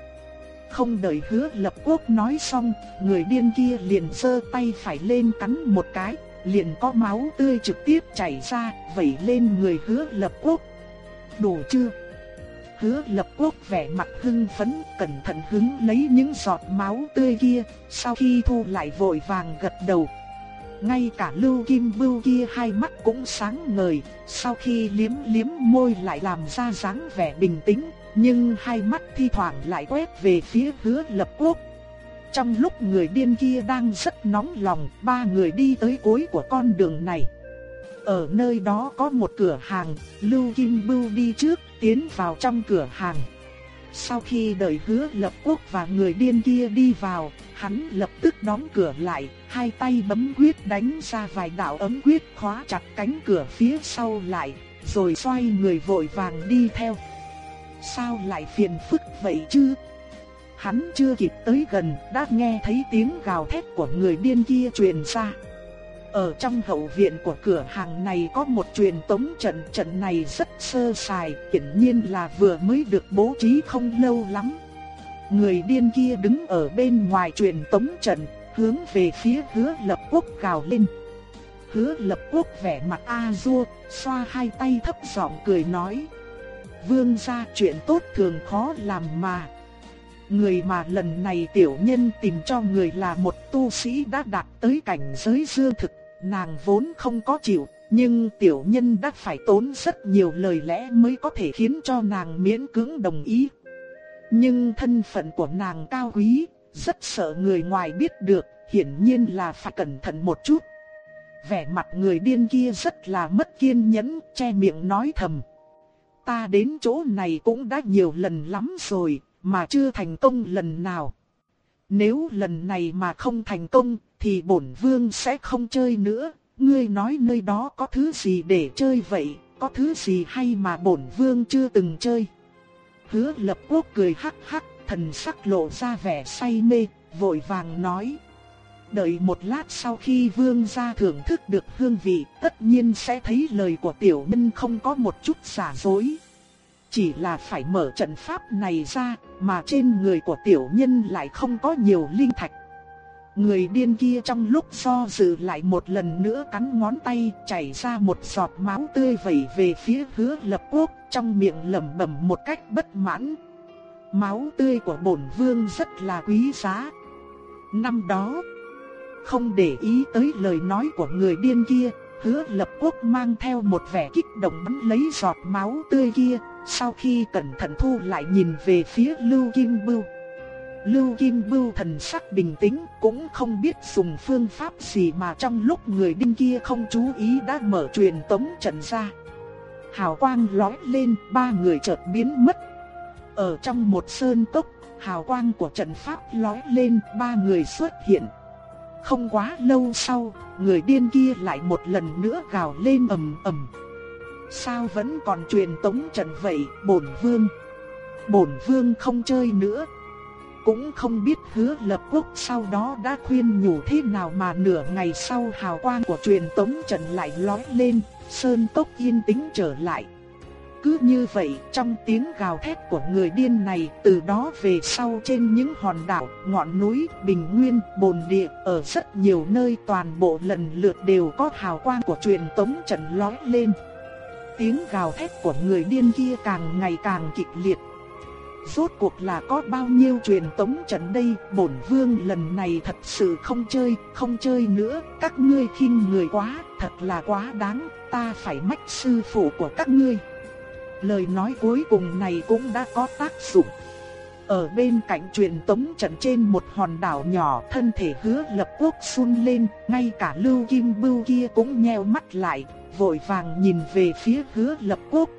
Không đợi hứa lập quốc nói xong, người điên kia liền sơ tay phải lên cắn một cái, liền có máu tươi trực tiếp chảy ra, vẩy lên người hứa lập quốc. Đủ chưa? Hứa lập quốc vẻ mặt hưng phấn, cẩn thận hứng lấy những giọt máu tươi kia, sau khi thu lại vội vàng gật đầu. Ngay cả lưu kim bưu kia hai mắt cũng sáng ngời, sau khi liếm liếm môi lại làm ra dáng vẻ bình tĩnh, nhưng hai mắt thi thoảng lại quét về phía hứa lập quốc trong lúc người điên kia đang rất nóng lòng, ba người đi tới cuối của con đường này. Ở nơi đó có một cửa hàng, Lưu Kim Bưu đi trước, tiến vào trong cửa hàng. Sau khi đợi hứa lập quốc và người điên kia đi vào, hắn lập tức đóng cửa lại, hai tay bấm quyết đánh ra vài đạo ấm quyết khóa chặt cánh cửa phía sau lại, rồi xoay người vội vàng đi theo. Sao lại phiền phức vậy chứ? Hắn chưa kịp tới gần, đã nghe thấy tiếng gào thét của người điên kia truyền ra. Ở trong hậu viện của cửa hàng này có một truyền tống trận, trận này rất sơ sài, hiển nhiên là vừa mới được bố trí không lâu lắm. Người điên kia đứng ở bên ngoài truyền tống trận, hướng về phía hứa lập quốc gào lên. Hứa lập quốc vẻ mặt A-dua, xoa hai tay thấp giọng cười nói. Vương gia chuyện tốt thường khó làm mà. Người mà lần này tiểu nhân tìm cho người là một tu sĩ đã đạt tới cảnh giới dương thực, nàng vốn không có chịu, nhưng tiểu nhân đã phải tốn rất nhiều lời lẽ mới có thể khiến cho nàng miễn cưỡng đồng ý. Nhưng thân phận của nàng cao quý, rất sợ người ngoài biết được, hiển nhiên là phải cẩn thận một chút. Vẻ mặt người điên kia rất là mất kiên nhẫn, che miệng nói thầm. Ta đến chỗ này cũng đã nhiều lần lắm rồi, mà chưa thành công lần nào. Nếu lần này mà không thành công, thì bổn vương sẽ không chơi nữa. Ngươi nói nơi đó có thứ gì để chơi vậy, có thứ gì hay mà bổn vương chưa từng chơi. Hứa lập quốc cười hắc hắc, thần sắc lộ ra vẻ say mê, vội vàng nói. Đợi một lát sau khi vương gia thưởng thức được hương vị, tất nhiên sẽ thấy lời của tiểu nhân không có một chút giả dối. Chỉ là phải mở trận pháp này ra, mà trên người của tiểu nhân lại không có nhiều linh thạch. Người điên kia trong lúc do dự lại một lần nữa cắn ngón tay, chảy ra một giọt máu tươi vẩy về phía hứa lập quốc, trong miệng lẩm bẩm một cách bất mãn. Máu tươi của bổn vương rất là quý giá. Năm đó, không để ý tới lời nói của người điên kia, hứa lập quốc mang theo một vẻ kích động bắn lấy giọt máu tươi kia, sau khi cẩn thận thu lại nhìn về phía Lưu Kim Bưu. Lưu Kim Bưu thần sắc bình tĩnh, cũng không biết dùng phương pháp gì mà trong lúc người đinh kia không chú ý đã mở truyền tống trận ra. Hào quang lói lên, ba người chợt biến mất. Ở trong một sơn cốc, hào quang của trận pháp lói lên, ba người xuất hiện. Không quá lâu sau, người điên kia lại một lần nữa gào lên ầm ầm. Sao vẫn còn truyền tống trận vậy, bổn vương? Bổn vương không chơi nữa. Cũng không biết hứa lập quốc sau đó đã khuyên nhủ thế nào mà nửa ngày sau hào quang của truyền tống trận lại lói lên, sơn tốc yên tĩnh trở lại. Cứ như vậy, trong tiếng gào thét của người điên này, từ đó về sau trên những hòn đảo, ngọn núi, bình nguyên, bồn địa, ở rất nhiều nơi toàn bộ lần lượt đều có hào quang của truyền tống trận lói lên. Tiếng gào thét của người điên kia càng ngày càng kịch liệt. Rốt cuộc là có bao nhiêu truyền tống trận đây, bổn vương lần này thật sự không chơi, không chơi nữa, các ngươi khinh người quá, thật là quá đáng, ta phải mách sư phụ của các ngươi. Lời nói cuối cùng này cũng đã có tác dụng. Ở bên cạnh truyền tống trận trên một hòn đảo nhỏ thân thể hứa lập quốc sun lên, ngay cả lưu kim bưu kia cũng nheo mắt lại, vội vàng nhìn về phía hứa lập quốc.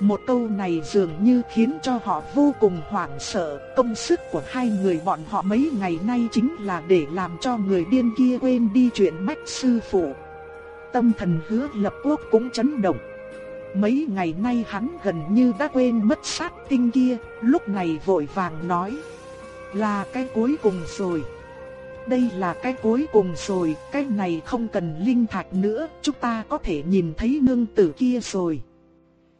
Một câu này dường như khiến cho họ vô cùng hoảng sợ, công sức của hai người bọn họ mấy ngày nay chính là để làm cho người điên kia quên đi chuyện bách sư phụ. Tâm thần hứa lập quốc cũng chấn động. Mấy ngày nay hắn gần như đã quên mất sát tinh kia, lúc này vội vàng nói. Là cái cuối cùng rồi. Đây là cái cuối cùng rồi, cái này không cần linh thạch nữa, chúng ta có thể nhìn thấy nương tử kia rồi.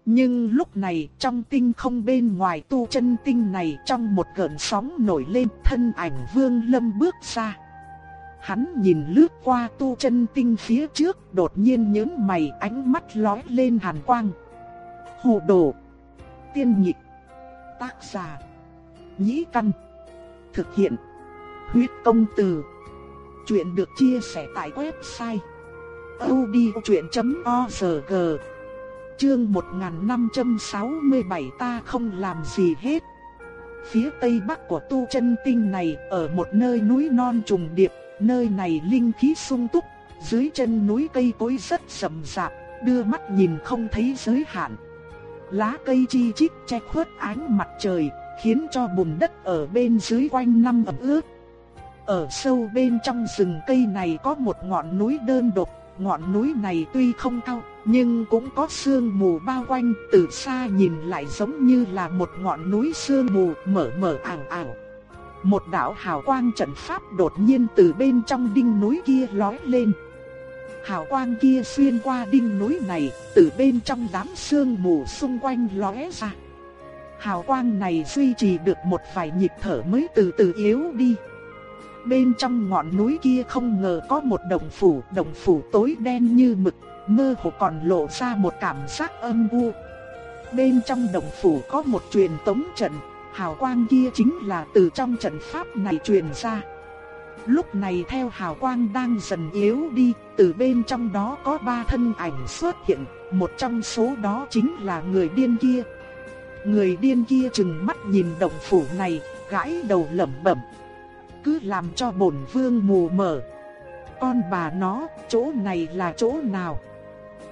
Nhưng lúc này trong tinh không bên ngoài tu chân tinh này trong một gợn sóng nổi lên thân ảnh vương lâm bước ra. Hắn nhìn lướt qua tu chân tinh phía trước đột nhiên nhớn mày ánh mắt lóe lên hàn quang. Hồ đồ. Tiên nhịp. Tác giả. Nhĩ căn. Thực hiện. Huyết công từ. Chuyện được chia sẻ tại website. odchuyện.org Chương 1567 ta không làm gì hết phía tây bắc của tu chân tinh này ở một nơi núi non trùng điệp, nơi này linh khí sung túc, dưới chân núi cây cối rất rậm rạp, đưa mắt nhìn không thấy giới hạn. Lá cây chi chít che khuất ánh mặt trời, khiến cho bùn đất ở bên dưới quanh năm ẩm ướt. Ở sâu bên trong rừng cây này có một ngọn núi đơn độc, ngọn núi này tuy không cao, nhưng cũng có sương mù bao quanh, từ xa nhìn lại giống như là một ngọn núi sương mù mở mở ảo ảo. Một đạo hào quang trận pháp đột nhiên từ bên trong đinh núi kia lói lên. Hào quang kia xuyên qua đinh núi này, từ bên trong đám sương mù xung quanh lóe ra. Hào quang này duy trì được một vài nhịp thở mới từ từ yếu đi. Bên trong ngọn núi kia không ngờ có một đồng phủ, đồng phủ tối đen như mực, mơ hồ còn lộ ra một cảm giác âm u. Bên trong đồng phủ có một truyền tống trận, hào quang kia chính là từ trong trận pháp này truyền ra. Lúc này theo hào quang đang dần yếu đi, từ bên trong đó có ba thân ảnh xuất hiện, một trong số đó chính là người điên kia. Người điên kia chừng mắt nhìn động phủ này, gãi đầu lẩm bẩm. Cứ làm cho bổn vương mù mờ. Con bà nó, chỗ này là chỗ nào?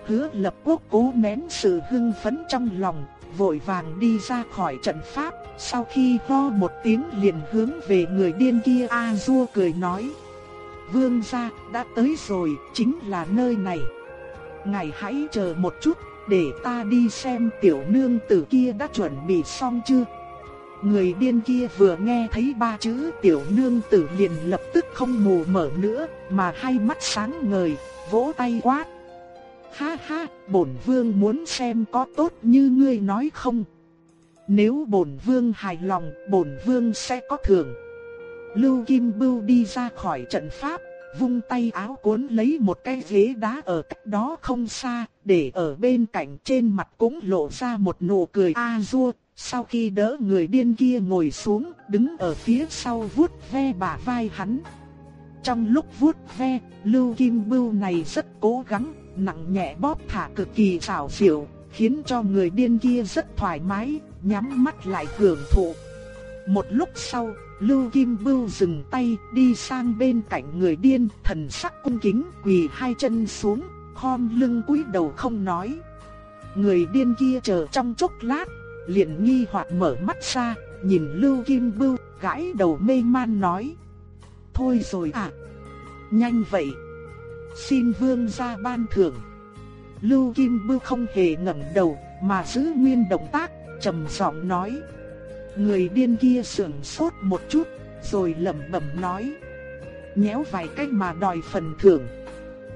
Hứa lập quốc cố nén sự hưng phấn trong lòng, vội vàng đi ra khỏi trận pháp, sau khi ho một tiếng liền hướng về người điên kia A-dua cười nói. Vương gia đã tới rồi, chính là nơi này. Ngài hãy chờ một chút, để ta đi xem tiểu nương tử kia đã chuẩn bị xong chưa. Người điên kia vừa nghe thấy ba chữ tiểu nương tử liền lập tức không mù mở nữa, mà hai mắt sáng ngời, vỗ tay quát. Ha ha, bổn vương muốn xem có tốt như ngươi nói không. Nếu bổn vương hài lòng, bổn vương sẽ có thưởng. Lưu Kim Bưu đi ra khỏi trận pháp, vung tay áo cuốn lấy một cái ghế đá ở cách đó không xa, để ở bên cạnh trên mặt cũng lộ ra một nụ cười a du. Sau khi đỡ người điên kia ngồi xuống, đứng ở phía sau vuốt ve bả vai hắn. Trong lúc vuốt ve, Lưu Kim Bưu này rất cố gắng, nặng nhẹ bóp thả cực kỳ xảo diệu, khiến cho người điên kia rất thoải mái, nhắm mắt lại hưởng thụ. Một lúc sau, Lưu Kim Bưu dừng tay, đi sang bên cạnh người điên, thần sắc cung kính, quỳ hai chân xuống, khom lưng cúi đầu không nói. Người điên kia chờ trong chốc lát, liền nghi hoặc mở mắt ra, nhìn Lưu Kim Bưu, gãi đầu mê man nói: "Thôi rồi à, nhanh vậy, xin vương gia ban thưởng." Lưu Kim Bưu không hề ngẩng đầu, mà giữ nguyên động tác, trầm giọng nói: Người điên kia sững sốt một chút, rồi lẩm bẩm nói. Nhéo vài cách mà đòi phần thưởng.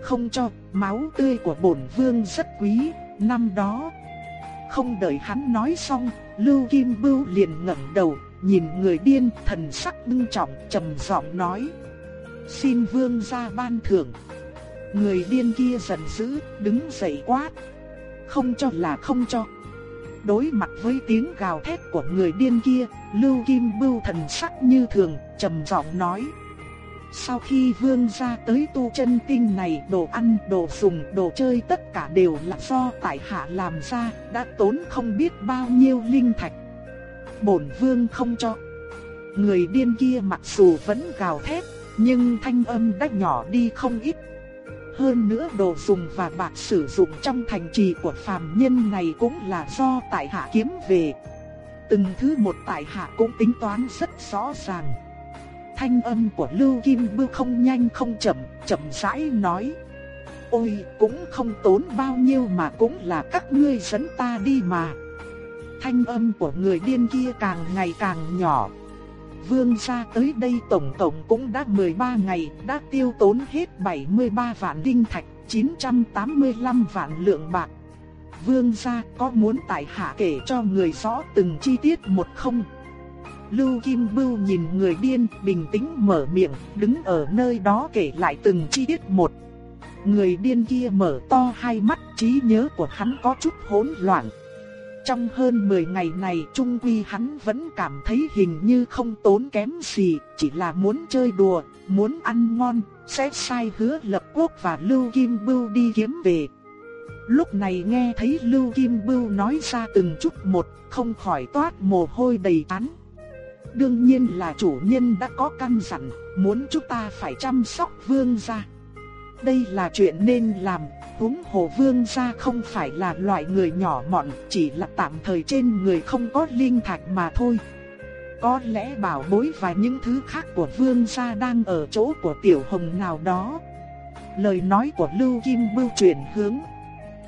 Không cho, máu tươi của bổn vương rất quý, năm đó. Không đợi hắn nói xong, Lưu Kim Bưu liền ngẩng đầu, nhìn người điên thần sắc ngưng trọng, trầm giọng nói. Xin vương ra ban thưởng. Người điên kia giận dữ, đứng dậy quát. Không cho là không cho. Đối mặt với tiếng gào thét của người điên kia, Lưu Kim Bưu thần sắc như thường, trầm giọng nói. Sau khi vương gia tới tu chân tinh này đồ ăn, đồ dùng, đồ chơi tất cả đều là do tại hạ làm ra, đã tốn không biết bao nhiêu linh thạch. Bổn vương không cho. Người điên kia mặc dù vẫn gào thét, nhưng thanh âm đã nhỏ đi không ít, hơn nữa đồ dùng và bạc sử dụng trong thành trì của phàm nhân này cũng là do tại hạ kiếm về. Từng thứ một tại hạ cũng tính toán rất rõ ràng. Thanh âm của Lưu Kim Bưu không nhanh không chậm, chậm rãi nói. Ôi, cũng không tốn bao nhiêu mà cũng là các ngươi dẫn ta đi mà. Thanh âm của người điên kia càng ngày càng nhỏ, Vương gia tới đây tổng tổng cũng đã 13 ngày, đã tiêu tốn hết 73 vạn đinh thạch, 985 vạn lượng bạc. Vương gia có muốn tại hạ kể cho người rõ từng chi tiết một không? Lưu Kim Bưu nhìn người điên, bình tĩnh mở miệng, đứng ở nơi đó kể lại từng chi tiết một. Người điên kia mở to hai mắt, trí nhớ của hắn có chút hỗn loạn. Trong hơn 10 ngày này trung quy hắn vẫn cảm thấy hình như không tốn kém gì, chỉ là muốn chơi đùa, muốn ăn ngon, sẽ sai hứa lập quốc và Lưu Kim Bưu đi kiếm về. Lúc này nghe thấy Lưu Kim Bưu nói ra từng chút một, không khỏi toát mồ hôi đầy tán đương nhiên là chủ nhân đã có căn dặn, muốn chúng ta phải chăm sóc vương gia. Đây là chuyện nên làm, huống hồ vương gia không phải là loại người nhỏ mọn, chỉ là tạm thời trên người không có linh thạch mà thôi. Có lẽ bảo bối và những thứ khác của vương gia đang ở chỗ của tiểu hồng nào đó. Lời nói của Lưu Kim Bưu chuyển hướng.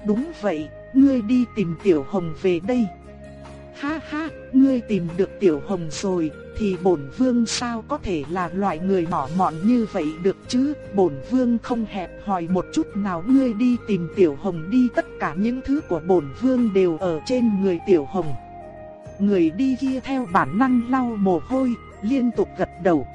Đúng vậy, ngươi đi tìm tiểu hồng về đây. Ha ha, ngươi tìm được tiểu hồng rồi, thì bổn vương sao có thể là loại người nhỏ mọn như vậy được chứ? Bổn vương không hẹp hòi một chút nào ngươi đi tìm tiểu hồng đi tất cả những thứ của bổn vương đều ở trên người tiểu hồng. Người đi kia theo bản năng lau mồ hôi, liên tục gật đầu.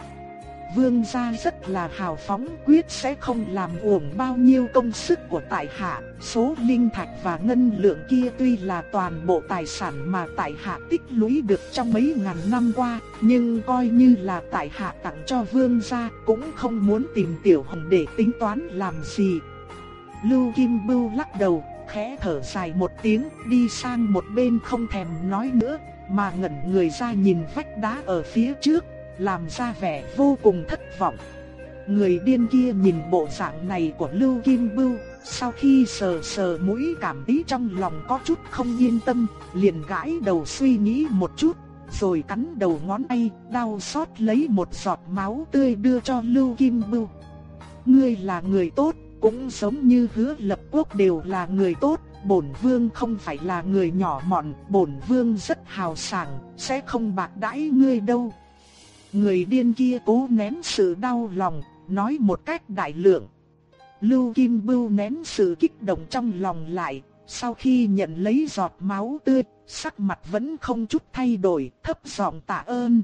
Vương gia rất là hào phóng quyết sẽ không làm uổng bao nhiêu công sức của tại hạ. Số linh thạch và ngân lượng kia tuy là toàn bộ tài sản mà tại hạ tích lũy được trong mấy ngàn năm qua, nhưng coi như là tại hạ tặng cho vương gia cũng không muốn tìm tiểu hồng để tính toán làm gì. Lưu Kim Bưu lắc đầu, khẽ thở dài một tiếng, đi sang một bên không thèm nói nữa, mà ngẩn người ra nhìn vách đá ở phía trước làm ra vẻ vô cùng thất vọng. Người điên kia nhìn bộ dạng này của Lưu Kim Bưu, sau khi sờ sờ mũi cảm thấy trong lòng có chút không yên tâm, liền gãi đầu suy nghĩ một chút, rồi cắn đầu ngón tay, đau xót lấy một giọt máu tươi đưa cho Lưu Kim Bưu. Ngươi là người tốt, cũng giống như hứa lập quốc đều là người tốt, bổn vương không phải là người nhỏ mọn, bổn vương rất hào sảng, sẽ không bạc đãi ngươi đâu. Người điên kia cố nén sự đau lòng, nói một cách đại lượng. Lưu Kim Bưu nén sự kích động trong lòng lại, sau khi nhận lấy giọt máu tươi, sắc mặt vẫn không chút thay đổi, thấp giọng tạ ơn.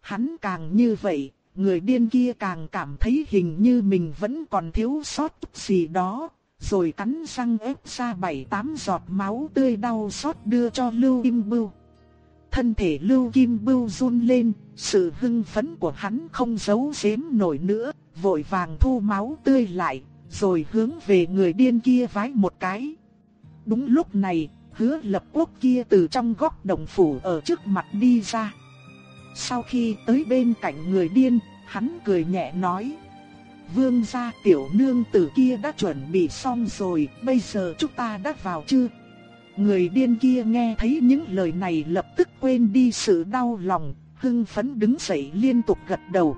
Hắn càng như vậy, người điên kia càng cảm thấy hình như mình vẫn còn thiếu sót chút gì đó, rồi cắn răng ép ra bảy tám giọt máu tươi đau xót đưa cho Lưu Kim Bưu. Thân thể Lưu Kim Bưu run lên, sự hưng phấn của hắn không giấu giếm nổi nữa, vội vàng thu máu tươi lại, rồi hướng về người điên kia vái một cái. Đúng lúc này, hứa lập quốc kia từ trong góc đồng phủ ở trước mặt đi ra. Sau khi tới bên cạnh người điên, hắn cười nhẹ nói. Vương gia tiểu nương tử kia đã chuẩn bị xong rồi, bây giờ chúng ta đã vào chưa? Người điên kia nghe thấy những lời này lập tức quên đi sự đau lòng, hưng phấn đứng dậy liên tục gật đầu.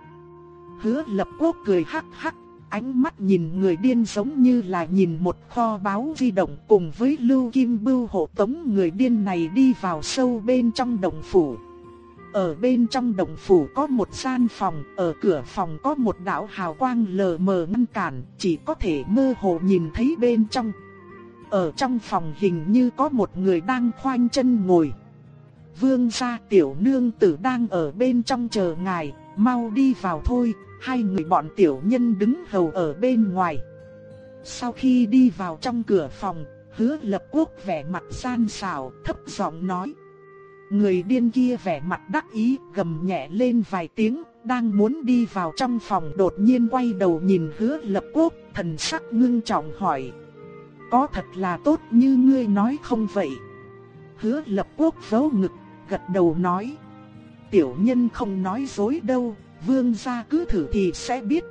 Hứa lập quốc cười hắc hắc, ánh mắt nhìn người điên giống như là nhìn một kho báo di động cùng với Lưu Kim Bưu hộ tống người điên này đi vào sâu bên trong đồng phủ. Ở bên trong động phủ có một gian phòng, ở cửa phòng có một đạo hào quang lờ mờ ngăn cản, chỉ có thể mơ hồ nhìn thấy bên trong. Ở trong phòng hình như có một người đang khoanh chân ngồi. Vương gia tiểu nương tử đang ở bên trong chờ ngài, mau đi vào thôi, hai người bọn tiểu nhân đứng hầu ở bên ngoài. Sau khi đi vào trong cửa phòng, hứa lập quốc vẻ mặt san xảo, thấp giọng nói. Người điên kia vẻ mặt đắc ý, gầm nhẹ lên vài tiếng, đang muốn đi vào trong phòng đột nhiên quay đầu nhìn hứa lập quốc, thần sắc ngưng trọng hỏi. Có thật là tốt như ngươi nói không vậy? Hứa lập quốc giấu ngực gật đầu nói. Tiểu nhân không nói dối đâu, vương gia cứ thử thì sẽ biết.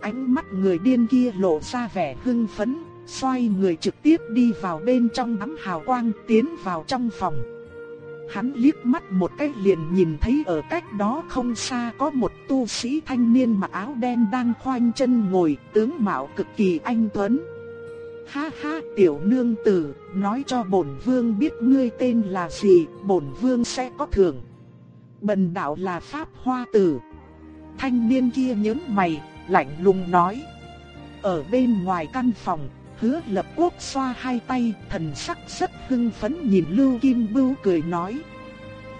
Ánh mắt người điên kia lộ ra vẻ hưng phấn, xoay người trực tiếp đi vào bên trong đám hào quang tiến vào trong phòng. Hắn liếc mắt một cái liền nhìn thấy ở cách đó không xa có một tu sĩ thanh niên mặc áo đen đang khoanh chân ngồi, tướng mạo cực kỳ anh tuấn. Ha ha tiểu nương tử, nói cho bổn vương biết ngươi tên là gì, bổn vương sẽ có thưởng. Bần đạo là Pháp Hoa Tử. Thanh niên kia nhớn mày, lạnh lùng nói. Ở bên ngoài căn phòng, hứa lập quốc xoa hai tay, thần sắc rất hưng phấn nhìn Lưu Kim Bưu cười nói.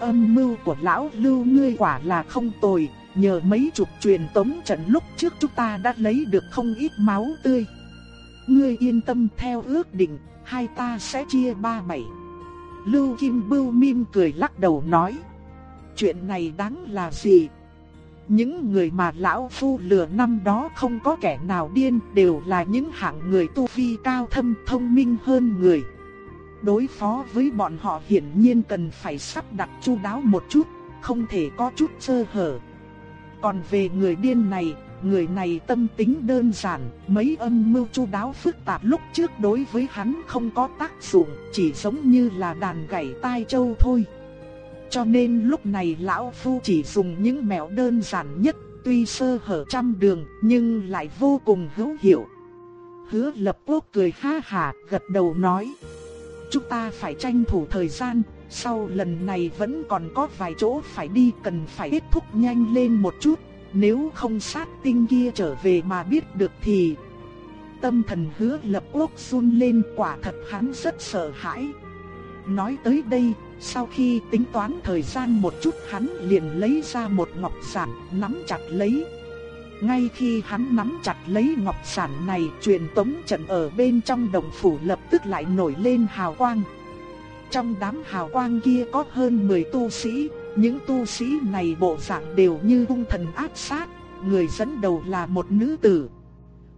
Âm mưu của lão Lưu ngươi quả là không tồi, nhờ mấy chục truyền tống trận lúc trước chúng ta đã lấy được không ít máu tươi. Ngươi yên tâm theo ước định, hai ta sẽ chia ba bảy. Lưu Kim Bưu mim cười lắc đầu nói. Chuyện này đáng là gì? Những người mà lão phu lừa năm đó không có kẻ nào điên đều là những hạng người tu vi cao thâm thông minh hơn người. Đối phó với bọn họ hiển nhiên cần phải sắp đặt chu đáo một chút, không thể có chút sơ hở. Còn về người điên này, người này tâm tính đơn giản, mấy âm mưu chu đáo phức tạp lúc trước đối với hắn không có tác dụng, chỉ giống như là đàn gảy tai châu thôi. Cho nên lúc này lão phu chỉ dùng những mẹo đơn giản nhất, tuy sơ hở trăm đường nhưng lại vô cùng hữu hiệu. Hứa lập quốc cười ha hà, gật đầu nói. Chúng ta phải tranh thủ thời gian, sau lần này vẫn còn có vài chỗ phải đi cần phải kết thúc nhanh lên một chút, nếu không sát tinh kia trở về mà biết được thì... Tâm thần hứa lập quốc run lên quả thật hắn rất sợ hãi. Nói tới đây, sau khi tính toán thời gian một chút hắn liền lấy ra một ngọc sản nắm chặt lấy. Ngay khi hắn nắm chặt lấy ngọc sản này truyền tống trận ở bên trong đồng phủ lập tức lại nổi lên hào quang. Trong đám hào quang kia có hơn 10 tu sĩ, những tu sĩ này bộ dạng đều như hung thần ác sát, người dẫn đầu là một nữ tử.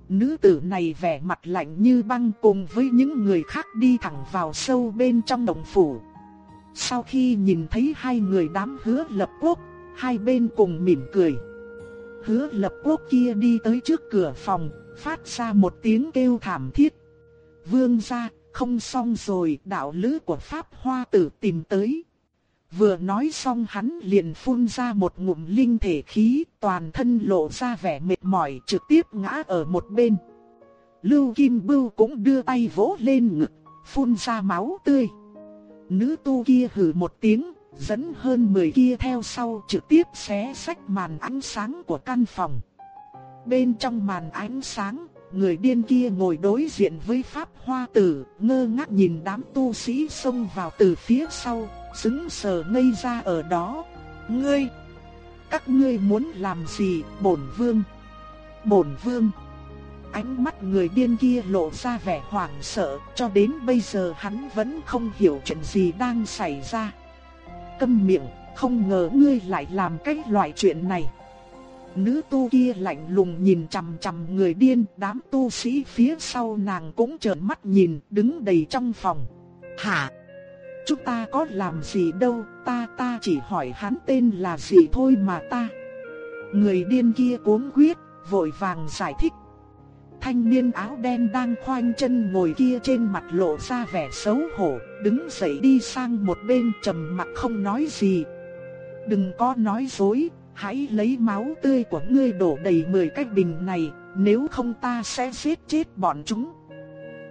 Nữ tử này vẻ mặt lạnh như băng cùng với những người khác đi thẳng vào sâu bên trong động phủ. Sau khi nhìn thấy hai người đám hứa lập quốc, hai bên cùng mỉm cười. Hứa lập quốc kia đi tới trước cửa phòng, phát ra một tiếng kêu thảm thiết. Vương gia, không xong rồi, đạo lữ của Pháp Hoa tử tìm tới. Vừa nói xong hắn liền phun ra một ngụm linh thể khí, toàn thân lộ ra vẻ mệt mỏi trực tiếp ngã ở một bên. Lưu Kim Bưu cũng đưa tay vỗ lên ngực, phun ra máu tươi. Nữ tu kia hừ một tiếng, dẫn hơn 10 kia theo sau trực tiếp xé sách màn ánh sáng của căn phòng. Bên trong màn ánh sáng, người điên kia ngồi đối diện với Pháp Hoa Tử, ngơ ngác nhìn đám tu sĩ xông vào từ phía sau, sững sờ ngây ra ở đó. Ngươi, các ngươi muốn làm gì, bổn vương? Bổn vương. Ánh mắt người điên kia lộ ra vẻ hoảng sợ, cho đến bây giờ hắn vẫn không hiểu chuyện gì đang xảy ra. Câm miệng, không ngờ ngươi lại làm cái loại chuyện này. Nữ tu kia lạnh lùng nhìn chằm chằm người điên, đám tu sĩ phía sau nàng cũng trợn mắt nhìn, đứng đầy trong phòng. Hả? Chúng ta có làm gì đâu, ta ta chỉ hỏi hắn tên là gì thôi mà ta. Người điên kia cuống quyết, vội vàng giải thích. Thanh niên áo đen đang khoanh chân ngồi kia trên mặt lộ ra vẻ xấu hổ, đứng dậy đi sang một bên trầm mặc không nói gì. Đừng có nói dối, hãy lấy máu tươi của ngươi đổ đầy 10 cái bình này, nếu không ta sẽ giết chết bọn chúng.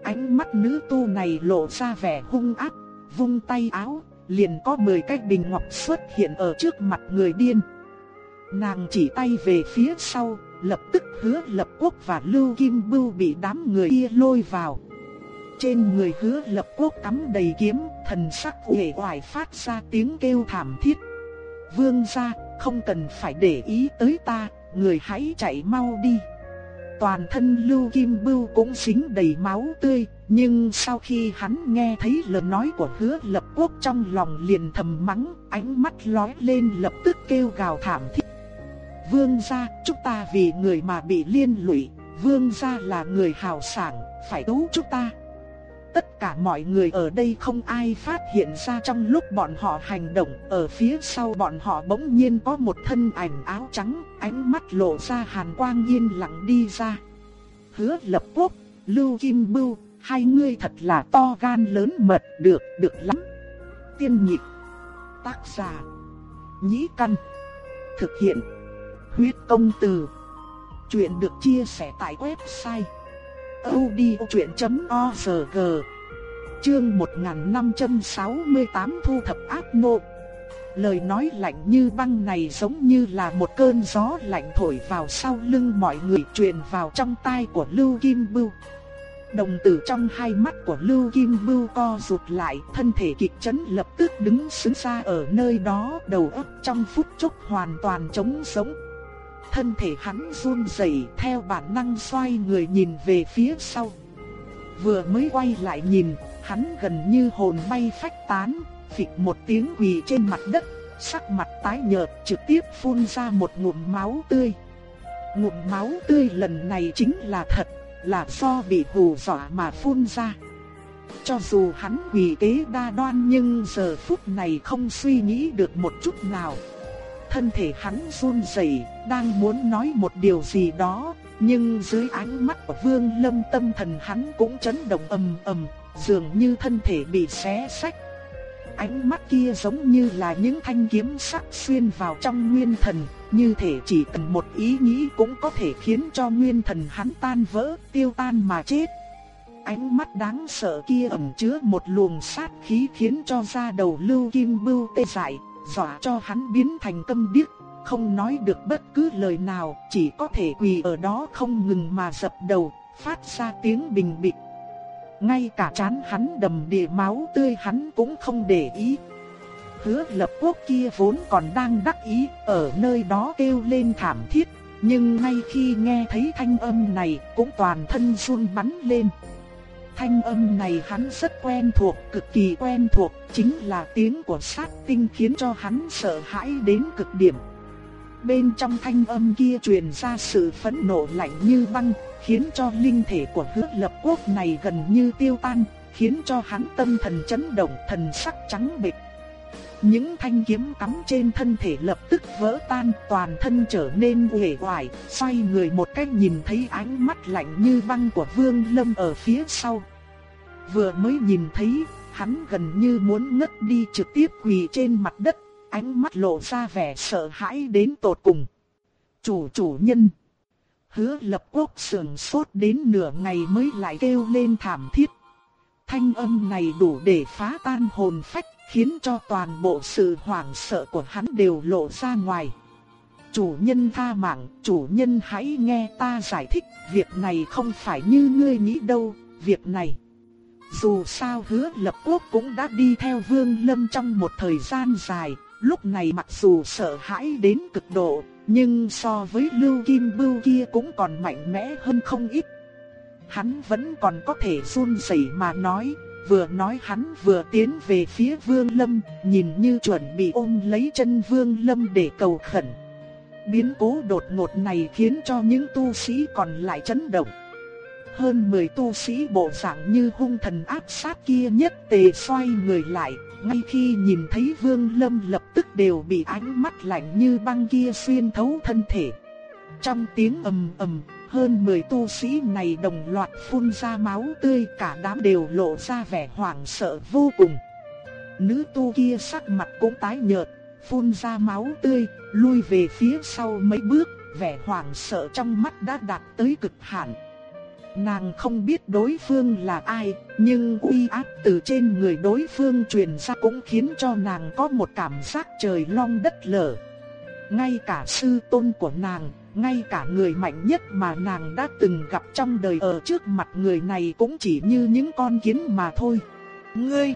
Ánh mắt nữ tu này lộ ra vẻ hung ác, vung tay áo, liền có 10 cái bình ngọc xuất hiện ở trước mặt người điên. Nàng chỉ tay về phía sau, lập tức hứa lập quốc và lưu kim bưu bị đám người kia lôi vào. Trên người hứa lập quốc cắm đầy kiếm, thần sắc uể oải phát ra tiếng kêu thảm thiết. Vương gia, không cần phải để ý tới ta, người hãy chạy mau đi. Toàn thân Lưu Kim Bưu cũng dính đầy máu tươi, nhưng sau khi hắn nghe thấy lời nói của hứa lập quốc trong lòng liền thầm mắng, ánh mắt lóe lên lập tức kêu gào thảm thiết. Vương gia, chúng ta vì người mà bị liên lụy, vương gia là người hào sảng, phải cứu chúng ta. Tất cả mọi người ở đây không ai phát hiện ra trong lúc bọn họ hành động, ở phía sau bọn họ bỗng nhiên có một thân ảnh áo trắng, ánh mắt lộ ra hàn quang yên lặng đi ra. Hứa lập quốc, lưu kim bưu, hai ngươi thật là to gan lớn mật, được, được lắm. Tiên nhịp, tác giả, nhĩ căn, thực hiện, huyết công từ. Chuyện được chia sẻ tại website audiochuyện.org Chương 1568 thu thập ác nộ Lời nói lạnh như băng này giống như là một cơn gió lạnh thổi vào sau lưng mọi người truyền vào trong tai của Lưu Kim Bưu. Đồng tử trong hai mắt của Lưu Kim Bưu co rụt lại, thân thể kịch chấn lập tức đứng sững ra ở nơi đó, đầu óc trong phút chốc hoàn toàn trống sống. Thân thể hắn run rẩy theo bản năng xoay người nhìn về phía sau. Vừa mới quay lại nhìn, hắn gần như hồn bay phách tán, phịch một tiếng quỳ trên mặt đất, sắc mặt tái nhợt trực tiếp phun ra một ngụm máu tươi. Ngụm máu tươi lần này chính là thật, là do bị hù dọa mà phun ra. Cho dù hắn quỳ kế đa đoan nhưng giờ phút này không suy nghĩ được một chút nào thân thể hắn run rẩy, đang muốn nói một điều gì đó, nhưng dưới ánh mắt của Vương Lâm tâm thần hắn cũng chấn động ầm ầm, dường như thân thể bị xé sách. Ánh mắt kia giống như là những thanh kiếm sắc xuyên vào trong nguyên thần, như thể chỉ cần một ý nghĩ cũng có thể khiến cho nguyên thần hắn tan vỡ, tiêu tan mà chết. Ánh mắt đáng sợ kia ẩn chứa một luồng sát khí khiến cho da đầu lưu kim bưu tê dại, dọa cho hắn biến thành câm điếc, không nói được bất cứ lời nào, chỉ có thể quỳ ở đó không ngừng mà dập đầu, phát ra tiếng bình bịch. Ngay cả chán hắn đầm đìa máu tươi hắn cũng không để ý. Hứa lập quốc kia vốn còn đang đắc ý, ở nơi đó kêu lên thảm thiết, nhưng ngay khi nghe thấy thanh âm này cũng toàn thân run bắn lên. Thanh âm này hắn rất quen thuộc, cực kỳ quen thuộc, chính là tiếng của sát tinh khiến cho hắn sợ hãi đến cực điểm. Bên trong thanh âm kia truyền ra sự phẫn nộ lạnh như băng, khiến cho linh thể của hứa lập quốc này gần như tiêu tan, khiến cho hắn tâm thần chấn động, thần sắc trắng bệch. Những thanh kiếm cắm trên thân thể lập tức vỡ tan, toàn thân trở nên uể oải, xoay người một cách nhìn thấy ánh mắt lạnh như băng của Vương Lâm ở phía sau. Vừa mới nhìn thấy, hắn gần như muốn ngất đi trực tiếp quỳ trên mặt đất, ánh mắt lộ ra vẻ sợ hãi đến tột cùng. Chủ chủ nhân. Hứa lập quốc sườn sốt đến nửa ngày mới lại kêu lên thảm thiết. Thanh âm này đủ để phá tan hồn phách, khiến cho toàn bộ sự hoảng sợ của hắn đều lộ ra ngoài. Chủ nhân tha mạng, chủ nhân hãy nghe ta giải thích, việc này không phải như ngươi nghĩ đâu, việc này. Dù sao hứa lập quốc cũng đã đi theo vương lâm trong một thời gian dài, lúc này mặc dù sợ hãi đến cực độ, nhưng so với lưu kim bưu kia cũng còn mạnh mẽ hơn không ít. Hắn vẫn còn có thể run rẩy mà nói, vừa nói hắn vừa tiến về phía vương lâm, nhìn như chuẩn bị ôm lấy chân vương lâm để cầu khẩn. Biến cố đột ngột này khiến cho những tu sĩ còn lại chấn động hơn 10 tu sĩ bộ dạng như hung thần áp sát kia nhất tề xoay người lại, ngay khi nhìn thấy Vương Lâm lập tức đều bị ánh mắt lạnh như băng kia xuyên thấu thân thể. Trong tiếng ầm ầm, hơn 10 tu sĩ này đồng loạt phun ra máu tươi, cả đám đều lộ ra vẻ hoảng sợ vô cùng. Nữ tu kia sắc mặt cũng tái nhợt, phun ra máu tươi, lui về phía sau mấy bước, vẻ hoảng sợ trong mắt đã đạt tới cực hạn. Nàng không biết đối phương là ai, nhưng uy áp từ trên người đối phương truyền ra cũng khiến cho nàng có một cảm giác trời long đất lở. Ngay cả sư tôn của nàng, ngay cả người mạnh nhất mà nàng đã từng gặp trong đời ở trước mặt người này cũng chỉ như những con kiến mà thôi. Ngươi,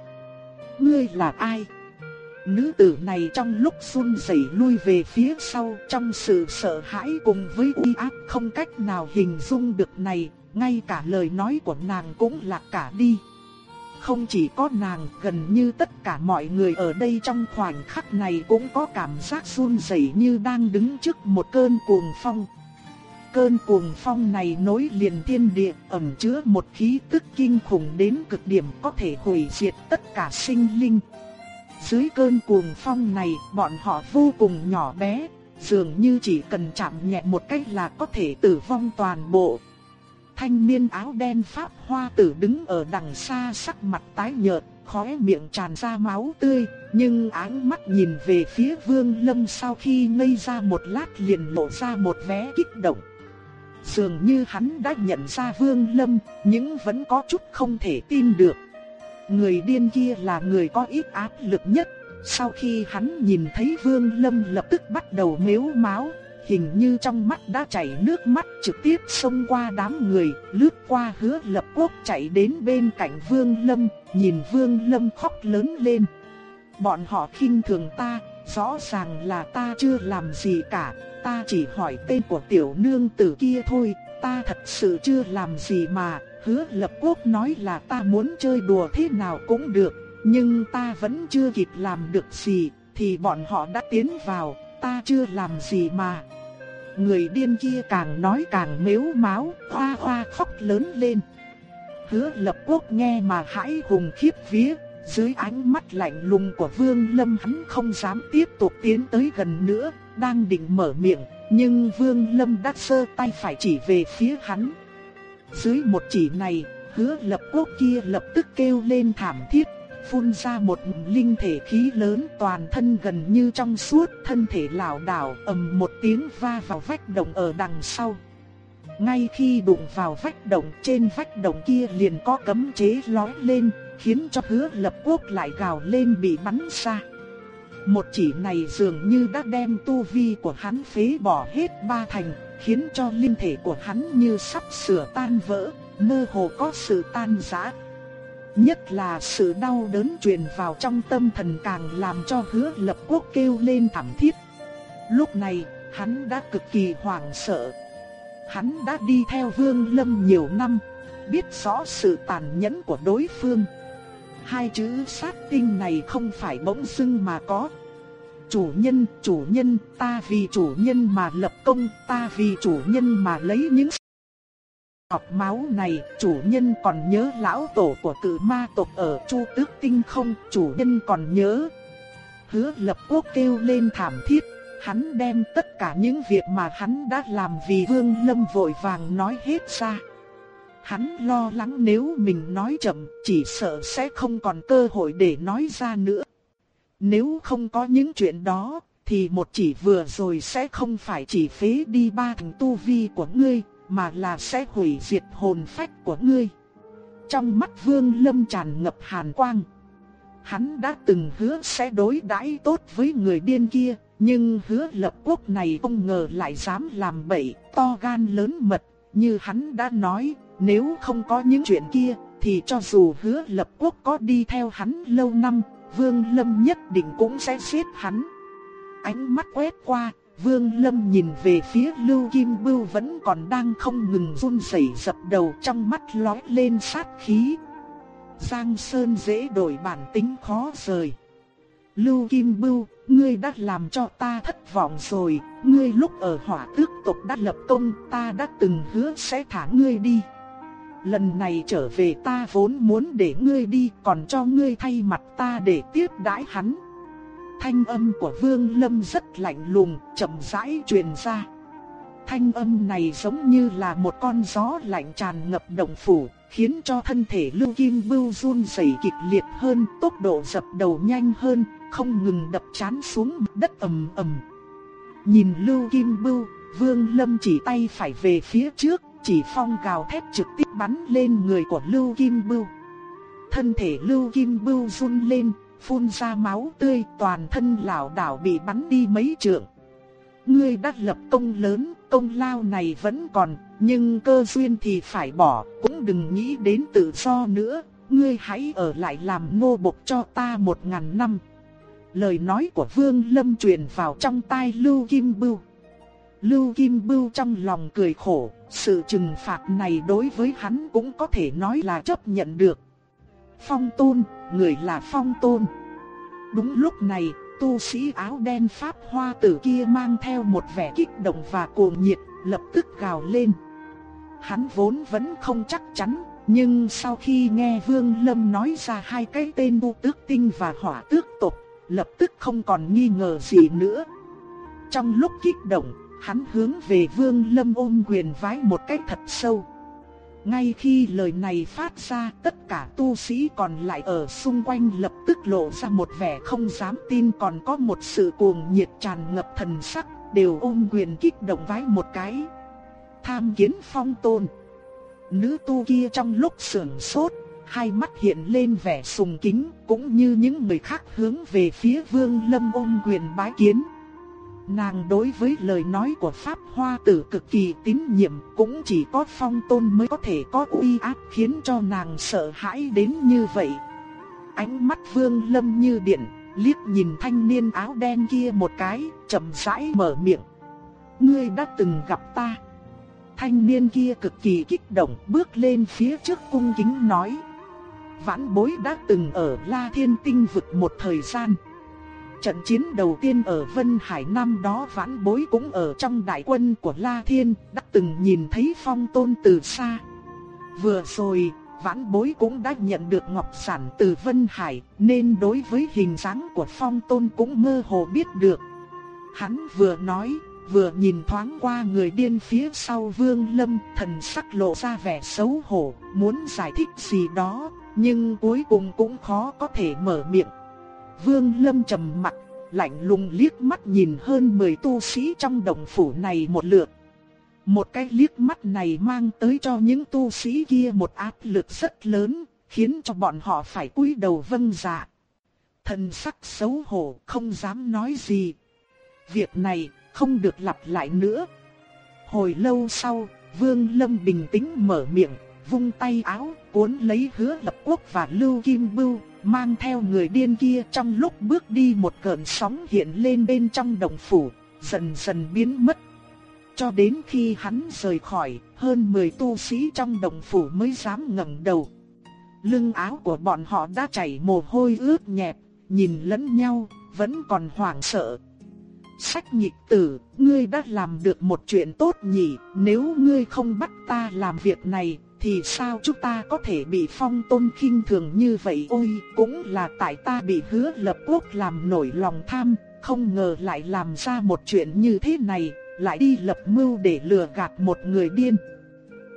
ngươi là ai? Nữ tử này trong lúc run rẩy lui về phía sau trong sự sợ hãi cùng với uy áp không cách nào hình dung được này, ngay cả lời nói của nàng cũng lạc cả đi. Không chỉ có nàng, gần như tất cả mọi người ở đây trong khoảnh khắc này cũng có cảm giác run rẩy như đang đứng trước một cơn cuồng phong. Cơn cuồng phong này nối liền thiên địa, ẩn chứa một khí tức kinh khủng đến cực điểm có thể hủy diệt tất cả sinh linh. Dưới cơn cuồng phong này, bọn họ vô cùng nhỏ bé, dường như chỉ cần chạm nhẹ một cách là có thể tử vong toàn bộ thanh niên áo đen pháp hoa tử đứng ở đằng xa sắc mặt tái nhợt, khóe miệng tràn ra máu tươi, nhưng ánh mắt nhìn về phía vương lâm sau khi ngây ra một lát liền lộ ra một vé kích động. Dường như hắn đã nhận ra vương lâm, nhưng vẫn có chút không thể tin được. Người điên kia là người có ít áp lực nhất, sau khi hắn nhìn thấy vương lâm lập tức bắt đầu mếu máu, hình như trong mắt đã chảy nước mắt trực tiếp xông qua đám người, lướt qua hứa lập quốc chạy đến bên cạnh Vương Lâm, nhìn Vương Lâm khóc lớn lên. Bọn họ khinh thường ta, rõ ràng là ta chưa làm gì cả, ta chỉ hỏi tên của tiểu nương tử kia thôi, ta thật sự chưa làm gì mà, hứa lập quốc nói là ta muốn chơi đùa thế nào cũng được, nhưng ta vẫn chưa kịp làm được gì, thì bọn họ đã tiến vào, ta chưa làm gì mà. Người điên kia càng nói càng mếu máu, hoa hoa khóc lớn lên. Hứa lập quốc nghe mà hãi hùng khiếp vía, dưới ánh mắt lạnh lùng của Vương Lâm hắn không dám tiếp tục tiến tới gần nữa, đang định mở miệng, nhưng Vương Lâm đã sơ tay phải chỉ về phía hắn. Dưới một chỉ này, hứa lập quốc kia lập tức kêu lên thảm thiết, phun ra một linh thể khí lớn toàn thân gần như trong suốt, thân thể lảo đảo ầm một tiếng va vào vách động ở đằng sau. Ngay khi đụng vào vách động trên vách động kia liền có cấm chế lói lên, khiến cho hứa lập quốc lại gào lên bị bắn xa. Một chỉ này dường như đã đem tu vi của hắn phế bỏ hết ba thành, khiến cho linh thể của hắn như sắp sửa tan vỡ, mơ hồ có sự tan rã. Nhất là sự đau đớn truyền vào trong tâm thần càng làm cho hứa lập quốc kêu lên thảm thiết. Lúc này, hắn đã cực kỳ hoảng sợ. Hắn đã đi theo Vương Lâm nhiều năm, biết rõ sự tàn nhẫn của đối phương. Hai chữ sát tinh này không phải bỗng dưng mà có. Chủ nhân, chủ nhân, ta vì chủ nhân mà lập công, ta vì chủ nhân mà lấy những Học máu này, chủ nhân còn nhớ lão tổ của cự ma tộc ở Chu Tước Tinh không, chủ nhân còn nhớ. Hứa lập quốc kêu lên thảm thiết, hắn đem tất cả những việc mà hắn đã làm vì Vương Lâm vội vàng nói hết ra. Hắn lo lắng nếu mình nói chậm, chỉ sợ sẽ không còn cơ hội để nói ra nữa. Nếu không có những chuyện đó, thì một chỉ vừa rồi sẽ không phải chỉ phế đi ba thành tu vi của ngươi, mà là sẽ hủy diệt hồn phách của ngươi. Trong mắt Vương Lâm tràn ngập hàn quang. Hắn đã từng hứa sẽ đối đãi tốt với người điên kia, nhưng hứa lập quốc này không ngờ lại dám làm bậy, to gan lớn mật, như hắn đã nói, nếu không có những chuyện kia, thì cho dù hứa lập quốc có đi theo hắn lâu năm, Vương Lâm nhất định cũng sẽ giết hắn. Ánh mắt quét qua, Vương Lâm nhìn về phía Lưu Kim Bưu vẫn còn đang không ngừng run rẩy dập đầu trong mắt lóe lên sát khí. Giang Sơn dễ đổi bản tính khó rời. Lưu Kim Bưu, ngươi đã làm cho ta thất vọng rồi, ngươi lúc ở hỏa tước tộc đã lập công, ta đã từng hứa sẽ thả ngươi đi. Lần này trở về ta vốn muốn để ngươi đi, còn cho ngươi thay mặt ta để tiếp đãi hắn. Thanh âm của Vương Lâm rất lạnh lùng, chậm rãi truyền ra. Thanh âm này giống như là một con gió lạnh tràn ngập động phủ, khiến cho thân thể Lưu Kim Bưu run rẩy kịch liệt hơn, tốc độ dập đầu nhanh hơn, không ngừng đập chán xuống đất ầm ầm. Nhìn Lưu Kim Bưu, Vương Lâm chỉ tay phải về phía trước, chỉ phong gào thét trực tiếp bắn lên người của Lưu Kim Bưu. Thân thể Lưu Kim Bưu run lên, phun ra máu tươi, toàn thân lảo đảo bị bắn đi mấy trượng. Ngươi đã lập công lớn, công lao này vẫn còn, nhưng cơ duyên thì phải bỏ, cũng đừng nghĩ đến tự do nữa, ngươi hãy ở lại làm nô bộc cho ta một ngàn năm. Lời nói của Vương Lâm truyền vào trong tai Lưu Kim Bưu. Lưu Kim Bưu trong lòng cười khổ, sự trừng phạt này đối với hắn cũng có thể nói là chấp nhận được. Phong tôn, người là phong tôn. Đúng lúc này, tu sĩ áo đen Pháp Hoa tử kia mang theo một vẻ kích động và cuồng nhiệt, lập tức gào lên. Hắn vốn vẫn không chắc chắn, nhưng sau khi nghe Vương Lâm nói ra hai cái tên Bu Tước Tinh và Hỏa Tước Tộc, lập tức không còn nghi ngờ gì nữa. Trong lúc kích động, hắn hướng về Vương Lâm ôm quyền vái một cách thật sâu. Ngay khi lời này phát ra, tất cả tu sĩ còn lại ở xung quanh lập tức lộ ra một vẻ không dám tin còn có một sự cuồng nhiệt tràn ngập thần sắc, đều ôm quyền kích động vái một cái. Tham kiến phong tôn. Nữ tu kia trong lúc sưởng sốt, hai mắt hiện lên vẻ sùng kính, cũng như những người khác hướng về phía vương lâm ôm quyền bái kiến. Nàng đối với lời nói của Pháp Hoa tử cực kỳ tín nhiệm, cũng chỉ có phong tôn mới có thể có uy áp khiến cho nàng sợ hãi đến như vậy. Ánh mắt vương lâm như điện, liếc nhìn thanh niên áo đen kia một cái, chậm rãi mở miệng. Ngươi đã từng gặp ta. Thanh niên kia cực kỳ kích động bước lên phía trước cung kính nói. Vãn bối đã từng ở La Thiên Tinh vực một thời gian. Trận chiến đầu tiên ở Vân Hải năm đó vãn bối cũng ở trong đại quân của La Thiên, đã từng nhìn thấy phong tôn từ xa. Vừa rồi, vãn bối cũng đã nhận được ngọc sản từ Vân Hải, nên đối với hình dáng của phong tôn cũng mơ hồ biết được. Hắn vừa nói, vừa nhìn thoáng qua người điên phía sau Vương Lâm, thần sắc lộ ra vẻ xấu hổ, muốn giải thích gì đó, nhưng cuối cùng cũng khó có thể mở miệng. Vương Lâm trầm mặt, lạnh lùng liếc mắt nhìn hơn 10 tu sĩ trong đồng phủ này một lượt. Một cái liếc mắt này mang tới cho những tu sĩ kia một áp lực rất lớn, khiến cho bọn họ phải cúi đầu vâng dạ. Thần sắc xấu hổ không dám nói gì. Việc này không được lặp lại nữa. Hồi lâu sau, Vương Lâm bình tĩnh mở miệng, vung tay áo, cuốn lấy hứa lập quốc và Lưu Kim Bưu, mang theo người điên kia trong lúc bước đi một cơn sóng hiện lên bên trong đồng phủ, dần dần biến mất. Cho đến khi hắn rời khỏi, hơn 10 tu sĩ trong đồng phủ mới dám ngẩng đầu. Lưng áo của bọn họ đã chảy mồ hôi ướt nhẹp, nhìn lẫn nhau, vẫn còn hoảng sợ. Sách nhịch tử, ngươi đã làm được một chuyện tốt nhỉ, nếu ngươi không bắt ta làm việc này, thì sao chúng ta có thể bị phong tôn khinh thường như vậy ôi, cũng là tại ta bị hứa lập quốc làm nổi lòng tham, không ngờ lại làm ra một chuyện như thế này, lại đi lập mưu để lừa gạt một người điên.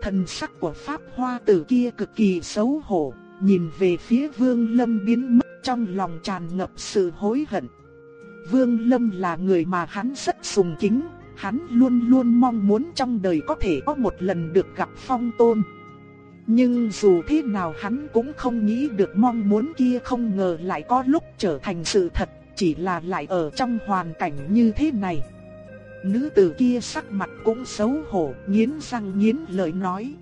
Thần sắc của Pháp Hoa tử kia cực kỳ xấu hổ, nhìn về phía Vương Lâm biến mất trong lòng tràn ngập sự hối hận. Vương Lâm là người mà hắn rất sùng kính, hắn luôn luôn mong muốn trong đời có thể có một lần được gặp phong tôn. Nhưng dù thế nào hắn cũng không nghĩ được mong muốn kia không ngờ lại có lúc trở thành sự thật, chỉ là lại ở trong hoàn cảnh như thế này. Nữ tử kia sắc mặt cũng xấu hổ, nghiến răng nghiến lợi nói.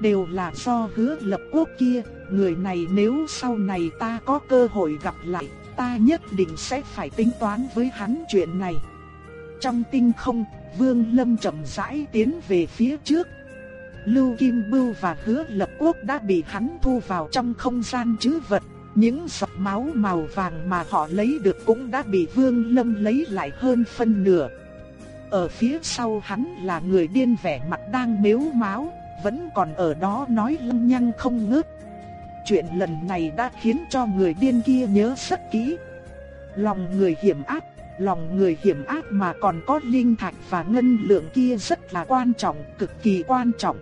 Đều là do hứa lập quốc kia, người này nếu sau này ta có cơ hội gặp lại, ta nhất định sẽ phải tính toán với hắn chuyện này. Trong tinh không, Vương Lâm chậm rãi tiến về phía trước. Lưu Kim Bưu và Hứa Lập Quốc đã bị hắn thu vào trong không gian trữ vật. Những giọt máu màu vàng mà họ lấy được cũng đã bị Vương Lâm lấy lại hơn phân nửa. Ở phía sau hắn là người điên vẻ mặt đang mếu máu, vẫn còn ở đó nói lăng nhăng không ngớt. Chuyện lần này đã khiến cho người điên kia nhớ rất kỹ. Lòng người hiểm ác, lòng người hiểm ác mà còn có linh thạch và ngân lượng kia rất là quan trọng, cực kỳ quan trọng.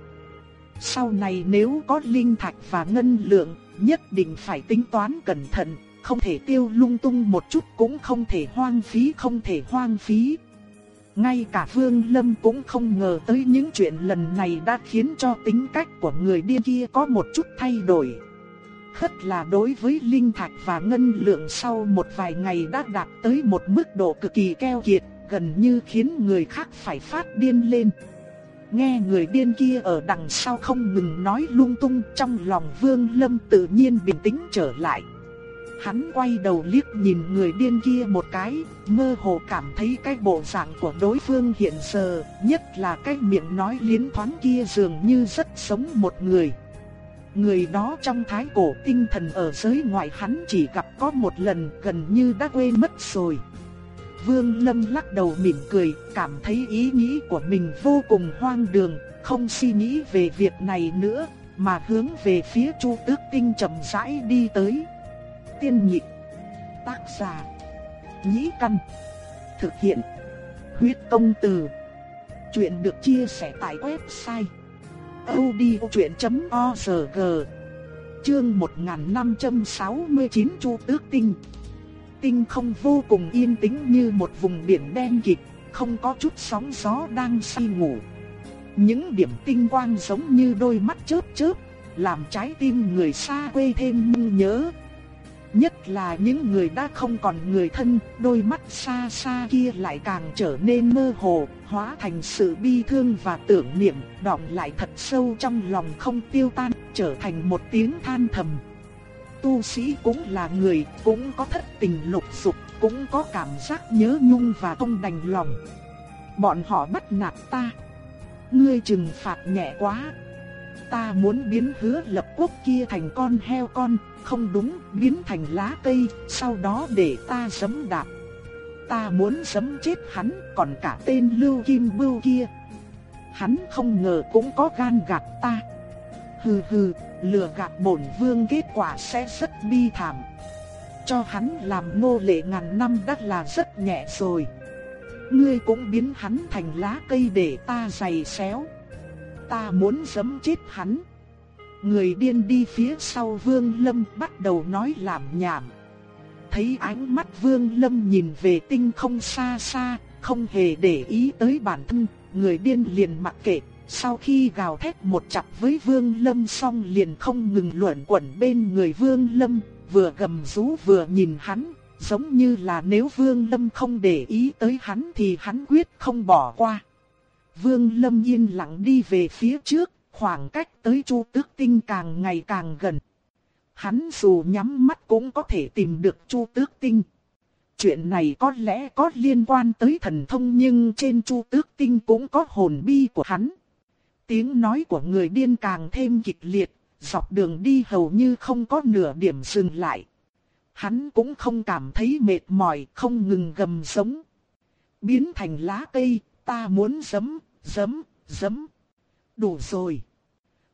Sau này nếu có linh thạch và ngân lượng, nhất định phải tính toán cẩn thận, không thể tiêu lung tung một chút cũng không thể hoang phí, không thể hoang phí. Ngay cả Vương Lâm cũng không ngờ tới những chuyện lần này đã khiến cho tính cách của người điên kia có một chút thay đổi. Khất là đối với linh thạch và ngân lượng sau một vài ngày đã đạt tới một mức độ cực kỳ keo kiệt, gần như khiến người khác phải phát điên lên. Nghe người điên kia ở đằng sau không ngừng nói lung tung trong lòng Vương Lâm tự nhiên bình tĩnh trở lại. Hắn quay đầu liếc nhìn người điên kia một cái, mơ hồ cảm thấy cái bộ dạng của đối phương hiện giờ, nhất là cái miệng nói liến thoáng kia dường như rất sống một người. Người đó trong thái cổ tinh thần ở giới ngoại hắn chỉ gặp có một lần gần như đã quên mất rồi. Vương Lâm lắc đầu mỉm cười, cảm thấy ý nghĩ của mình vô cùng hoang đường, không suy nghĩ về việc này nữa, mà hướng về phía Chu Tước Tinh chậm rãi đi tới tiên nhị Tác giả. Nhĩ căn. Thực hiện. Huyết công từ. Chuyện được chia sẻ tại website. audiochuyện.org, Chương 1569 Chu Tước Tinh Tinh không vô cùng yên tĩnh như một vùng biển đen kịt, không có chút sóng gió đang say ngủ. Những điểm tinh quang giống như đôi mắt chớp chớp, làm trái tim người xa quê thêm nhưng nhớ. Nhất là những người đã không còn người thân, đôi mắt xa xa kia lại càng trở nên mơ hồ, hóa thành sự bi thương và tưởng niệm, đọng lại thật sâu trong lòng không tiêu tan, trở thành một tiếng than thầm. Tu sĩ cũng là người, cũng có thất tình lục dục, cũng có cảm giác nhớ nhung và không đành lòng. Bọn họ bắt nạt ta. Ngươi trừng phạt nhẹ quá. Ta muốn biến hứa lập quốc kia thành con heo con, không đúng, biến thành lá cây, sau đó để ta giấm đạp. Ta muốn giấm chết hắn, còn cả tên Lưu Kim Bưu kia. Hắn không ngờ cũng có gan gạt ta. Hừ hừ, lừa gạt bổn vương kết quả sẽ rất bi thảm. Cho hắn làm nô lệ ngàn năm đã là rất nhẹ rồi. ngươi cũng biến hắn thành lá cây để ta giày xéo. Ta muốn giấm chết hắn. Người điên đi phía sau Vương Lâm bắt đầu nói làm nhảm. Thấy ánh mắt Vương Lâm nhìn về tinh không xa xa, không hề để ý tới bản thân, người điên liền mặc kệ. Sau khi gào thét một chặp với Vương Lâm xong liền không ngừng luẩn quẩn bên người Vương Lâm, vừa gầm rú vừa nhìn hắn, giống như là nếu Vương Lâm không để ý tới hắn thì hắn quyết không bỏ qua. Vương Lâm yên lặng đi về phía trước, khoảng cách tới Chu Tước Tinh càng ngày càng gần. Hắn dù nhắm mắt cũng có thể tìm được Chu Tước Tinh. Chuyện này có lẽ có liên quan tới thần thông nhưng trên Chu Tước Tinh cũng có hồn bi của hắn. Tiếng nói của người điên càng thêm kịch liệt, dọc đường đi hầu như không có nửa điểm dừng lại. Hắn cũng không cảm thấy mệt mỏi, không ngừng gầm sống. Biến thành lá cây, ta muốn giấm, giấm, giấm. Đủ rồi.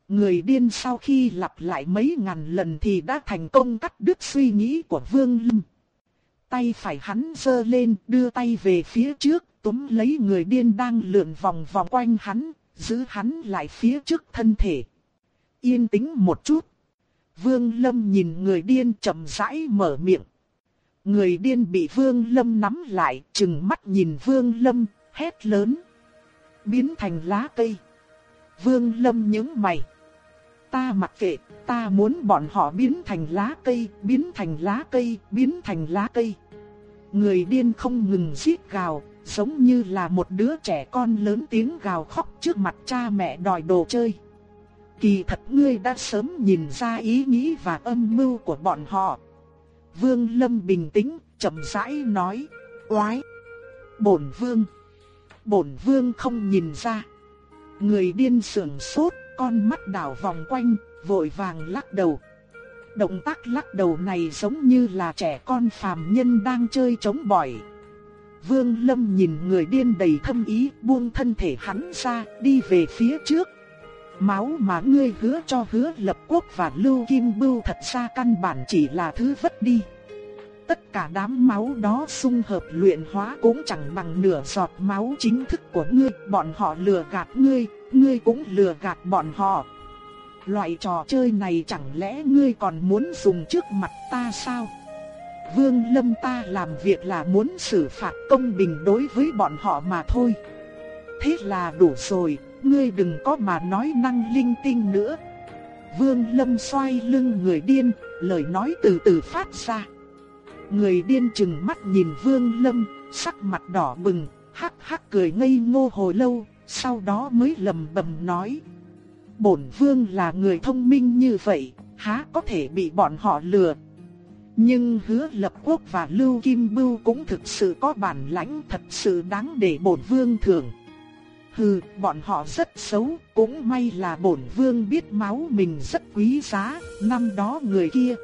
Người điên sau khi lặp lại mấy ngàn lần thì đã thành công cắt đứt suy nghĩ của Vương Lâm. Tay phải hắn giơ lên, đưa tay về phía trước, túm lấy người điên đang lượn vòng vòng quanh hắn, giữ hắn lại phía trước thân thể. Yên tĩnh một chút. Vương Lâm nhìn người điên chậm rãi mở miệng. Người điên bị Vương Lâm nắm lại, chừng mắt nhìn Vương Lâm, hét lớn. Biến thành lá cây. Vương Lâm nhướng mày. Ta mặc kệ, ta muốn bọn họ biến thành lá cây, biến thành lá cây, biến thành lá cây. Người điên không ngừng giết gào, giống như là một đứa trẻ con lớn tiếng gào khóc trước mặt cha mẹ đòi đồ chơi. Kỳ thật ngươi đã sớm nhìn ra ý nghĩ và âm mưu của bọn họ. Vương Lâm bình tĩnh, chậm rãi nói, oái, bổn vương. Bổn vương không nhìn ra. Người điên sườn sốt, con mắt đảo vòng quanh, vội vàng lắc đầu. Động tác lắc đầu này giống như là trẻ con phàm nhân đang chơi chống bỏi. Vương Lâm nhìn người điên đầy thâm ý, buông thân thể hắn ra, đi về phía trước. Máu mà ngươi hứa cho hứa lập quốc và lưu kim bưu thật ra căn bản chỉ là thứ vất đi. Tất cả đám máu đó xung hợp luyện hóa cũng chẳng bằng nửa giọt máu chính thức của ngươi, bọn họ lừa gạt ngươi, ngươi cũng lừa gạt bọn họ. Loại trò chơi này chẳng lẽ ngươi còn muốn dùng trước mặt ta sao? Vương Lâm ta làm việc là muốn xử phạt công bình đối với bọn họ mà thôi. Thế là đủ rồi, ngươi đừng có mà nói năng linh tinh nữa. Vương Lâm xoay lưng người điên, lời nói từ từ phát ra. Người điên chừng mắt nhìn Vương Lâm, sắc mặt đỏ bừng, hắc hắc cười ngây ngô hồi lâu, sau đó mới lầm bầm nói. Bổn Vương là người thông minh như vậy, há có thể bị bọn họ lừa. Nhưng hứa lập quốc và Lưu Kim Bưu cũng thực sự có bản lãnh thật sự đáng để bổn Vương thưởng. Hừ, bọn họ rất xấu, cũng may là bổn vương biết máu mình rất quý giá, năm đó người kia.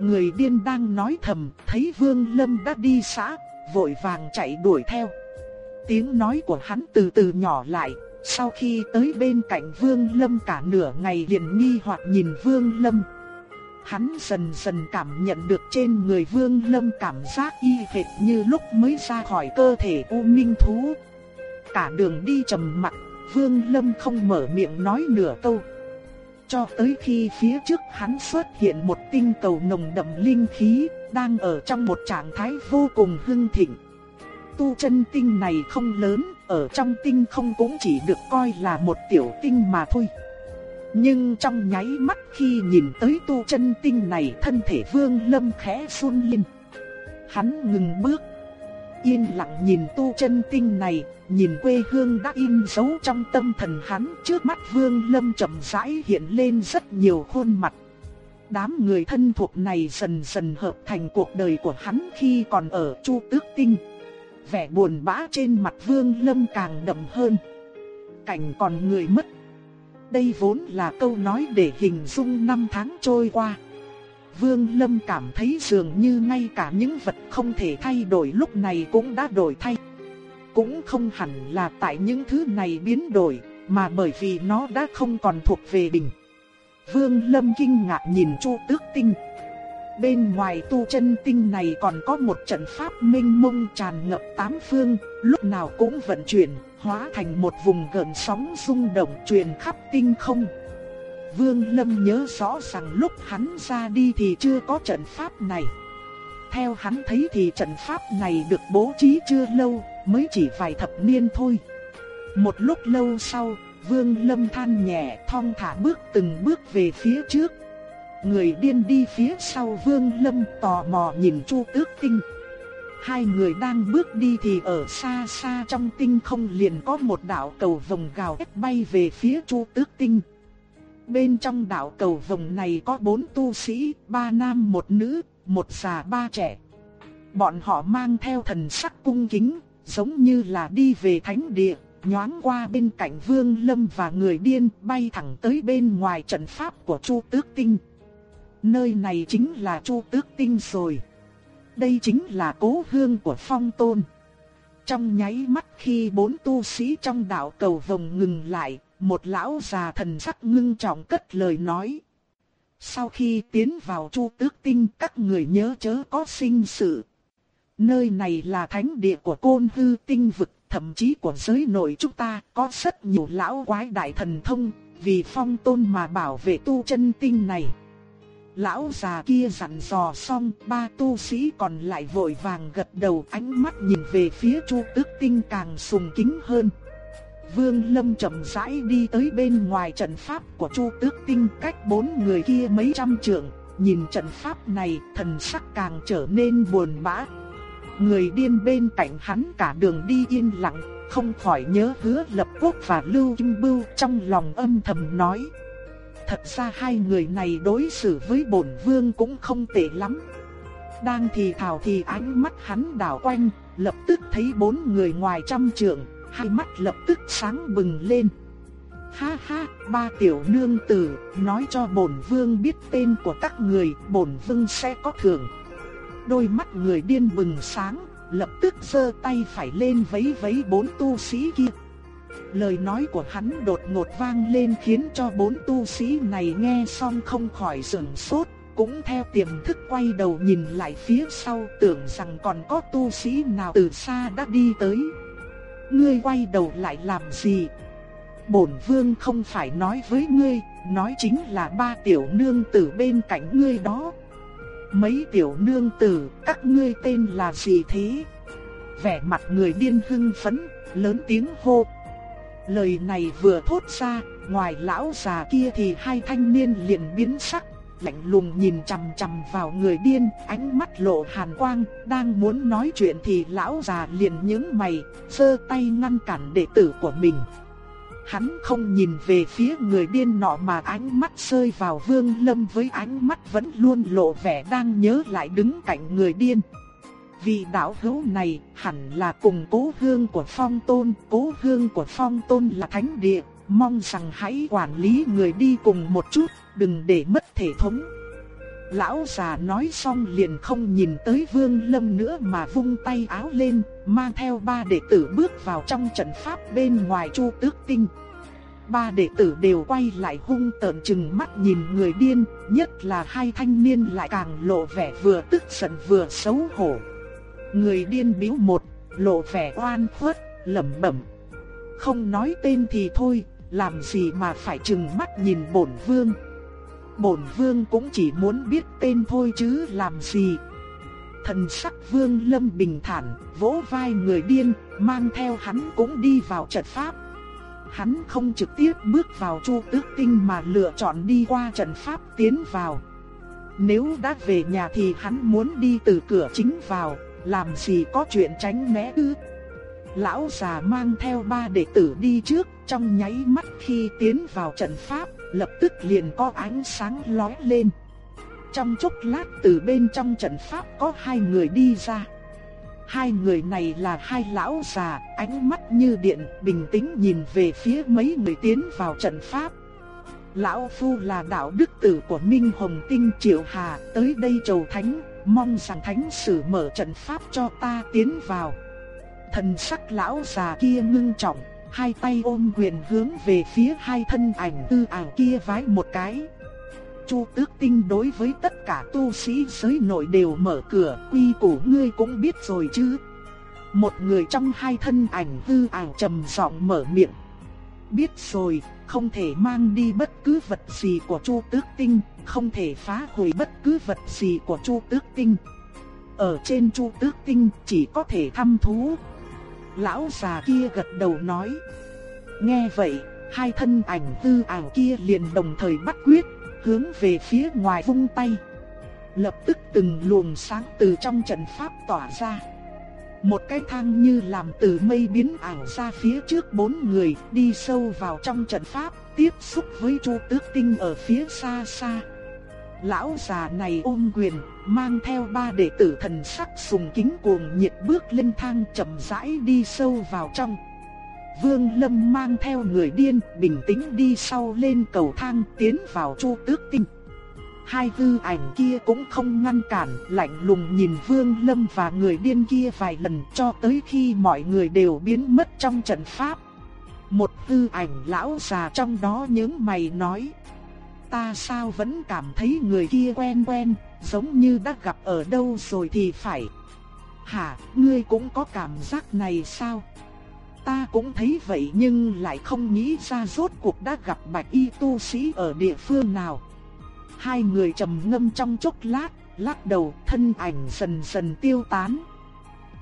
Người điên đang nói thầm, thấy vương lâm đã đi xã, vội vàng chạy đuổi theo. Tiếng nói của hắn từ từ nhỏ lại, sau khi tới bên cạnh vương lâm cả nửa ngày liền nghi hoặc nhìn vương lâm. Hắn dần dần cảm nhận được trên người vương lâm cảm giác y hệt như lúc mới ra khỏi cơ thể u minh thú. Cả đường đi trầm mặc, Vương Lâm không mở miệng nói nửa câu. Cho tới khi phía trước hắn xuất hiện một tinh cầu nồng đậm linh khí, đang ở trong một trạng thái vô cùng hưng thịnh. Tu chân tinh này không lớn, ở trong tinh không cũng chỉ được coi là một tiểu tinh mà thôi. Nhưng trong nháy mắt khi nhìn tới tu chân tinh này thân thể vương lâm khẽ run lên. Hắn ngừng bước. Yên lặng nhìn tu chân tinh này, nhìn quê hương đã in dấu trong tâm thần hắn, trước mắt Vương Lâm chậm rãi hiện lên rất nhiều khuôn mặt. Đám người thân thuộc này dần dần hợp thành cuộc đời của hắn khi còn ở Chu Tước Tinh. Vẻ buồn bã trên mặt Vương Lâm càng đậm hơn. Cảnh còn người mất. Đây vốn là câu nói để hình dung năm tháng trôi qua. Vương Lâm cảm thấy dường như ngay cả những vật không thể thay đổi lúc này cũng đã đổi thay. Cũng không hẳn là tại những thứ này biến đổi, mà bởi vì nó đã không còn thuộc về mình. Vương Lâm kinh ngạc nhìn Chu Tước Tinh. Bên ngoài tu chân tinh này còn có một trận pháp minh mông tràn ngập tám phương, lúc nào cũng vận chuyển, hóa thành một vùng gợn sóng rung động truyền khắp tinh không. Vương Lâm nhớ rõ rằng lúc hắn ra đi thì chưa có trận pháp này. Theo hắn thấy thì trận pháp này được bố trí chưa lâu, mới chỉ vài thập niên thôi. Một lúc lâu sau, Vương Lâm than nhẹ thong thả bước từng bước về phía trước. Người điên đi phía sau Vương Lâm tò mò nhìn Chu Tước Tinh. Hai người đang bước đi thì ở xa xa trong tinh không liền có một đạo cầu vồng gào thét bay về phía Chu Tước Tinh. Bên trong đạo cầu vồng này có bốn tu sĩ, ba nam một nữ, một già ba trẻ. Bọn họ mang theo thần sắc cung kính, giống như là đi về thánh địa, nhoáng qua bên cạnh Vương Lâm và người điên, bay thẳng tới bên ngoài trận pháp của Chu Tước Tinh. Nơi này chính là Chu Tước Tinh rồi. Đây chính là cố hương của Phong Tôn. Trong nháy mắt khi bốn tu sĩ trong đạo cầu vồng ngừng lại, một lão già thần sắc ngưng trọng cất lời nói. Sau khi tiến vào Chu Tước Tinh các người nhớ chớ có sinh sự. Nơi này là thánh địa của côn hư tinh vực, thậm chí của giới nội chúng ta có rất nhiều lão quái đại thần thông, vì phong tôn mà bảo vệ tu chân tinh này. Lão già kia dặn dò xong, ba tu sĩ còn lại vội vàng gật đầu ánh mắt nhìn về phía Chu Tước Tinh càng sùng kính hơn. Vương Lâm chậm rãi đi tới bên ngoài trận pháp của Chu Tước Tinh cách bốn người kia mấy trăm trượng, nhìn trận pháp này thần sắc càng trở nên buồn bã. Người điên bên cạnh hắn cả đường đi yên lặng, không khỏi nhớ hứa lập quốc và Lưu Kim Bưu trong lòng âm thầm nói. Thật ra hai người này đối xử với bổn vương cũng không tệ lắm. Đang thì thào thì ánh mắt hắn đảo quanh, lập tức thấy bốn người ngoài trăm trượng, hai mắt lập tức sáng bừng lên. Ha ha, ba tiểu nương tử, nói cho bổn vương biết tên của các người, bổn vương sẽ có thưởng. Đôi mắt người điên bừng sáng, lập tức giơ tay phải lên vấy vấy bốn tu sĩ kia. Lời nói của hắn đột ngột vang lên khiến cho bốn tu sĩ này nghe xong không khỏi sửng sốt, cũng theo tiềm thức quay đầu nhìn lại phía sau tưởng rằng còn có tu sĩ nào từ xa đã đi tới. Ngươi quay đầu lại làm gì? Bổn vương không phải nói với ngươi, nói chính là ba tiểu nương tử bên cạnh ngươi đó. Mấy tiểu nương tử, các ngươi tên là gì thế? Vẻ mặt người điên hưng phấn, lớn tiếng hô. Lời này vừa thốt ra, ngoài lão già kia thì hai thanh niên liền biến sắc, lạnh lùng nhìn chằm chằm vào người điên, ánh mắt lộ hàn quang, đang muốn nói chuyện thì lão già liền nhướng mày, giơ tay ngăn cản đệ tử của mình. Hắn không nhìn về phía người điên nọ mà ánh mắt rơi vào Vương Lâm với ánh mắt vẫn luôn lộ vẻ đang nhớ lại đứng cạnh người điên. Vì đạo hữu này hẳn là cùng cố hương của phong tôn, cố hương của phong tôn là thánh địa, mong rằng hãy quản lý người đi cùng một chút, đừng để mất thể thống. Lão già nói xong liền không nhìn tới Vương Lâm nữa mà vung tay áo lên, mang theo ba đệ tử bước vào trong trận pháp bên ngoài Chu Tước Tinh. Ba đệ tử đều quay lại hung tợn chừng mắt nhìn người điên, nhất là hai thanh niên lại càng lộ vẻ vừa tức giận vừa xấu hổ. Người điên biếu một, lộ vẻ oan khuất, lẩm bẩm. Không nói tên thì thôi, làm gì mà phải chừng mắt nhìn bổn vương. Bổn vương cũng chỉ muốn biết tên thôi chứ làm gì. Thần sắc vương lâm bình thản, vỗ vai người điên, mang theo hắn cũng đi vào trận pháp. Hắn không trực tiếp bước vào chu tước tinh mà lựa chọn đi qua trận pháp tiến vào. Nếu đã về nhà thì hắn muốn đi từ cửa chính vào, làm gì có chuyện tránh né ư. Lão già mang theo ba đệ tử đi trước, trong nháy mắt khi tiến vào trận pháp, lập tức liền có ánh sáng lóe lên. Trong chốc lát từ bên trong trận pháp có hai người đi ra. Hai người này là hai lão già, ánh mắt như điện, bình tĩnh nhìn về phía mấy người tiến vào trận pháp. Lão Phu là đạo đức tử của Minh Hồng Tinh Triệu Hà, tới đây chầu thánh, mong rằng thánh sử mở trận pháp cho ta tiến vào. Thần sắc lão già kia ngưng trọng, hai tay ôm quyền hướng về phía hai thân ảnh tư ảo kia vái một cái. Chu Tước Tinh đối với tất cả tu sĩ giới nội đều mở cửa, quy củ ngươi cũng biết rồi chứ. Một người trong hai thân ảnh hư ảo trầm giọng mở miệng. Biết rồi, không thể mang đi bất cứ vật gì của Chu Tước Tinh, không thể phá hủy bất cứ vật gì của Chu Tước Tinh. Ở trên Chu Tước Tinh chỉ có thể thăm thú. Lão già kia gật đầu nói. Nghe vậy, hai thân ảnh tư ảo kia liền đồng thời bắt quyết, hướng về phía ngoài vung tay. Lập tức từng luồng sáng từ trong trận pháp tỏa ra. Một cái thang như làm từ mây biến ảo ra phía trước bốn người đi sâu vào trong trận pháp, tiếp xúc với Chu Tước Tinh ở phía xa xa. Lão già này ôm quyền, mang theo ba đệ tử thần sắc sùng kính cuồng nhiệt bước lên thang chậm rãi đi sâu vào trong. Vương Lâm mang theo người điên, bình tĩnh đi sau lên cầu thang tiến vào Chu Tước Tinh. Hai tư ảnh kia cũng không ngăn cản, lạnh lùng nhìn Vương Lâm và người điên kia vài lần cho tới khi mọi người đều biến mất trong trận pháp. Một tư ảnh lão già trong đó những mày nói. Ta sao vẫn cảm thấy người kia quen quen, giống như đã gặp ở đâu rồi thì phải. Hả, ngươi cũng có cảm giác này sao? Ta cũng thấy vậy nhưng lại không nghĩ ra rốt cuộc đã gặp bạch y tu sĩ ở địa phương nào. Hai người trầm ngâm trong chốc lát, lắc đầu thân ảnh dần dần tiêu tán.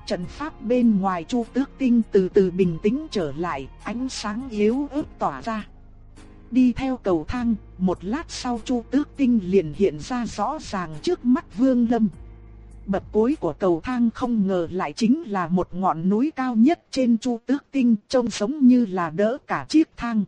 Trận pháp bên ngoài chu tước tinh từ từ bình tĩnh trở lại, ánh sáng yếu ớt tỏa ra. Đi theo cầu thang, một lát sau chu tước tinh liền hiện ra rõ ràng trước mắt vương lâm. Bậc cuối của cầu thang không ngờ lại chính là một ngọn núi cao nhất trên chu tước tinh trông giống như là đỡ cả chiếc thang.